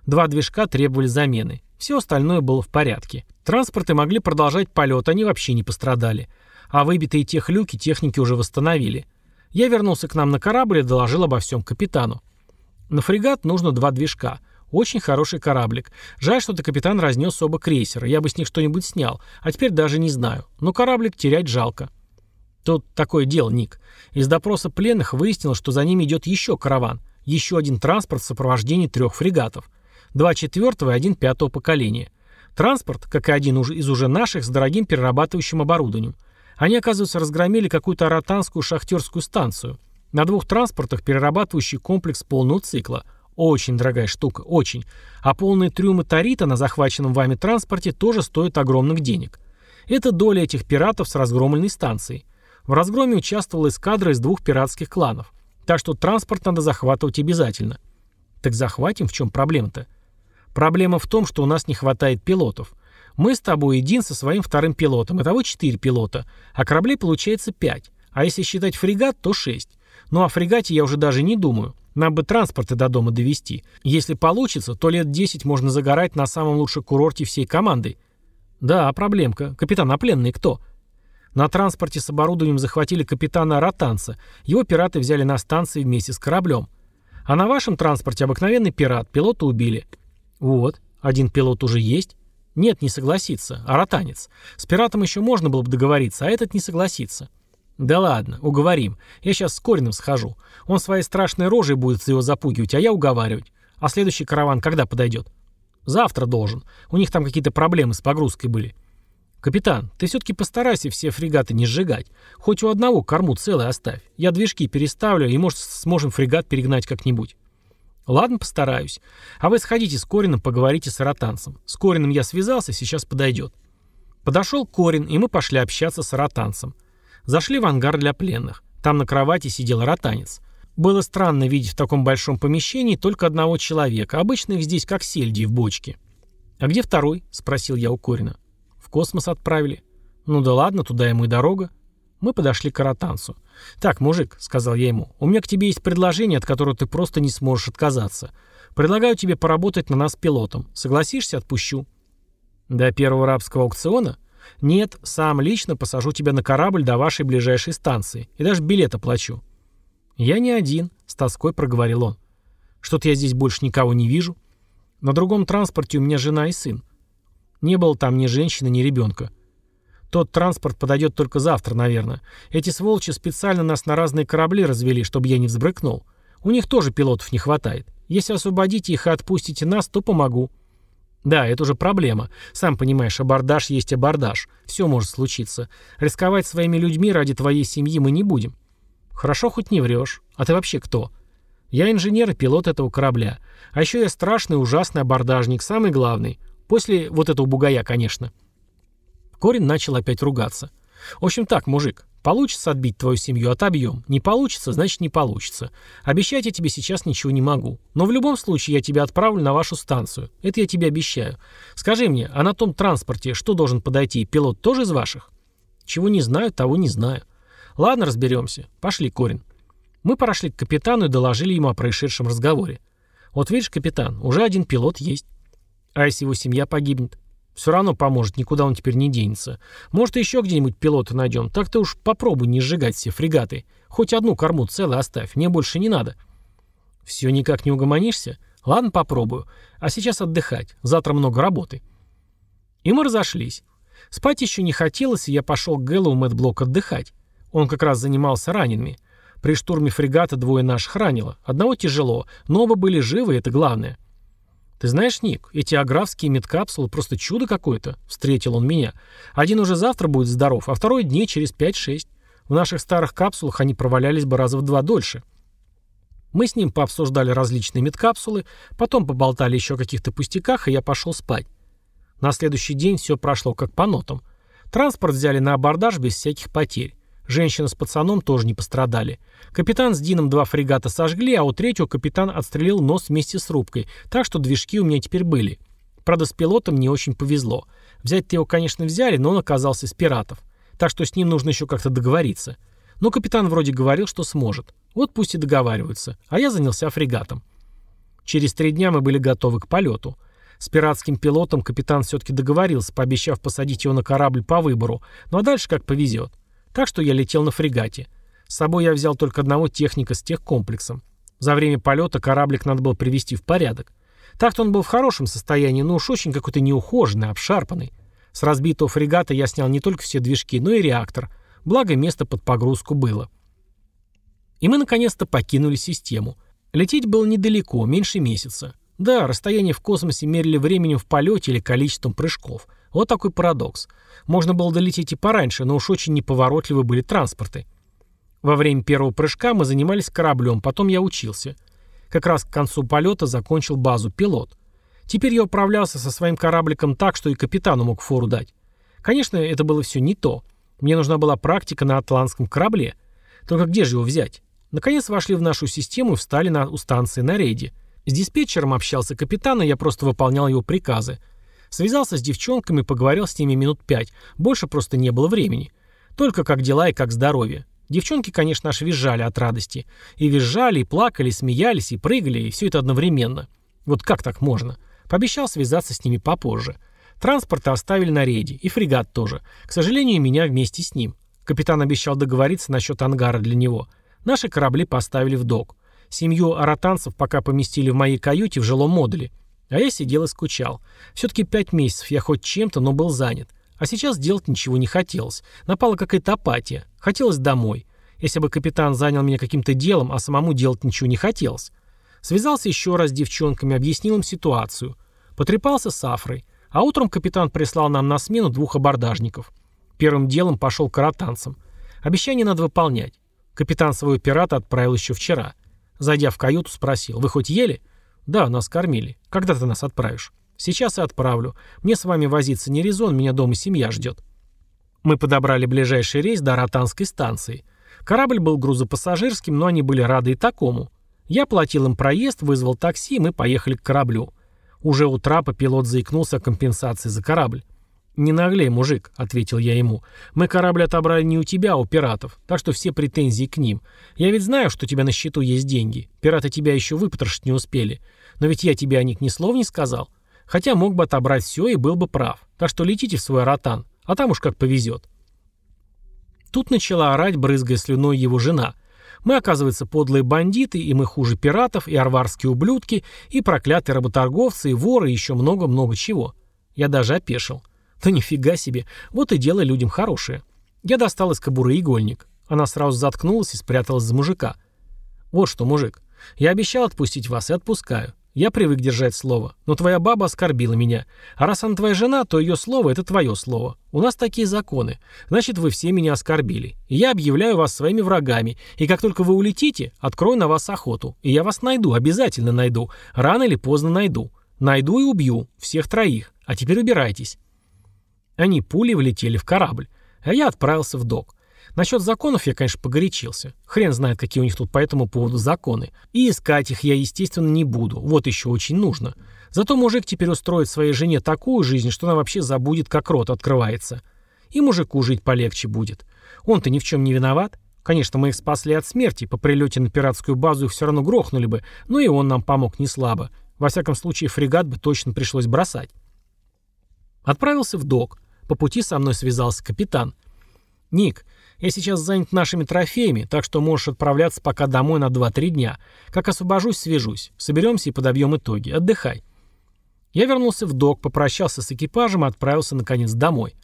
Два движка требовали замены. Все остальное было в порядке. Транспорты могли продолжать полет, они вообще не пострадали. А выбитые тех люки техники уже восстановили. Я вернулся к нам на корабль и доложил обо всем капитану. На фрегат нужно два движка. Очень хороший кораблик. Жаль, что-то капитан разнес оба крейсера. Я бы с них что-нибудь снял. А теперь даже не знаю. Но кораблик терять жалко. Тут такое дело, Ник. Из допроса пленных выяснилось, что за ними идет еще караван еще один транспорт в сопровождении трех фрегатов, два четвертого и один пятого поколения. Транспорт, как и один из уже наших, с дорогим перерабатывающим оборудованием. Они, оказывается, разгромили какую-то аратанскую шахтерскую станцию. На двух транспортах перерабатывающий комплекс полного цикла. Очень дорогая штука, очень. А полные трюмы Тарита на захваченном вами транспорте тоже стоят огромных денег. Это доля этих пиратов с разгромленной станцией. В разгроме участвовала эскадра из двух пиратских кланов. Так что транспорт надо захватывать обязательно. Так захватим, в чем проблема-то? Проблема в том, что у нас не хватает пилотов. Мы с тобой един со своим вторым пилотом, итого четыре пилота, а кораблей получается пять. А если считать фрегат, то шесть. Ну о фрегате я уже даже не думаю. Нам бы транспорты до дома довести. Если получится, то лет 10 можно загорать на самом лучшем курорте всей командой. Да, проблемка. Капитан, а пленный кто? На транспорте с оборудованием захватили капитана Ротанца. Его пираты взяли на станции вместе с кораблем. А на вашем транспорте обыкновенный пират, пилота убили. Вот, один пилот уже есть. Нет, не согласится, а ротанец. С пиратом еще можно было бы договориться, а этот не согласится. Да ладно, уговорим. Я сейчас с Кориным схожу. Он своей страшной рожей будет его запугивать, а я уговаривать. А следующий караван когда подойдет? Завтра должен. У них там какие-то проблемы с погрузкой были. «Капитан, ты все-таки постарайся все фрегаты не сжигать. Хоть у одного корму целый оставь. Я движки переставлю, и, может, сможем фрегат перегнать как-нибудь». «Ладно, постараюсь. А вы сходите с Корином, поговорите с ротанцем. С Корином я связался, сейчас подойдет». Подошел Корин, и мы пошли общаться с ротанцем. Зашли в ангар для пленных. Там на кровати сидел ротанец. Было странно видеть в таком большом помещении только одного человека. Обычно их здесь как сельди в бочке. «А где второй?» – спросил я у Корина. «В космос отправили». «Ну да ладно, туда ему и дорога». Мы подошли к ротанцу. «Так, мужик», — сказал я ему, — «у меня к тебе есть предложение, от которого ты просто не сможешь отказаться. Предлагаю тебе поработать на нас пилотом. Согласишься, отпущу». «До первого рабского аукциона?» «Нет, сам лично посажу тебя на корабль до вашей ближайшей станции. И даже билет оплачу». «Я не один», — с тоской проговорил он. «Что-то я здесь больше никого не вижу. На другом транспорте у меня жена и сын. Не было там ни женщины, ни ребенка. Тот транспорт подойдет только завтра, наверное. Эти сволочи специально нас на разные корабли развели, чтобы я не взбрыкнул. У них тоже пилотов не хватает. Если освободите их и отпустите нас, то помогу. Да, это уже проблема. Сам понимаешь, абордаж есть абордаж. Все может случиться. Рисковать своими людьми ради твоей семьи мы не будем. Хорошо, хоть не врешь. А ты вообще кто? Я инженер и пилот этого корабля. А еще я страшный, ужасный абордажник, самый главный. После вот этого бугая, конечно. Корин начал опять ругаться. В общем так, мужик, получится отбить твою семью, отобьем. Не получится, значит не получится. Обещать я тебе сейчас ничего не могу. Но в любом случае я тебя отправлю на вашу станцию. Это я тебе обещаю. Скажи мне, а на том транспорте что должен подойти? Пилот тоже из ваших? Чего не знаю, того не знаю. Ладно, разберемся. Пошли, Корин. Мы прошли к капитану и доложили ему о происшедшем разговоре. Вот видишь, капитан, уже один пилот есть. А если его семья погибнет? Все равно поможет, никуда он теперь не денется. Может, еще где-нибудь пилота найдем. Так ты уж попробуй не сжигать все фрегаты. Хоть одну корму целой оставь, мне больше не надо. Все никак не угомонишься? Ладно, попробую. А сейчас отдыхать. Завтра много работы. И мы разошлись. Спать еще не хотелось, и я пошел к Гэллу в медблок отдыхать. Он как раз занимался ранеными. При штурме фрегата двое наших ранило. Одного тяжело, но оба были живы, это главное. «Ты знаешь, Ник, эти аграфские медкапсулы просто чудо какое-то», — встретил он меня. «Один уже завтра будет здоров, а второй дней через 5-6. В наших старых капсулах они провалялись бы раза в два дольше». Мы с ним пообсуждали различные медкапсулы, потом поболтали еще о каких-то пустяках, и я пошел спать. На следующий день все прошло как по нотам. Транспорт взяли на абордаж без всяких потерь. Женщина с пацаном тоже не пострадали. Капитан с Дином два фрегата сожгли, а у третьего капитан отстрелил нос вместе с рубкой, так что движки у меня теперь были. Правда, с пилотом не очень повезло. Взять-то его, конечно, взяли, но он оказался из пиратов. Так что с ним нужно еще как-то договориться. Но капитан вроде говорил, что сможет. Вот пусть и договариваются. А я занялся фрегатом. Через три дня мы были готовы к полету. С пиратским пилотом капитан все-таки договорился, пообещав посадить его на корабль по выбору. Ну а дальше как повезет. Так что я летел на фрегате. С собой я взял только одного техника с техкомплексом. За время полета кораблик надо было привести в порядок. Так-то он был в хорошем состоянии, но уж очень какой-то неухоженный, обшарпанный. С разбитого фрегата я снял не только все движки, но и реактор. Благо, место под погрузку было. И мы наконец-то покинули систему. Лететь было недалеко, меньше месяца. Да, расстояние в космосе мерили временем в полете или количеством прыжков – вот такой парадокс. Можно было долететь и пораньше, но уж очень неповоротливы были транспорты. Во время первого прыжка мы занимались кораблем, потом я учился. Как раз к концу полета закончил базу пилот. Теперь я управлялся со своим корабликом так, что и капитану мог фору дать. Конечно, это было все не то. Мне нужна была практика на атлантском корабле. Только где же его взять? Наконец вошли в нашу систему и встали на, у станции на рейде. С диспетчером общался капитан, и я просто выполнял его приказы. Связался с девчонками, поговорил с ними минут пять. Больше просто не было времени. Только как дела и как здоровье. Девчонки, конечно, аж визжали от радости. И визжали, и плакали, и смеялись, и прыгали, и все это одновременно. Вот как так можно? Пообещал связаться с ними попозже. Транспорты оставили на рейде, и фрегат тоже. К сожалению, меня вместе с ним. Капитан обещал договориться насчет ангара для него. Наши корабли поставили в док. Семью аратанцев пока поместили в моей каюте в жилом модуле. А я сидел и скучал. Все-таки пять месяцев я хоть чем-то, но был занят. А сейчас делать ничего не хотелось. Напала какая-то апатия. Хотелось домой. Если бы капитан занял меня каким-то делом, а самому делать ничего не хотелось. Связался еще раз с девчонками, объяснил им ситуацию. Потрепался с Афрой. А утром капитан прислал нам на смену двух абордажников. Первым делом пошел к каратанцам. Обещание надо выполнять. Капитан своего пирата отправил еще вчера. Зайдя в каюту, спросил, «Вы хоть ели?» «Да, нас кормили. Когда ты нас отправишь?» «Сейчас и отправлю. Мне с вами возиться не резон, меня дома семья ждет». Мы подобрали ближайший рейс до Ротанской станции. Корабль был грузопассажирским, но они были рады и такому. Я платил им проезд, вызвал такси, и мы поехали к кораблю. Уже у трапа пилот заикнулся о компенсации за корабль. «Не наглей, мужик», — ответил я ему. «Мы корабль отобрали не у тебя, а у пиратов, так что все претензии к ним. Я ведь знаю, что у тебя на счету есть деньги. Пираты тебя еще выпотрошить не успели. Но ведь я тебе о них ни слова не сказал. Хотя мог бы отобрать все и был бы прав. Так что летите в свой ротан, а там уж как повезет». Тут начала орать, брызгая слюной его жена. Мы, оказывается, подлые бандиты, и мы хуже пиратов, и арварские ублюдки, и проклятые работорговцы, и воры, и еще много-много чего. Я даже опешил. Да нифига себе, вот и дело людям хорошее. Я достал из кобуры игольник. Она сразу заткнулась и спряталась за мужика. Вот что, мужик, я обещал отпустить вас и отпускаю. Я привык держать слово, но твоя баба оскорбила меня. А раз она твоя жена, то ее слово — это твое слово. У нас такие законы. Значит, вы все меня оскорбили. И я объявляю вас своими врагами. И как только вы улетите, открою на вас охоту. И я вас найду, обязательно найду. Рано или поздно найду. Найду и убью. Всех троих. А теперь убирайтесь. Они пулей влетели в корабль, а я отправился в док. Насчет законов я, конечно, погорячился. Хрен знает, какие у них тут по этому поводу законы. И искать их я, естественно, не буду. Вот еще очень нужно. Зато мужик теперь устроит своей жене такую жизнь, что она вообще забудет, как рот открывается. И мужику жить полегче будет. Он-то ни в чем не виноват. Конечно, мы их спасли от смерти, по прилете на пиратскую базу их все равно грохнули бы, но и он нам помог не слабо. Во всяком случае, фрегат бы точно пришлось бросать. Отправился в док. По пути со мной связался капитан. «Ник, я сейчас занят нашими трофеями, так что можешь отправляться пока домой на 2-3 дня. Как освобожусь, свяжусь. Соберемся и подобьем итоги. Отдыхай». Я вернулся в док, попрощался с экипажем и отправился, наконец, домой.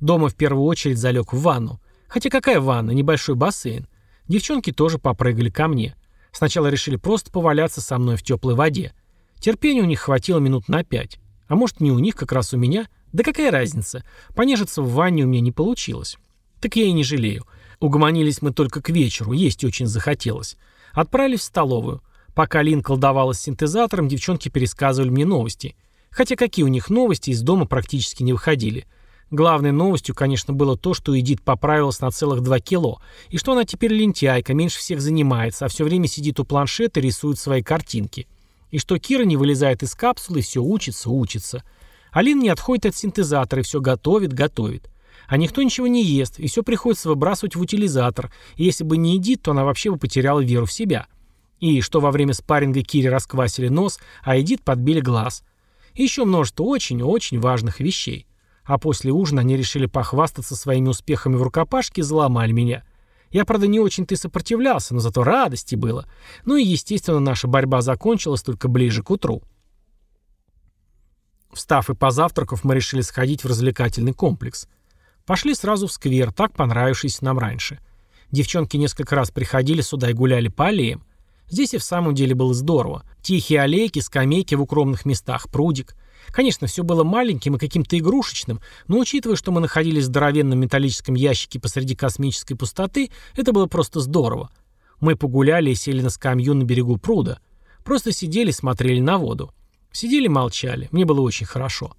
Дома в первую очередь залег в ванну. Хотя какая ванна, небольшой бассейн. Девчонки тоже попрыгали ко мне. Сначала решили просто поваляться со мной в теплой воде. Терпения у них хватило минут на пять. А может, не у них, как раз у меня? Да какая разница? Понежиться в ванне у меня не получилось. Так я и не жалею. Угомонились мы только к вечеру, есть очень захотелось. Отправились в столовую. Пока Лин колдовала с синтезатором, девчонки пересказывали мне новости. Хотя какие у них новости, из дома практически не выходили. Главной новостью, конечно, было то, что Эдит поправилась на целых 2 кило, и что она теперь лентяйка, меньше всех занимается, а все время сидит у планшета и рисует свои картинки. И что Кира не вылезает из капсулы и все учится, учится. Алина не отходит от синтезатора и все готовит, готовит. А никто ничего не ест, и все приходится выбрасывать в утилизатор, и если бы не Эдит, то она вообще бы потеряла веру в себя. И что во время спарринга Кире расквасили нос, а Эдит подбили глаз. И еще множество очень-очень важных вещей. А после ужина они решили похвастаться своими успехами в рукопашке и заломали меня. Я, правда, не очень-то и сопротивлялся, но зато радости было. Ну и, естественно, наша борьба закончилась только ближе к утру. Встав и позавтракав, мы решили сходить в развлекательный комплекс. Пошли сразу в сквер, так понравившийся нам раньше. Девчонки несколько раз приходили сюда и гуляли по аллеям. Здесь и в самом деле было здорово. Тихие аллейки, скамейки в укромных местах, прудик. Конечно, все было маленьким и каким-то игрушечным, но учитывая, что мы находились в здоровенном металлическом ящике посреди космической пустоты, это было просто здорово. Мы погуляли и сели на скамью на берегу пруда. Просто сидели, смотрели на воду. Сидели, молчали. Мне было очень хорошо.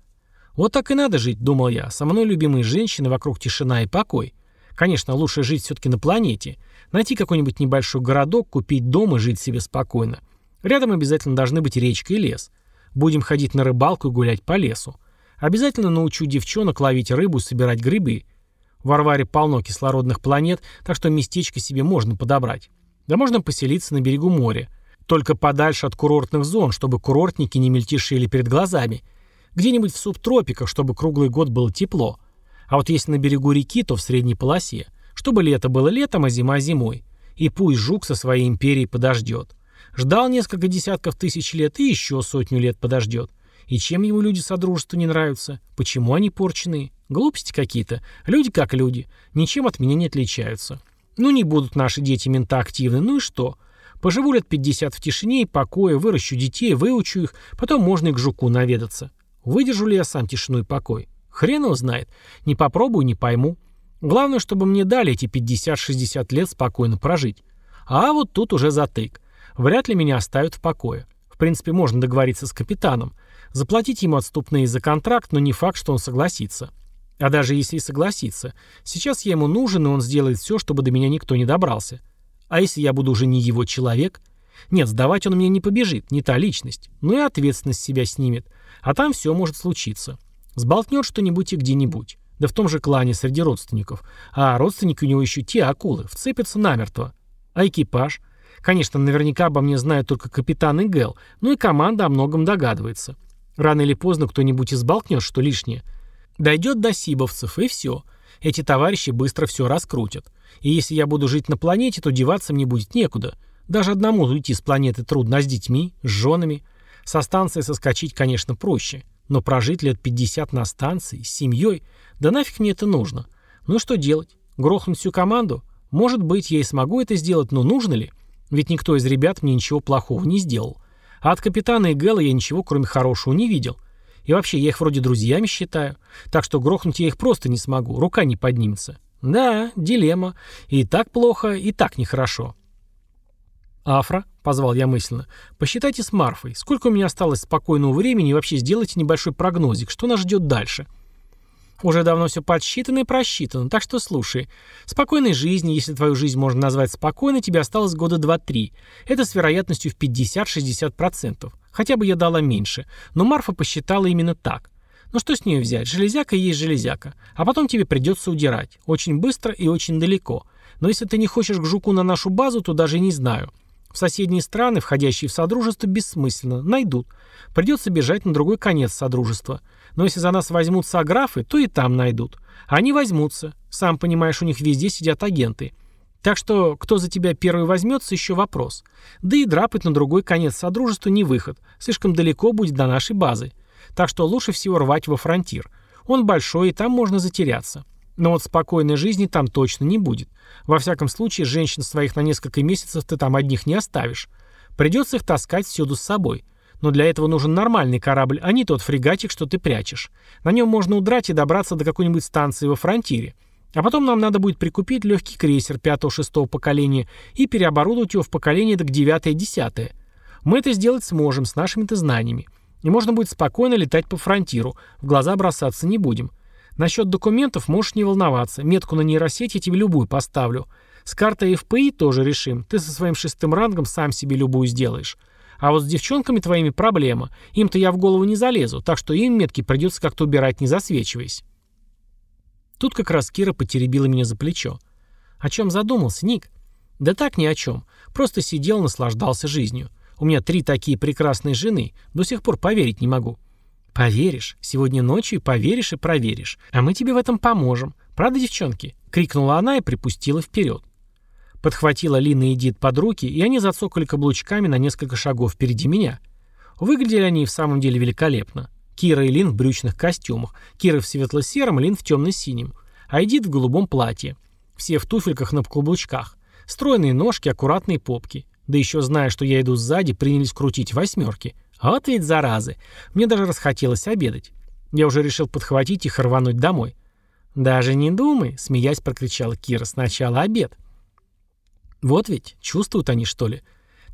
Вот так и надо жить, думал я. Со мной любимые женщины, вокруг тишина и покой. Конечно, лучше жить все-таки на планете. Найти какой-нибудь небольшой городок, купить дом и жить себе спокойно. Рядом обязательно должны быть речка и лес. Будем ходить на рыбалку и гулять по лесу. Обязательно научу девчонок ловить рыбу и собирать грибы. В Варваре полно кислородных планет, так что местечко себе можно подобрать. Да можно поселиться на берегу моря. Только подальше от курортных зон, чтобы курортники не мельтешили перед глазами. Где-нибудь в субтропиках, чтобы круглый год было тепло. А вот если на берегу реки, то в средней полосе. Чтобы лето было летом, а зима зимой. И пусть жук со своей империей подождет. Ждал несколько десятков тысяч лет и еще сотню лет подождет. И чем ему люди Содружества не нравятся? Почему они порченые? Глупости какие-то. Люди как люди. Ничем от меня не отличаются. Ну не будут наши дети мента активны, ну и что? Поживу лет 50 в тишине и покое, выращу детей, выучу их, потом можно и к жуку наведаться. Выдержу ли я сам тишину и покой? Хрен его знает. Не попробую, не пойму. Главное, чтобы мне дали эти 50-60 лет спокойно прожить. А вот тут уже затык. Вряд ли меня оставят в покое. В принципе, можно договориться с капитаном. Заплатить ему отступные за контракт, но не факт, что он согласится. А даже если и согласится, сейчас я ему нужен, и он сделает все, чтобы до меня никто не добрался. А если я буду уже не его человек? Нет, сдавать он мне не побежит, не та личность. Ну и ответственность себя снимет. А там все может случиться. Сболтнет что-нибудь и где-нибудь. Да в том же клане среди родственников. А родственники у него еще те акулы, вцепятся намертво. А экипаж? Конечно, наверняка обо мне знает только капитан и Гэл, но и команда о многом догадывается. Рано или поздно кто-нибудь изболтнет, что лишнее. Дойдет до сибовцев, и все. Эти товарищи быстро все раскрутят. И если я буду жить на планете, то деваться мне будет некуда. Даже одному уйти с планеты трудно, а с детьми, с женами. Со станции соскочить, конечно, проще. Но прожить лет 50 на станции, с семьей, да нафиг мне это нужно. Ну что делать? Грохнуть всю команду? Может быть, я и смогу это сделать, но нужно ли? Ведь никто из ребят мне ничего плохого не сделал. А от капитана и Гэла я ничего, кроме хорошего, не видел. И вообще, я их вроде друзьями считаю. Так что грохнуть я их просто не смогу, рука не поднимется. Да, дилемма. И так плохо, и так нехорошо. «Афра», — позвал я мысленно, — «посчитайте с Марфой. Сколько у меня осталось спокойного времени и вообще сделайте небольшой прогнозик. Что нас ждет дальше?» Уже давно все подсчитано и просчитано, так что слушай. Спокойной жизни, если твою жизнь можно назвать спокойной, тебе осталось года 2-3. Это с вероятностью в 50-60%. Хотя бы я дала меньше. Но Марфа посчитала именно так. Ну что с нее взять? Железяка есть железяка. А потом тебе придется удирать. Очень быстро и очень далеко. Но если ты не хочешь к жуку на нашу базу, то даже не знаю. В соседние страны, входящие в Содружество, бессмысленно. Найдут. Придется бежать на другой конец Содружества. Но если за нас возьмутся аграфы, то и там найдут. Они возьмутся. Сам понимаешь, у них везде сидят агенты. Так что, кто за тебя первый возьмется, еще вопрос. Да и драпать на другой конец Содружества не выход. Слишком далеко будет до нашей базы. Так что лучше всего рвать во фронтир. Он большой, и там можно затеряться. Но вот спокойной жизни там точно не будет. Во всяком случае, женщин своих на несколько месяцев ты там одних не оставишь. Придется их таскать всюду с собой. Но для этого нужен нормальный корабль, а не тот фрегатик, что ты прячешь. На нем можно удрать и добраться до какой-нибудь станции во фронтире. А потом нам надо будет прикупить легкий крейсер 5-6 поколения и переоборудовать его в поколение до 9-10. Мы это сделать сможем с нашими-то знаниями. И можно будет спокойно летать по фронтиру, в глаза бросаться не будем. Насчет документов можешь не волноваться, метку на нейросеть я тебе любую поставлю. С картой FPI тоже решим, ты со своим шестым рангом сам себе любую сделаешь. А вот с девчонками твоими проблема. Им-то я в голову не залезу, так что им метки придется как-то убирать, не засвечиваясь. Тут как раз Кира потеребила меня за плечо. О чем задумался, Ник? Да так ни о чем. Просто сидел, наслаждался жизнью. У меня три такие прекрасные жены, до сих пор поверить не могу. Поверишь, сегодня ночью поверишь и проверишь. А мы тебе в этом поможем. Правда, девчонки? Крикнула она и припустила вперед. Подхватила Лина и Дид под руки, и они зацокали каблучками на несколько шагов впереди меня. Выглядели они в самом деле великолепно. Кира и Лин в брючных костюмах, Кира в светло-сером, Лин в темно-синем, а Эдит в голубом платье. Все в туфельках на каблучках. Стройные ножки, аккуратные попки. Да еще зная, что я иду сзади, принялись крутить восьмерки. Вот ведь заразы. Мне даже расхотелось обедать. Я уже решил подхватить их и рвануть домой. «Даже не думай», — смеясь прокричала Кира, — «сначала обед». Вот ведь, чувствуют они, что ли?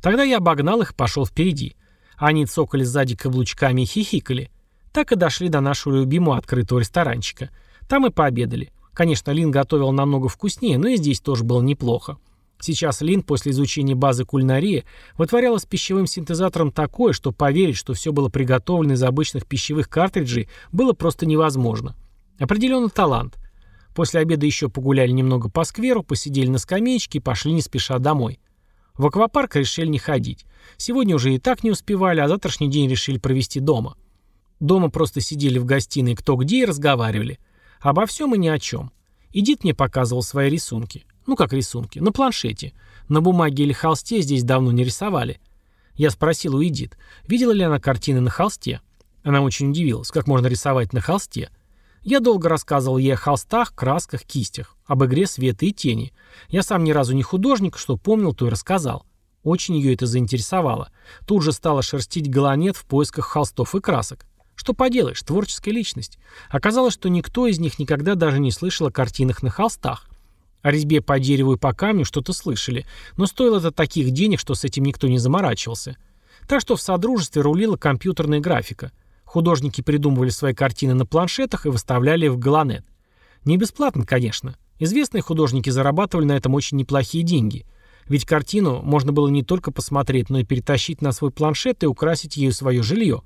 Тогда я обогнал их и пошел впереди. Они цокали сзади каблучками и хихикали. Так и дошли до нашего любимого открытого ресторанчика. Там и пообедали. Конечно, Лин готовил намного вкуснее, но и здесь тоже было неплохо. Сейчас Лин после изучения базы кулинарии вытворяла с пищевым синтезатором такое, что поверить, что все было приготовлено из обычных пищевых картриджей, было просто невозможно. Определенно талант. После обеда еще погуляли немного по скверу, посидели на скамеечке и пошли не спеша домой. В аквапарк решили не ходить. Сегодня уже и так не успевали, а завтрашний день решили провести дома. Дома просто сидели в гостиной кто где и разговаривали. Обо всем и ни о чем. Эдит мне показывал свои рисунки. Ну как рисунки? На планшете. На бумаге или холсте здесь давно не рисовали. Я спросил у Эдит, видела ли она картины на холсте. Она очень удивилась, как можно рисовать на холсте. Я долго рассказывал ей о холстах, красках, кистях, об игре света и тени. Я сам ни разу не художник, что помнил, то и рассказал. Очень ее это заинтересовало. Тут же стала шерстить голонет в поисках холстов и красок. Что поделаешь, творческая личность. Оказалось, что никто из них никогда даже не слышал о картинах на холстах. О резьбе по дереву и по камню что-то слышали, но стоило это таких денег, что с этим никто не заморачивался. Так что в Содружестве рулила компьютерная графика – Художники придумывали свои картины на планшетах и выставляли в Галанет. Не бесплатно, конечно. Известные художники зарабатывали на этом очень неплохие деньги. Ведь картину можно было не только посмотреть, но и перетащить на свой планшет и украсить ею свое жилье.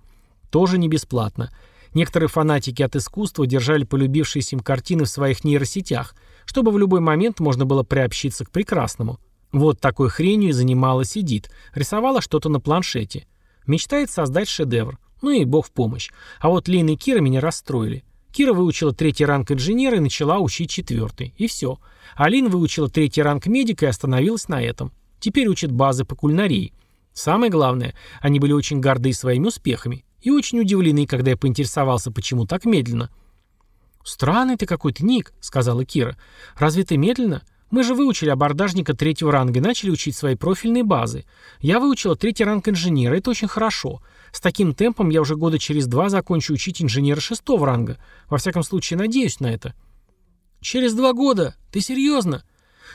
Тоже не бесплатно. Некоторые фанатики от искусства держали полюбившиеся им картины в своих нейросетях, чтобы в любой момент можно было приобщиться к прекрасному. Вот такой хренью и занималась Эдит. Рисовала что-то на планшете. Мечтает создать шедевр. Ну и бог в помощь. А вот Лина и Кира меня расстроили. Кира выучила третий ранг инженера и начала учить четвертый. И все. А Лин выучила третий ранг медика и остановилась на этом. Теперь учит базы по кулинарии. Самое главное, они были очень горды своими успехами. И очень удивлены, когда я поинтересовался, почему так медленно. «Странный ты какой-то, Ник», — сказала Кира. «Разве ты медленно? Мы же выучили абордажника третьего ранга и начали учить свои профильные базы. Я выучила третий ранг инженера, это очень хорошо. С таким темпом я уже года через два закончу учить инженера шестого ранга. Во всяком случае, надеюсь на это. Через два года? Ты серьезно?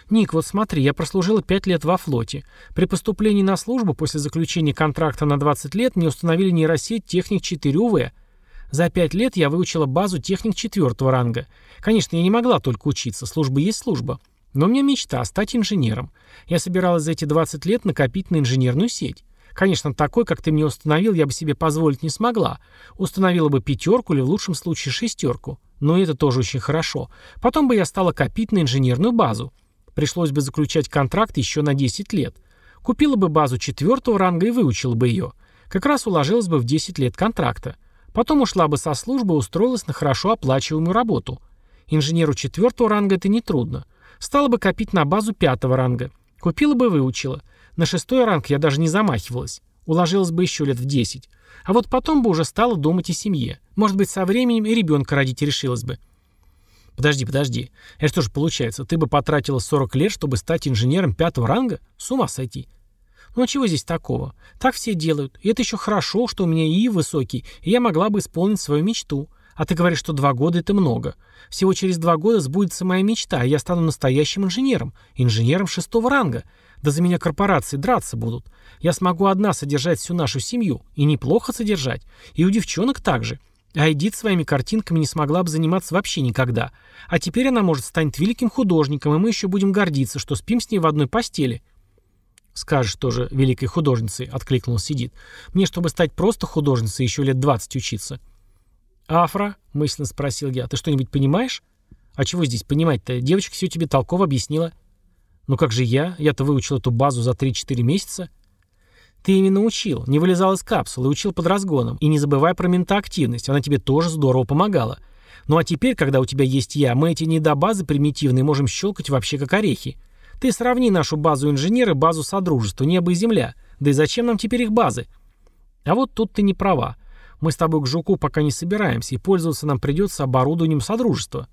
Ник, вот смотри, я прослужила пять лет во флоте. При поступлении на службу после заключения контракта на 20 лет мне установили нейросеть техник 4 УВ. За пять лет я выучила базу техник четвертого ранга. Конечно, я не могла только учиться, служба есть служба. Но у меня мечта – стать инженером. Я собиралась за эти 20 лет накопить на инженерную сеть. Конечно, такой, как ты мне установил, я бы себе позволить не смогла. Установила бы пятерку или в лучшем случае шестерку. Но это тоже очень хорошо. Потом бы я стала копить на инженерную базу. Пришлось бы заключать контракт еще на 10 лет. Купила бы базу четвертого ранга и выучила бы ее. Как раз уложилась бы в 10 лет контракта. Потом ушла бы со службы и устроилась на хорошо оплачиваемую работу. Инженеру четвертого ранга это нетрудно. Стала бы копить на базу пятого ранга. Купила бы и выучила. На шестой ранг я даже не замахивалась. Уложилась бы еще лет в десять. А вот потом бы уже стала думать о семье. Может быть, со временем и ребенка родить решилась бы. Подожди, подожди. Это что же получается? Ты бы потратила 40 лет, чтобы стать инженером пятого ранга? С ума сойти. Ну а чего здесь такого? Так все делают. И это еще хорошо, что у меня ИИ высокий, и я могла бы исполнить свою мечту. А ты говоришь, что два года это много. Всего через два года сбудется моя мечта, и я стану настоящим инженером. Инженером шестого ранга. Да за меня корпорации драться будут. Я смогу одна содержать всю нашу семью. И неплохо содержать. И у девчонок также. А Эдит своими картинками не смогла бы заниматься вообще никогда. А теперь она может стать великим художником, и мы еще будем гордиться, что спим с ней в одной постели. «Скажешь тоже великой художницей», — откликнулась Эдит. «Мне, чтобы стать просто художницей, еще лет двадцать учиться». «Афра?» — мысленно спросил я. «Ты что-нибудь понимаешь?» «А чего здесь понимать-то? Девочка все тебе толково объяснила». «Ну как же я? Я-то выучил эту базу за 3-4 месяца». «Ты именно учил, не вылезал из капсулы, учил под разгоном. И не забывай про ментоактивность, она тебе тоже здорово помогала. Ну а теперь, когда у тебя есть я, мы эти недобазы примитивные можем щелкать вообще как орехи. Ты сравни нашу базу инженера и базу Содружества, небо и земля. Да и зачем нам теперь их базы?» «А вот тут ты не права. Мы с тобой к жуку пока не собираемся, и пользоваться нам придется оборудованием Содружества.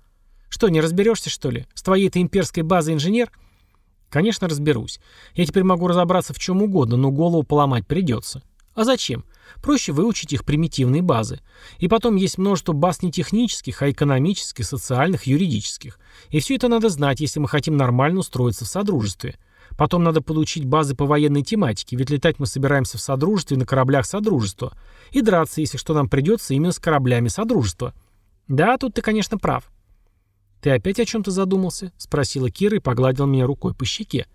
Что, не разберешься, что ли? С твоей-то имперской базой инженер?» Конечно, разберусь. Я теперь могу разобраться в чем угодно, но голову поломать придется. А зачем? Проще выучить их примитивные базы. И потом есть множество баз не технических, а экономических, социальных, юридических. И все это надо знать, если мы хотим нормально устроиться в Содружестве. Потом надо получить базы по военной тематике, ведь летать мы собираемся в Содружестве на кораблях Содружества. И драться, если что нам придется, именно с кораблями Содружества. Да, тут ты, конечно, прав. «Ты опять о чем-то задумался?» — спросила Кира и погладила меня рукой по щеке.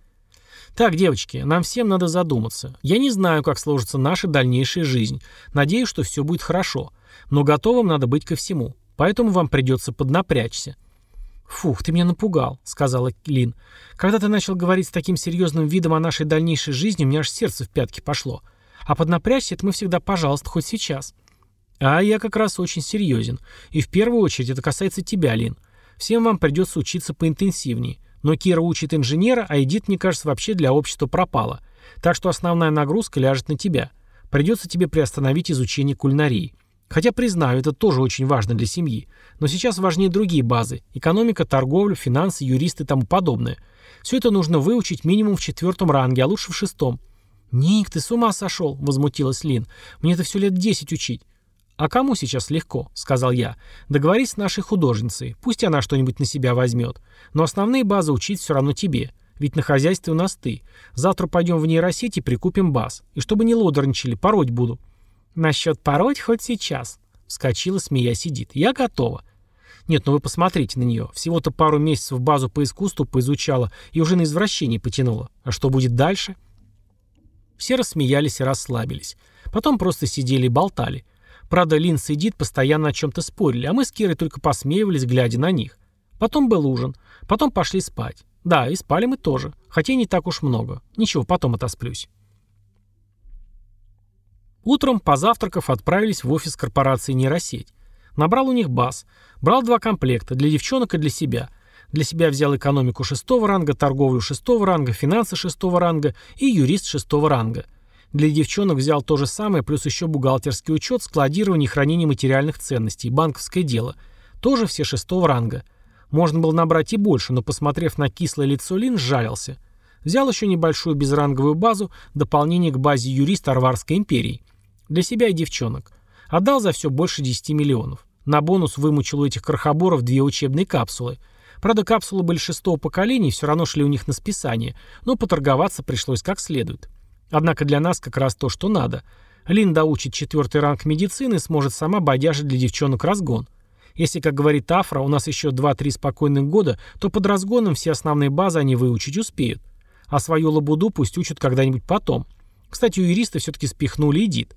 «Так, девочки, нам всем надо задуматься. Я не знаю, как сложится наша дальнейшая жизнь. Надеюсь, что все будет хорошо. Но готовым надо быть ко всему. Поэтому вам придется поднапрячься». «Фух, ты меня напугал», — сказала Лин. «Когда ты начал говорить с таким серьезным видом о нашей дальнейшей жизни, у меня аж сердце в пятки пошло. А поднапрячься — это мы всегда, пожалуйста, хоть сейчас». «А я как раз очень серьезен. И в первую очередь это касается тебя, Лин. Всем вам придется учиться поинтенсивнее. Но Кира учит инженера, а Эдит, мне кажется, вообще для общества пропала. Так что основная нагрузка ляжет на тебя. Придется тебе приостановить изучение кулинарии. Хотя, признаю, это тоже очень важно для семьи. Но сейчас важнее другие базы. Экономика, торговля, финансы, юристы и тому подобное. Все это нужно выучить минимум в четвертом ранге, а лучше в шестом. «Ник, ты с ума сошел?» – возмутилась Лин. «Мне это все лет десять учить». «А кому сейчас легко?» — сказал я. «Договорись с нашей художницей. Пусть она что-нибудь на себя возьмет. Но основные базы учить все равно тебе. Ведь на хозяйстве у нас ты. Завтра пойдем в нейросеть и прикупим баз. И чтобы не лодорничали, пороть буду». «Насчет пороть хоть сейчас», — вскочила, смея сидит. «Я готова». «Нет, ну вы посмотрите на нее. Всего-то пару месяцев базу по искусству поизучала и уже на извращение потянула. А что будет дальше?» Все рассмеялись и расслабились. Потом просто сидели и болтали. Правда, Линс и Дит постоянно о чем-то спорили, а мы с Кирой только посмеивались, глядя на них. Потом был ужин. Потом пошли спать. Да, и спали мы тоже. Хотя не так уж много. Ничего, потом отосплюсь. Утром, позавтракав, отправились в офис корпорации «Нейросеть». Набрал у них баз. Брал два комплекта, для девчонок и для себя. Для себя взял экономику шестого ранга, торговлю шестого ранга, финансы шестого ранга и юрист шестого ранга. Для девчонок взял то же самое, плюс еще бухгалтерский учет, складирование и хранение материальных ценностей, банковское дело. Тоже все шестого ранга. Можно было набрать и больше, но, посмотрев на кислое лицо Лин, сжалился. Взял еще небольшую безранговую базу, дополнение к базе юриста Арварской империи. Для себя и девчонок. Отдал за все больше 10 миллионов. На бонус вымучил у этих крохоборов две учебные капсулы. Правда, капсулы были шестого поколения и все равно шли у них на списание, но поторговаться пришлось как следует. Однако для нас как раз то, что надо. Лин доучит четвертый ранг медицины и сможет сама бодяжить для девчонок разгон. Если, как говорит Афра, у нас еще 2-3 спокойных года, то под разгоном все основные базы они выучить успеют. А свою лабуду пусть учат когда-нибудь потом. Кстати, у юриста все-таки спихнули Эдит.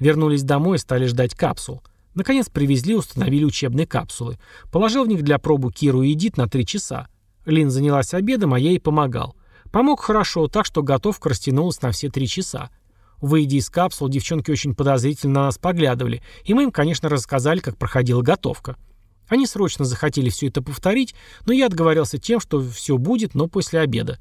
Вернулись домой и стали ждать капсул. Наконец привезли и установили учебные капсулы. Положил в них для пробу Киру и Эдит на 3 часа. Лин занялась обедом, а я ей помогал. Помог хорошо, так что готовка растянулась на все три часа. Выйдя из капсул, девчонки очень подозрительно на нас поглядывали, и мы им, конечно, рассказали, как проходила готовка. Они срочно захотели все это повторить, но я отговорился тем, что все будет, но после обеда.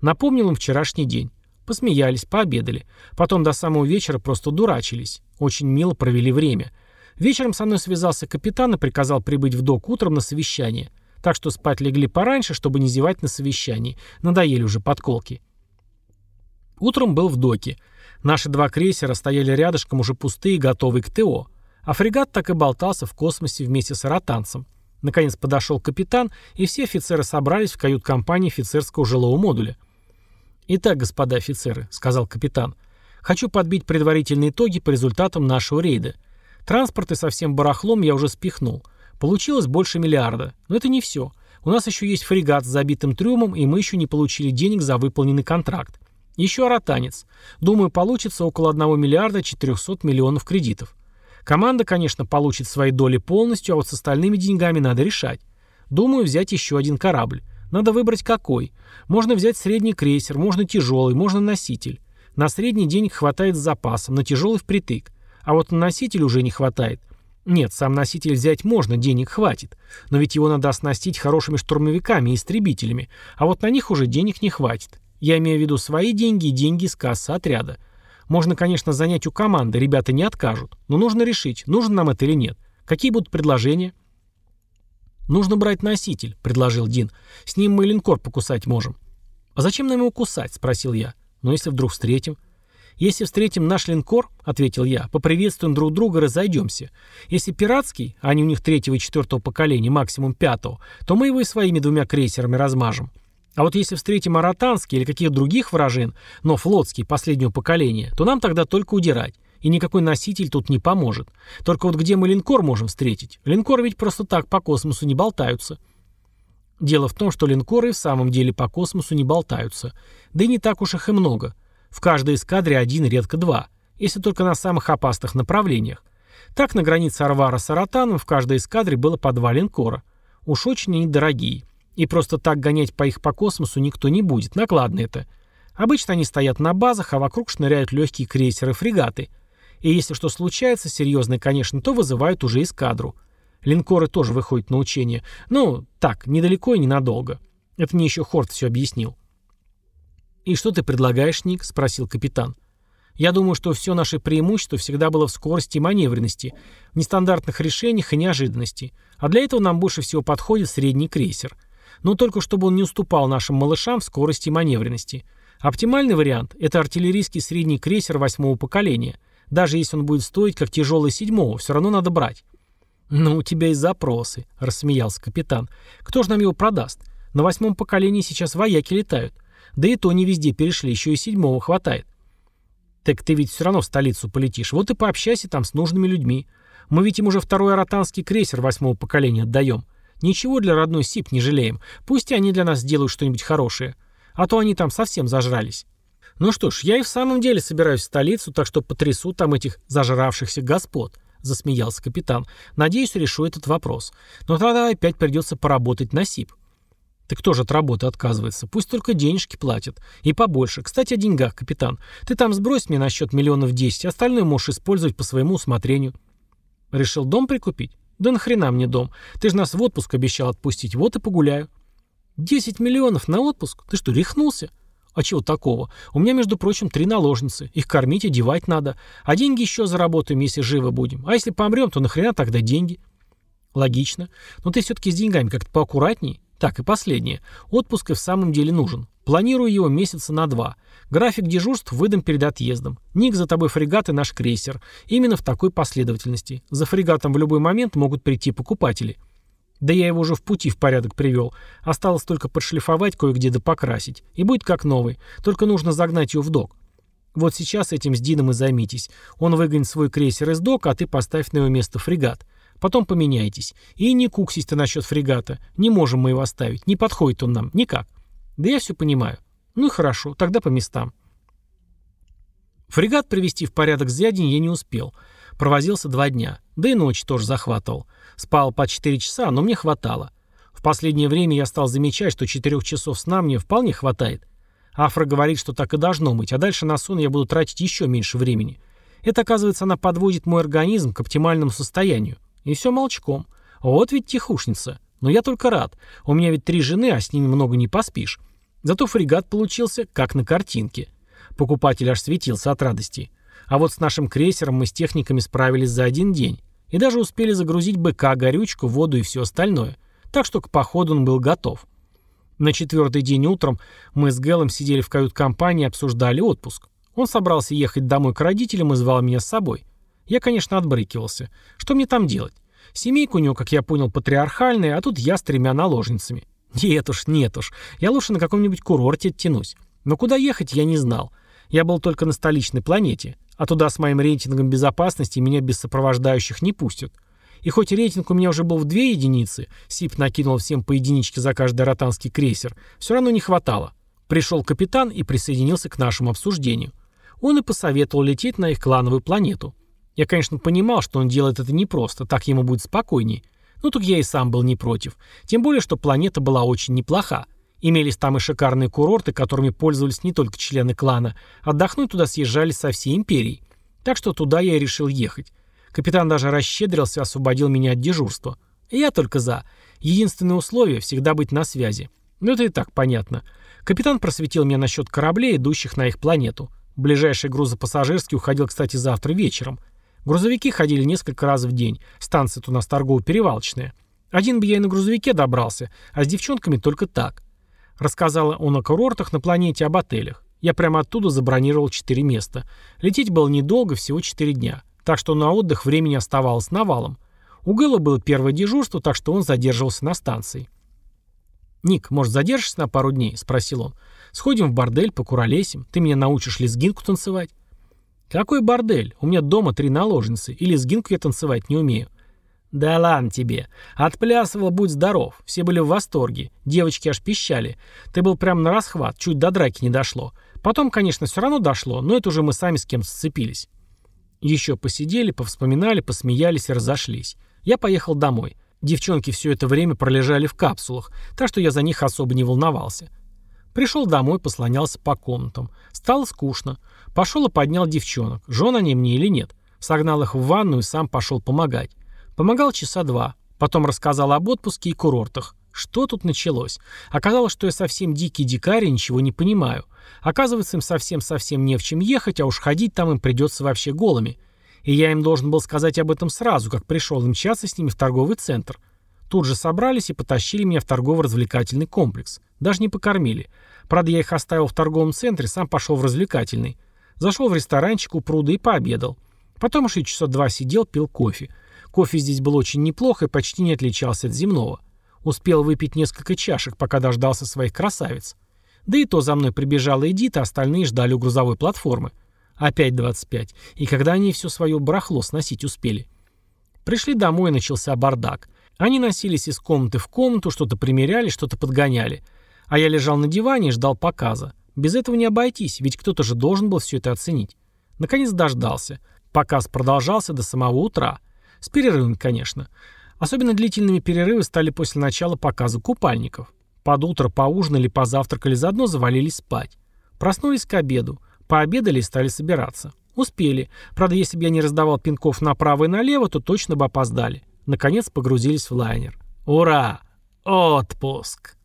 Напомнил им вчерашний день. Посмеялись, пообедали. Потом до самого вечера просто дурачились. Очень мило провели время. Вечером со мной связался капитан и приказал прибыть в док утром на совещание. Так что спать легли пораньше, чтобы не зевать на совещании. Надоели уже подколки. Утром был в доке. Наши два крейсера стояли рядышком уже пустые, готовые к ТО. А фрегат так и болтался в космосе вместе с аратанцем. Наконец подошел капитан, и все офицеры собрались в кают-компании офицерского жилого модуля. «Итак, господа офицеры», — сказал капитан, — «хочу подбить предварительные итоги по результатам нашего рейда. Транспорты со всем барахлом я уже спихнул. Получилось больше миллиарда. Но это не все. У нас еще есть фрегат с забитым трюмом, и мы еще не получили денег за выполненный контракт. Еще аратанец. Думаю, получится около 1 миллиарда 400 миллионов кредитов. Команда, конечно, получит свои доли полностью, а вот с остальными деньгами надо решать. Думаю, взять еще один корабль. Надо выбрать какой. Можно взять средний крейсер, можно тяжелый, можно носитель. На средний денег хватает с запасом, на тяжелый впритык. А вот на носитель уже не хватает. Нет, сам носитель взять можно, денег хватит. Но ведь его надо оснастить хорошими штурмовиками и истребителями, а вот на них уже денег не хватит. Я имею в виду свои деньги и деньги с кассы отряда. Можно, конечно, занять у команды, ребята не откажут. Но нужно решить, нужно нам это или нет. Какие будут предложения? «Нужно брать носитель», — предложил Дин. «С ним мы линкор покусать можем». «А зачем нам его кусать?» — спросил я. «Но если вдруг встретим?» «Если встретим наш линкор, — ответил я, — поприветствуем друг друга и разойдемся. Если пиратский, а они у них третьего и четвертого поколения, максимум пятого, то мы его и своими двумя крейсерами размажем. А вот если встретим аратанские или каких других вражин, но флотские последнего поколения, то нам тогда только удирать. И никакой носитель тут не поможет. Только вот где мы линкор можем встретить? Линкоры ведь просто так по космосу не болтаются. Дело в том, что линкоры в самом деле по космосу не болтаются. Да и не так уж их и много. В каждой эскадре один, редко два. Если только на самых опасных направлениях. Так на границе Арвара с Аратаном в каждой эскадре было по два линкора. Уж очень они дорогие. И просто так гонять по их по космосу никто не будет. Накладно это. Обычно они стоят на базах, а вокруг шныряют легкие крейсеры-фрегаты. И если что случается, серьезное, конечно, то вызывают уже эскадру. Линкоры тоже выходят на учения. Ну, так, недалеко и ненадолго. Это мне еще Хорт все объяснил. «И что ты предлагаешь, Ник?» – спросил капитан. «Я думаю, что все наше преимущество всегда было в скорости и маневренности, в нестандартных решениях и неожиданности. А для этого нам больше всего подходит средний крейсер. Но только чтобы он не уступал нашим малышам в скорости и маневренности. Оптимальный вариант – это артиллерийский средний крейсер восьмого поколения. Даже если он будет стоить как тяжелый седьмого, все равно надо брать. «Ну, у тебя и запросы», — рассмеялся капитан. «Кто же нам его продаст? На восьмом поколении сейчас вояки летают. Да и то не везде перешли, еще и седьмого хватает». «Так ты ведь все равно в столицу полетишь. Вот и пообщайся там с нужными людьми. Мы ведь им уже второй аратанский крейсер восьмого поколения отдаем. Ничего для родной СИП не жалеем. Пусть они для нас сделают что-нибудь хорошее. А то они там совсем зажрались». «Ну что ж, я и в самом деле собираюсь в столицу, так что потрясу там этих зажравшихся господ» засмеялся капитан. «Надеюсь, решу этот вопрос. Но тогда опять придется поработать на СИП». «Ты кто же от работы отказывается? Пусть только денежки платят. И побольше. Кстати, о деньгах, капитан. Ты там сбрось мне на счет миллионов десять, остальное можешь использовать по своему усмотрению». «Решил дом прикупить? Да нахрена мне дом? Ты же нас в отпуск обещал отпустить. Вот и погуляю». «Десять миллионов на отпуск? Ты что, рехнулся?» А чего такого? У меня, между прочим, три наложницы. Их кормить, одевать надо. А деньги еще заработаем, если живы будем. А если помрем, то нахрена тогда деньги? Логично. Но ты все-таки с деньгами как-то поаккуратней. Так, и последнее. Отпуск и в самом деле нужен. Планирую его месяца на два. График дежурств выдам перед отъездом. Ник за тобой фрегат и наш крейсер. Именно в такой последовательности. За фрегатом в любой момент могут прийти покупатели. Да я его уже в пути в порядок привел. Осталось только подшлифовать кое-где да покрасить. И будет как новый. Только нужно загнать его в док. Вот сейчас этим с Дином и займитесь. Он выгонит свой крейсер из дока, а ты поставь на его место фрегат. Потом поменяйтесь. И не куксись ты насчет фрегата. Не можем мы его оставить. Не подходит он нам. Никак. Да я все понимаю. Ну и хорошо. Тогда по местам. Фрегат привести в порядок за день я не успел. Провозился два дня. Да и ночь тоже захватывал. Спал по 4 часа, но мне хватало. В последнее время я стал замечать, что 4 часов сна мне вполне хватает. Афра говорит, что так и должно быть, а дальше на сон я буду тратить еще меньше времени. Это, оказывается, она подводит мой организм к оптимальному состоянию. И все молчком. Вот ведь тихушница. Но я только рад. У меня ведь три жены, а с ними много не поспишь. Зато фрегат получился, как на картинке. Покупатель аж светился от радости. А вот с нашим крейсером мы с техниками справились за один день. И даже успели загрузить быка, горючку, воду и все остальное. Так что к походу он был готов. На четвертый день утром мы с Гэлом сидели в кают-компании и обсуждали отпуск. Он собрался ехать домой к родителям и звал меня с собой. Я, конечно, отбрыкивался. Что мне там делать? Семейка у него, как я понял, патриархальная, а тут я с тремя наложницами. Нет уж, нет уж. Я лучше на каком-нибудь курорте оттянусь. Но куда ехать, я не знал. Я был только на столичной планете. А туда с моим рейтингом безопасности меня без сопровождающих не пустят. И хоть рейтинг у меня уже был в две единицы, СИП накинул всем по единичке за каждый ротанский крейсер, все равно не хватало. Пришел капитан и присоединился к нашему обсуждению. Он и посоветовал лететь на их клановую планету. Я, конечно, понимал, что он делает это непросто, так ему будет спокойней. Но тут я и сам был не против. Тем более, что планета была очень неплоха. Имелись там и шикарные курорты, которыми пользовались не только члены клана. Отдохнуть туда съезжали со всей империей. Так что туда я и решил ехать. Капитан даже расщедрился и освободил меня от дежурства. я только за. Единственное условие – всегда быть на связи. Но это и так понятно. Капитан просветил меня насчет кораблей, идущих на их планету. Ближайший грузопассажирский уходил, кстати, завтра вечером. Грузовики ходили несколько раз в день. Станция-то у нас торгово-перевалочная. Один бы я и на грузовике добрался, а с девчонками только так. Рассказала он о курортах на планете, об отелях. Я прямо оттуда забронировал 4 места. Лететь было недолго, всего 4 дня. Так что на отдых времени оставалось навалом. У Гэла было первое дежурство, так что он задерживался на станции. «Ник, может, задержишься на пару дней?» — спросил он. «Сходим в бордель, покуролесим. Ты меня научишь лезгинку танцевать?» «Какой бордель? У меня дома три наложницы, и лезгинку я танцевать не умею». «Да ладно тебе. Отплясывал, будь здоров. Все были в восторге. Девочки аж пищали. Ты был прям на расхват, чуть до драки не дошло. Потом, конечно, все равно дошло, но это уже мы сами с кем-то сцепились». Еще посидели, повспоминали, посмеялись и разошлись. Я поехал домой. Девчонки все это время пролежали в капсулах, так что я за них особо не волновался. Пришел домой, послонялся по комнатам. Стало скучно. Пошел и поднял девчонок. Жен они мне или нет. Согнал их в ванну и сам пошел помогать. Помогал часа два. Потом рассказал об отпуске и курортах. Что тут началось? Оказалось, что я совсем дикий дикарь и ничего не понимаю. Оказывается, им совсем-совсем не в чем ехать, а уж ходить там им придется вообще голыми. И я им должен был сказать об этом сразу, как пришел им мчаться с ними в торговый центр. Тут же собрались и потащили меня в торгово-развлекательный комплекс. Даже не покормили. Правда, я их оставил в торговом центре, сам пошел в развлекательный. Зашел в ресторанчик у пруда и пообедал. Потом еще часа два сидел, пил кофе. Кофе здесь был очень неплохо и почти не отличался от земного. Успел выпить несколько чашек, пока дождался своих красавиц. Да и то за мной прибежала Эдита, остальные ждали у грузовой платформы. Опять 25. И когда они все свое барахло сносить успели? Пришли домой, начался бардак. Они носились из комнаты в комнату, что-то примеряли, что-то подгоняли. А я лежал на диване и ждал показа. Без этого не обойтись, ведь кто-то же должен был все это оценить. Наконец дождался. Показ продолжался до самого утра. С перерывами, конечно. Особенно длительными перерывы стали после начала показа купальников. Под утро поужинали, позавтракали, заодно завалились спать. Проснулись к обеду. Пообедали и стали собираться. Успели. Правда, если бы я не раздавал пинков направо и налево, то точно бы опоздали. Наконец погрузились в лайнер. Ура! Отпуск!